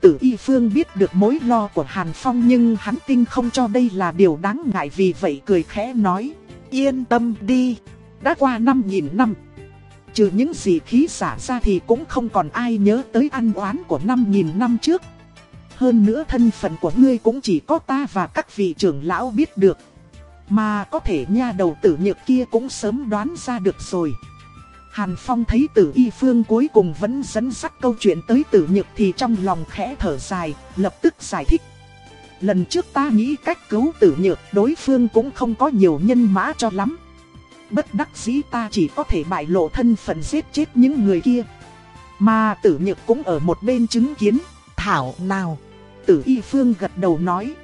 Tử Y Phương biết được mối lo của Hàn Phong nhưng hắn tin không cho đây là điều đáng ngại vì vậy cười khẽ nói. Yên tâm đi, đã qua 5.000 năm. Trừ những gì khí xả ra thì cũng không còn ai nhớ tới ăn oán của 5.000 năm trước. Hơn nữa thân phận của ngươi cũng chỉ có ta và các vị trưởng lão biết được. Mà có thể nha đầu tử nhược kia cũng sớm đoán ra được rồi. Hàn Phong thấy tử y phương cuối cùng vẫn dẫn dắt câu chuyện tới tử nhược thì trong lòng khẽ thở dài, lập tức giải thích. Lần trước ta nghĩ cách cứu tử nhược đối phương cũng không có nhiều nhân mã cho lắm. Bất đắc dĩ ta chỉ có thể bại lộ thân phận giết chết những người kia. Mà tử nhược cũng ở một bên chứng kiến. Thảo nào. Tử y phương gật đầu nói.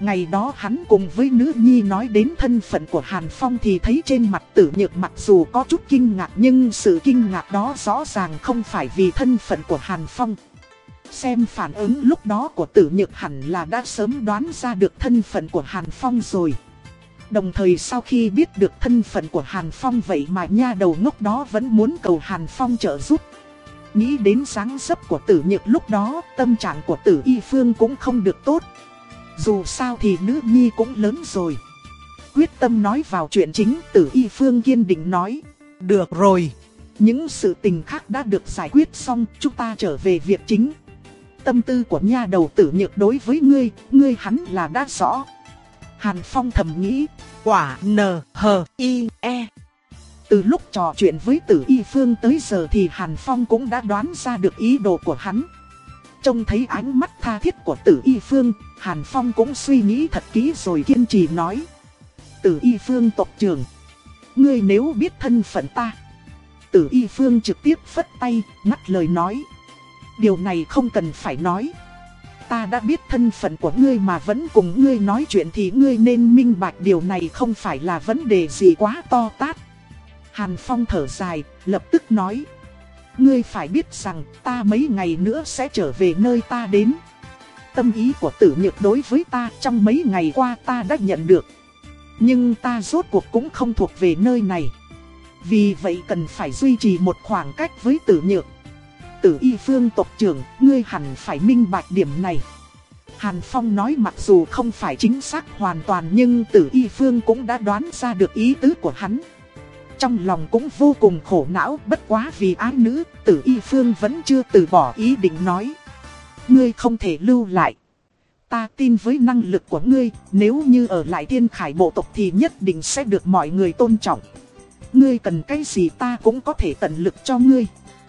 Ngày đó hắn cùng với nữ nhi nói đến thân phận của Hàn Phong thì thấy trên mặt tử nhược mặc dù có chút kinh ngạc nhưng sự kinh ngạc đó rõ ràng không phải vì thân phận của Hàn Phong. Xem phản ứng lúc đó của tử nhược hẳn là đã sớm đoán ra được thân phận của Hàn Phong rồi. Đồng thời sau khi biết được thân phận của Hàn Phong vậy mà nha đầu ngốc đó vẫn muốn cầu Hàn Phong trợ giúp. Nghĩ đến sáng sấp của tử nhược lúc đó, tâm trạng của tử y phương cũng không được tốt. Dù sao thì nữ nhi cũng lớn rồi. Quyết tâm nói vào chuyện chính, tử y phương kiên định nói. Được rồi, những sự tình khác đã được giải quyết xong, chúng ta trở về việc chính. Tâm tư của nha đầu tử nhược đối với ngươi, ngươi hắn là đã rõ. Hàn Phong thầm nghĩ, quả n h i e. Từ lúc trò chuyện với tử y phương tới giờ thì Hàn Phong cũng đã đoán ra được ý đồ của hắn. Trông thấy ánh mắt tha thiết của tử y phương, Hàn Phong cũng suy nghĩ thật kỹ rồi kiên trì nói. Tử y phương tộc trưởng, ngươi nếu biết thân phận ta. Tử y phương trực tiếp phất tay, ngắt lời nói. Điều này không cần phải nói. Ta đã biết thân phận của ngươi mà vẫn cùng ngươi nói chuyện thì ngươi nên minh bạch điều này không phải là vấn đề gì quá to tát. Hàn Phong thở dài, lập tức nói. Ngươi phải biết rằng ta mấy ngày nữa sẽ trở về nơi ta đến. Tâm ý của tử nhược đối với ta trong mấy ngày qua ta đã nhận được. Nhưng ta rốt cuộc cũng không thuộc về nơi này. Vì vậy cần phải duy trì một khoảng cách với tử nhược. Tử y phương tộc trưởng, ngươi hẳn phải minh bạch điểm này. Hàn Phong nói mặc dù không phải chính xác hoàn toàn nhưng tử y phương cũng đã đoán ra được ý tứ của hắn. Trong lòng cũng vô cùng khổ não bất quá vì ái nữ, tử y phương vẫn chưa từ bỏ ý định nói. Ngươi không thể lưu lại. Ta tin với năng lực của ngươi, nếu như ở lại thiên khải bộ tộc thì nhất định sẽ được mọi người tôn trọng. Ngươi cần cái gì ta cũng có thể tận lực cho ngươi.